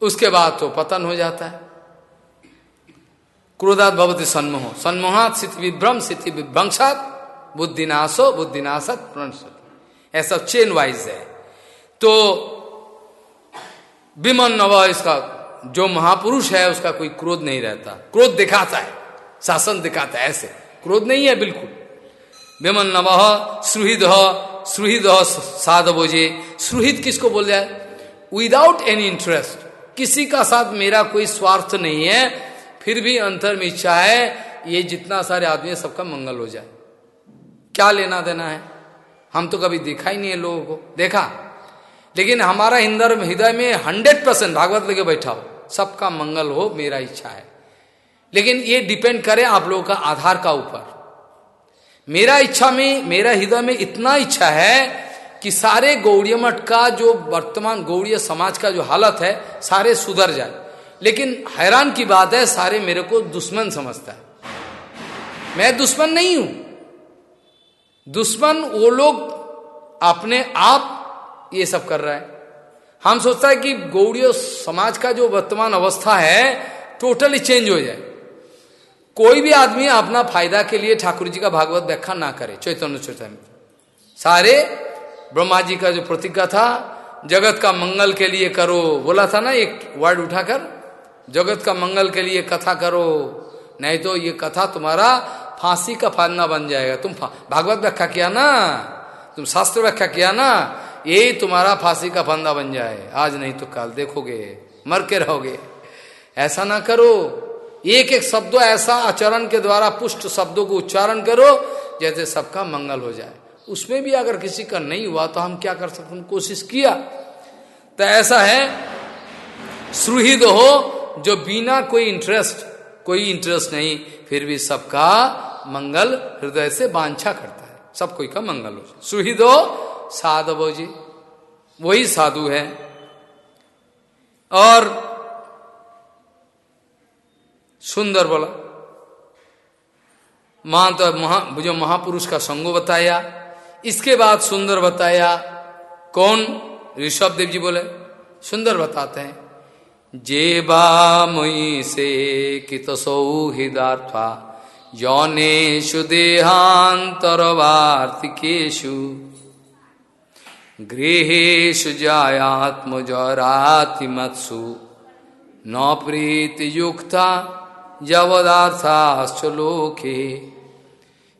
उसके बाद तो पतन हो जाता है। क्रोधात भवती सन्मोह। सन्मोहात स्थिति विभ्रम स्थिति विभ्रंशात, बुद्धिनाशो, बुद्धिनाशत प्रणसत ऐसा चेन वाइज है। तो विमन नव इसका, जो महापुरुष है, उसका कोई क्रोध नहीं रहता। क्रोध दिखाता है, शासन दिखाता है, ऐसे। क्रोध नहीं है, बिल्कुल। विमन नव सुहिद सुहिद साधवोजे सुहित किसको बोल जाए विदाउट एनी इंटरेस्ट किसी का साथ मेरा कोई स्वार्थ नहीं है, फिर भी अंतर में इच्छा है, ये जितना सारे आदमी सबका मंगल हो जाए। क्या लेना देना है? हम तो कभी देखा ही नहीं है लोगों को। देखा? लेकिन हमारा हिंदर हृदय में हंड्रेड परसेंट भागवत लेके बैठा हो, सबका मंगल हो, मेरा इच्छा है। लेकिन ये डिपेंड करे आप लोगों का आधार का ऊपर। मेरा इच्छा में, मेरा हृदय में इतना इच्छा है कि सारे गौड़िय मठ का जो वर्तमान गौड़ीय समाज का जो हालत है, सारे सुधर जाए। लेकिन हैरान की बात है, सारे मेरे को दुश्मन समझता है। मैं दुश्मन नहीं हूँ। दुश्मन वो लोग अपने आप ये सब कर रहा है। हम सोचता है कि गौड़ीय समाज का जो वर्तमान अवस्था है टोटली चेंज हो जाए। कोई भी आदमी अपना फ़ायदा के लिए ठाकुर जी का भागवत व्याख्या ना करे, चैतन्य चैतन्य। सारे ब्रह्मा जी का जो प्रतिज्ञा था, जगत का मंगल के लिए करो, बोला था ना एक वर्ड उठाकर, जगत का मंगल के लिए कथा करो, नहीं तो ये कथा तुम्हारा फांसी का फांदा बन जाएगा। तुम भागवत व्याख्या किया ना, तुम शास्त्र व्याख्या किया ना ये तुम्हारा फांसी का फंदा बन जाए। आज नहीं तो कल देखोगे, मर के रहोगे। ऐसा ना करो। एक एक शब्द, ऐसा आचरण के द्वारा पुष्ट शब्दों को उच्चारण करो, जैसे सबका मंगल हो जाए। उसमें भी अगर किसी का नहीं हुआ तो हम क्या कर सकते कोशिश किया। तो ऐसा है सुहृद हो, जो बिना कोई इंटरेस्ट कोई इंटरेस्ट नहीं, फिर भी सबका मंगल हृदय से बांछा करता है। सब कोई का मंगल हो सुहृद हो साधव जी, वही साधु है। और सुंदर बोला, माँ तो महा, जो महापुरुष का संगो बताया, इसके बाद सुंदर बताया, कौन? ऋषभ देव जी बोले, सुंदर बताते हैं। जेबा मई से कित सौहृदार्था यौनेशु देहांतर वार्तिकेशु गृहेशु जायात्मजरातिमत्सु। न प्रीति युक्ता जवदार्थाश्च लोके।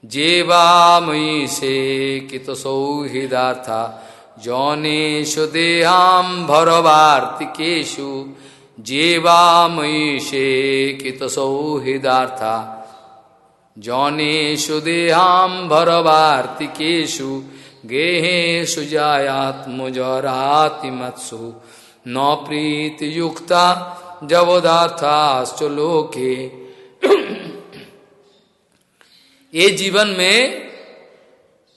जेवामयी से कित सौहृदार्था जौनेशु देहाम्भरवार्तिकेशु जेवामयी से कित सौहृदार्था जौनेशु देहाम्भरवार्तिकेशु गेहेशु जायात्मजरातिमत्सु न प्रीति युक्ता जबोदार्थाश्च लोके। ये जीवन में,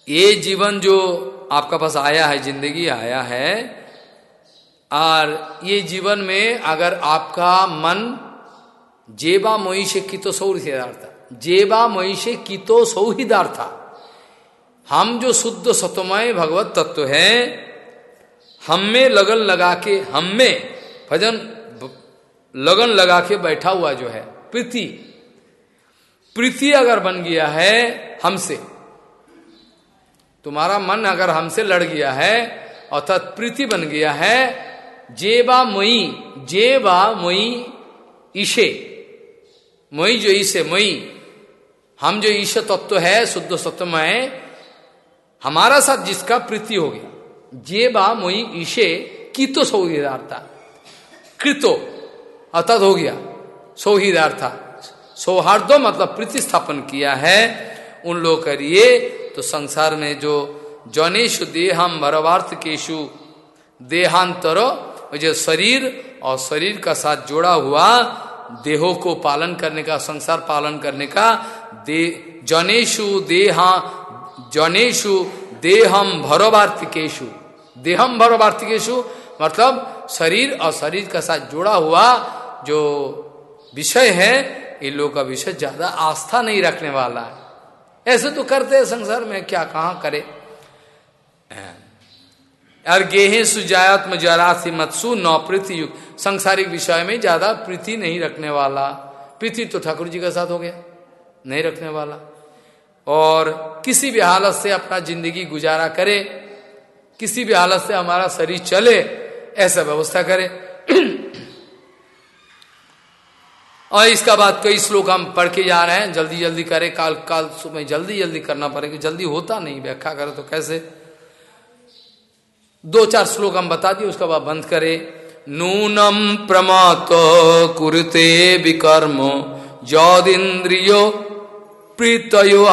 ये जीवन जो आपका पास आया है, ज़िंदगी आया है, और ये जीवन में अगर आपका मन जेबा मोई से कितो सौहिदार्था जेबा मोई से कितो सौहिदार्था हम जो शुद्ध सतमय भगवत तत्व है, हम में लगन लगा के, हम में भजन, लगन लगा के बैठा हुआ जो है, प्रीति। प्रीति अगर बन गया है हमसे, तुम्हारा मन अगर हमसे लड़ गया है, अर्थात प्रीति बन गया है जेबा मोई जेबा मोई ईशे, मोई जो ईशे, मोई, हम जो ईश तत्व है, शुद्ध सत्यमय हमारा साथ जिसका प्रीति हो गया। जे बा मोई ईशे कितो सौहिदार्था कृतो, अर्थात हो गया सौहिदार्था सौहार्दो मतलब प्रीति स्थापन किया है उन लोग करिए तो संसार में जो जनेश देहम मरवार्थ केशु, देहांतर जो शरीर, और शरीर का साथ जोड़ा हुआ, देहो को पालन करने का, संसार पालन करने का, दे जनेशु देहा जनेशु देहम भरोवार्तिकेशु देहम भरोवार्तिकेशु मतलब शरीर और शरीर का साथ जुड़ा हुआ जो विषय है इन लोगों का विषय ज़्यादा आस्था नहीं रखने वाला है। ऐसे तो करते हैं संसार में, क्या कहा करे? और गेहे सुजायात्म जरासी मत्सु नौ प्रीति युग संसारिक विषय में ज़्यादा प्रीति नहीं रखने वाला। प्रीति तो ठाकुर जी के साथ हो गया, नहीं रखने वाला। और किसी भी हालत से अपना ज़िंदगी गुजारा करे, किसी भी हालत से हमारा शरीर चले, ऐसा व्यवस्था करे। [clears throat] और इसका बाद कई श्लोक हम पढ़ के जा रहे हैं, जल्दी जल्दी करे, काल काल सुबह जल्दी जल्दी करना पड़ेगा, जल्दी होता नहीं, व्याख्या करे तो कैसे? दो चार श्लोक हम बता दिए, उसका बाद बंद करे। नूनम प्रमात कुरुते विकर्म जौदिंद्रियो प्रीतयो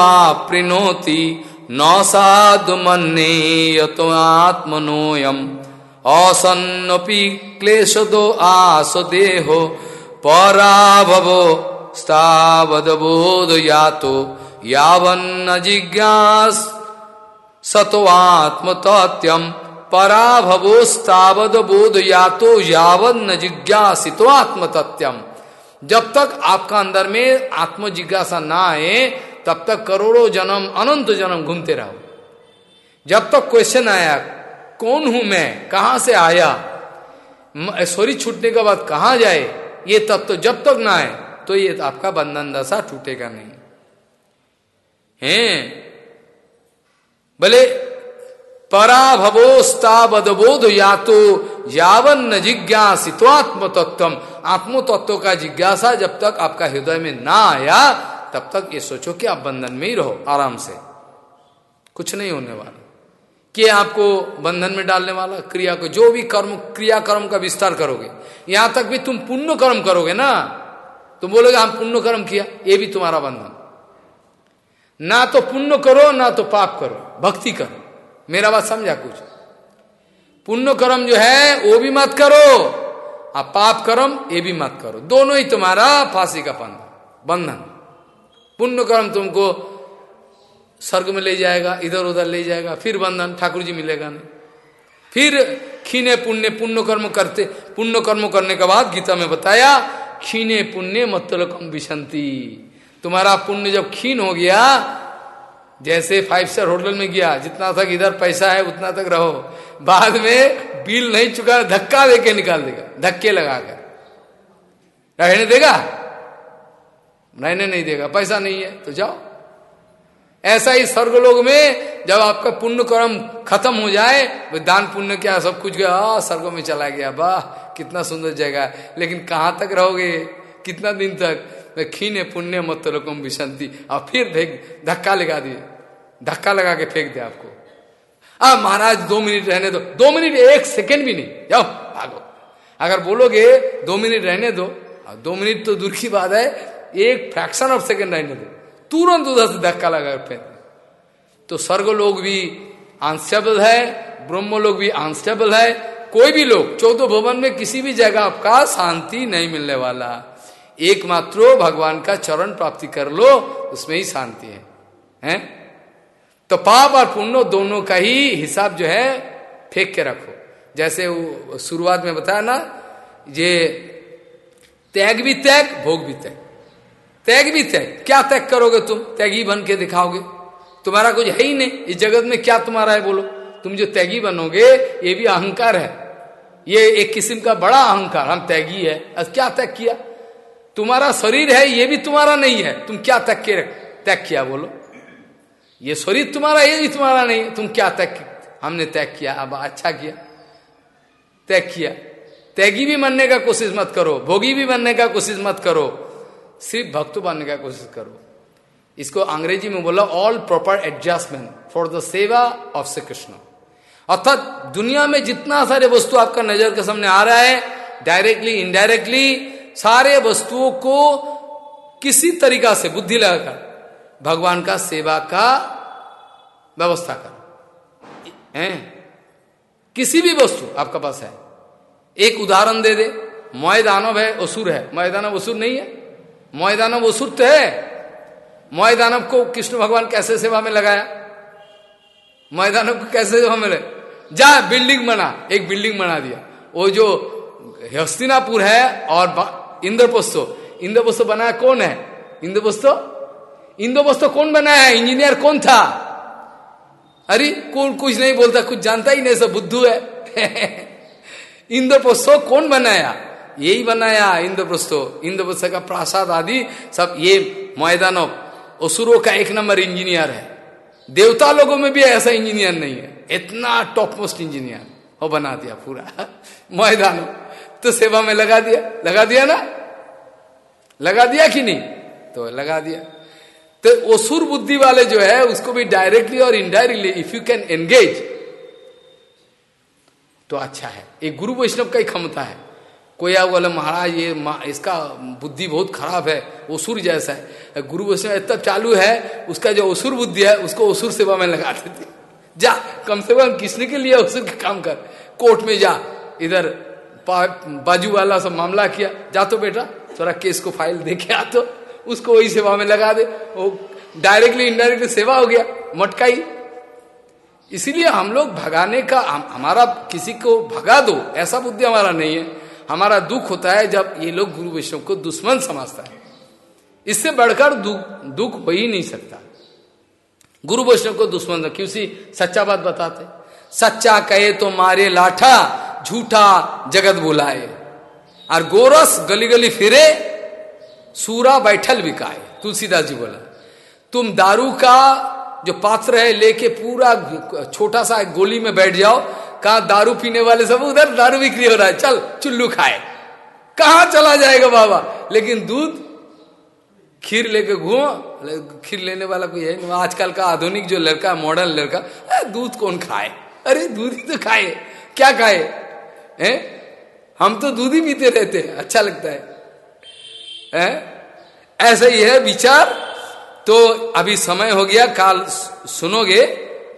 प्रिनोति न साधु मन्ने आत्मनोयम असन्नपि क्लेश दो आस देहो। पराभवो स्थावदबोध यातो यावन्न जिज्ञास सतो सत्वात्मतत्यम पराभवोस्तावद बोध यातो यावन जिज्ञासितो आत्मतत्यम जब तक आपका अंदर में आत्म जिज्ञासा ना आए, तब तक करोड़ों जन्म, अनंत जन्म घूमते रहो। जब तक क्वेश्चन आया, कौन हूँ मैं? कहाँ से आया? ऐश्वरी छूटने के बाद कहाँ जाए? ये तत्व तो जब तक ना आए तो ये आपका बंधन दशा टूटेगा नहीं। है? भले पराभवोस्तावदबोध या तो यावन न जिज्ञासित तत्व आत्म तत्व का जिज्ञासा जब तक आपका हृदय में ना आया, तब तक ये सोचो कि आप बंधन में ही रहो, आराम से। कुछ नहीं होने वाला। कि आपको बंधन में डालने वाला क्रिया को, जो भी कर्म क्रिया कर्म का विस्तार करोगे। यहाँ तक भी तुम पुण्य कर्म करोगे ना? तुम बोलोगे हम पुण्य कर्म किया, ये भी तुम्हारा बंधन। ना तो पुण्य करो, ना तो पाप करो, भक्ति करो। मेरा बात समझा कुछ? पुण्य कर्म जो है, वो भी मत करो। आप पाप कर्म, ये भी मत करो। दोनों ही तुम्हारा फांसी का पंधा बंधन। पुण्य कर्म तुमको स्वर्ग में ले जाएगा इधर उधर ले जाएगा, फिर बंधन ठाकुर जी मिलेगा नहीं। फिर खीने पुण्य पुण्य कर्म करते, पुण्य कर्म करने के बाद गीता में बताया, खीने पुण्य मतलकम विशंति। तुम्हारा पुण्य जब खीन हो गया जैसे फाइव स्टार होटल में गया, जितना तक इधर पैसा है, उतना तक रहो। बाद में बिल नहीं चुका, धक्का देके निकाल देगा, धक्के लगाकर रहने देगा? रहने नहीं देगा, पैसा नहीं है तो जाओ। ऐसा ही स्वर्ग लोग में जब आपका पुण्य कर्म खत्म हो जाए, वो दान पुण्य क्या सब कुछ गया स्वर्ग में चला गया, वाह, कितना सुंदर जगह। लेकिन कहाँ तक रहोगे? कितना दिन तक? खीने पुण्य मत रकम विशांति। और फिर धक्का लगा दिए। धक्का लगा के फेंक दे आपको। अब महाराज, दो मिनट रहने दो। दो मिनट एक सेकेंड भी नहीं। जाओ, भागो। अगर बोलोगे दो मिनट रहने दो दो मिनट तो दूर की बात है, एक फ्रैक्शन ऑफ़ सेकेंड रहने दो। तुरंत उधर से धक्का लगा फेंक तो स्वर्ग लोग भी अनस्टेबल है, ब्रह्म लोग भी अनस्टेबल है। कोई भी लोग, चौदह भवन में किसी भी जगह आपका शांति नहीं मिलने वाला। एकमात्र भगवान का चरण प्राप्ति कर लो, उसमें ही शांति है। हैं? तो पाप और पुण्य दोनों का ही हिसाब जो है फेंक के रखो। जैसे शुरुआत में बताया ना, ये त्याग भी त्याग, भोग भी त्याग। त्याग भी त्याग। क्या त्याग करोगे तुम? त्यागी बन के दिखाओगे। तुम्हारा कुछ है ही नहीं। इस जगत में क्या तुम्हारा है बोलो। तुम जो त्यागी बनोगे, ये भी अहंकार है। ये एक किस्म का बड़ा अहंकार। हम त्यागी है। अब क्या त्याग किया? तुम्हारा शरीर है, ये भी तुम्हारा नहीं है। तुम क्या त्याग के त्याग किया बोलो। ये शरीर तुम्हारा, ये भी तुम्हारा नहीं। तुम क्या त्याग हमने तय किया, अब अच्छा किया। तय किया। त्यागी भी बनने का कोशिश मत करो, भोगी भी बनने का कोशिश मत करो। सिर्फ़ भक्त बनने का कोशिश करो। इसको अंग्रेज़ी में बोला all proper adjustment for the seva of Shri Krishna अर्थात दुनिया में जितना सारे वस्तु आपका नज़र के सामने आ रहा है डायरेक्टली इनडायरेक्टली सारे वस्तुओं को किसी तरीका से, बुद्धि लगाकर भगवान का सेवा का व्यवस्था कर। हैं? किसी भी वस्तु आपका पास है। एक उदाहरण दे दे। मोयदानव है असुर है। मोयदानव असुर नहीं है। मोयदानव असुर तो है। मोयदानव को कृष्ण भगवान कैसे सेवा में लगाया? मोयदानव को कैसे सेवा में लगा जा, बिल्डिंग बना। एक बिल्डिंग बना दिया। वो जो हस्तिनापुर है और इंद्रप्रस्थो। इंद्रप्रस्थो बनाया कौन है? इंद्रप्रस्थो इंद्रप्रस्थो कौन बनाया? इंजीनियर कौन था? अरे कौन कुछ नहीं बोलता, कुछ जानता ही नहीं, सब बुद्धू है। [laughs] इंद्रप्रस्थो कौन बनाया? यही बनाया इंद्रप्रस्थो इंद्रप्रस्थ का प्रासाद आदि, सब ये मैदान असुरों का एक नंबर इंजीनियर है। देवता लोगों में भी ऐसा इंजीनियर नहीं है। इतना टॉप मोस्ट इंजीनियर। वो बना दिया पूरा। [laughs] मैदान। तो सेवा में लगा दिया। लगा दिया ना? लगा दिया कि नहीं? तो लगा दिया। तो असुर बुद्धि वाले जो है, उसको भी डायरेक्टली और indirectly if you can engage तो अच्छा है। एक गुरु वैष्णव का ही क्षमता है। कोई आप बोले, महाराज, ये इसका बुद्धि बहुत खराब है असुर जैसा है। गुरु वैष्णव इतना चालू है, उसका जो असुर बुद्धि है, उसको असुर सेवा में लगा देते जा, कम से कम किसने के लिए असुर का काम कर? कोर्ट में जा, इधर बाजू वाला सब मामला किया। जा तो बेटा, थोड़ा केस को फ़ाइल दे के आ तो। उसको वही सेवा में लगा दे। वो डायरेक्टली इनडायरेक्टली सेवा हो गया मटका ही इसीलिए हम लोग भगाने का हम, हमारा किसी को भगा दो ऐसा बुद्धि हमारा नहीं है। हमारा दुख होता है जब ये लोग गुरु वैष्णव को दुश्मन समझता है। इससे बढ़कर दुख हो ही नहीं सकता। गुरु वैष्णव को दुश्मन क्योंकि सच्चा बात बताते। सच्चा कहे तो मारे लाठा झूठा जगत बुलाए। और गोरस गली गली फिरे सूरा बैठल बिकाए। तुलसीदास जी बोला, तुम दारू का जो पात्र है, लेके पूरा छोटा सा गोली में बैठ जाओ। कहा दारू पीने वाले सब, उधर दारू बिक्री हो रहा है। चल, चुल्लू खाए। कहा चला जाएगा बाबा? लेकिन दूध, खीर लेके घूमो खीर लेने वाला कोई है आजकल का आधुनिक जो लड़का मॉडर्न लड़का दूध कौन खाए? अरे, दूध ही तो खाए। क्या खाए? हैं? हम तो दूध ही पीते रहते हैं। अच्छा लगता है। हैं? ऐसा ही है विचार। तो अभी समय हो गया काल सुनोगे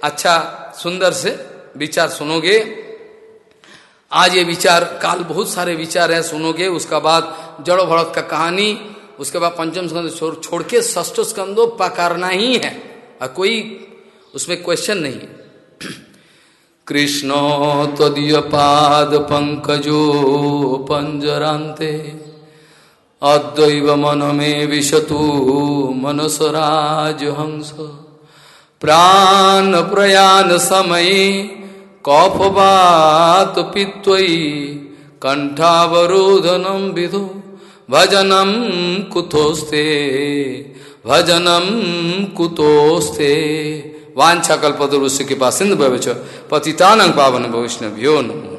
अच्छा सुंदर से विचार सुनोगे। आज ये विचार काल बहुत सारे विचार है सुनोगे उसका बाद जड़ो भरत का कहानी उसके बाद पंचम स्कंद छोड़, छोड़ के ष्ठ स्कंदो पकारना ही है। और कोई उसमें क्वेश्चन नहीं [clears throat] कृष्ण तदीय पाद पंकजो पंजरांते अद्वैव मन में विशतु मनसराज हंस प्राण प्रयाण समय कौफवात पित्वयी कंठावरोधनम विधो भजनम कुतोस्ते भजनम कुतोस्ते। वाछा कल्पतरुष्य के पास सिंधु भविष्य पतितानंग पावन वैष्णव्यो नमो।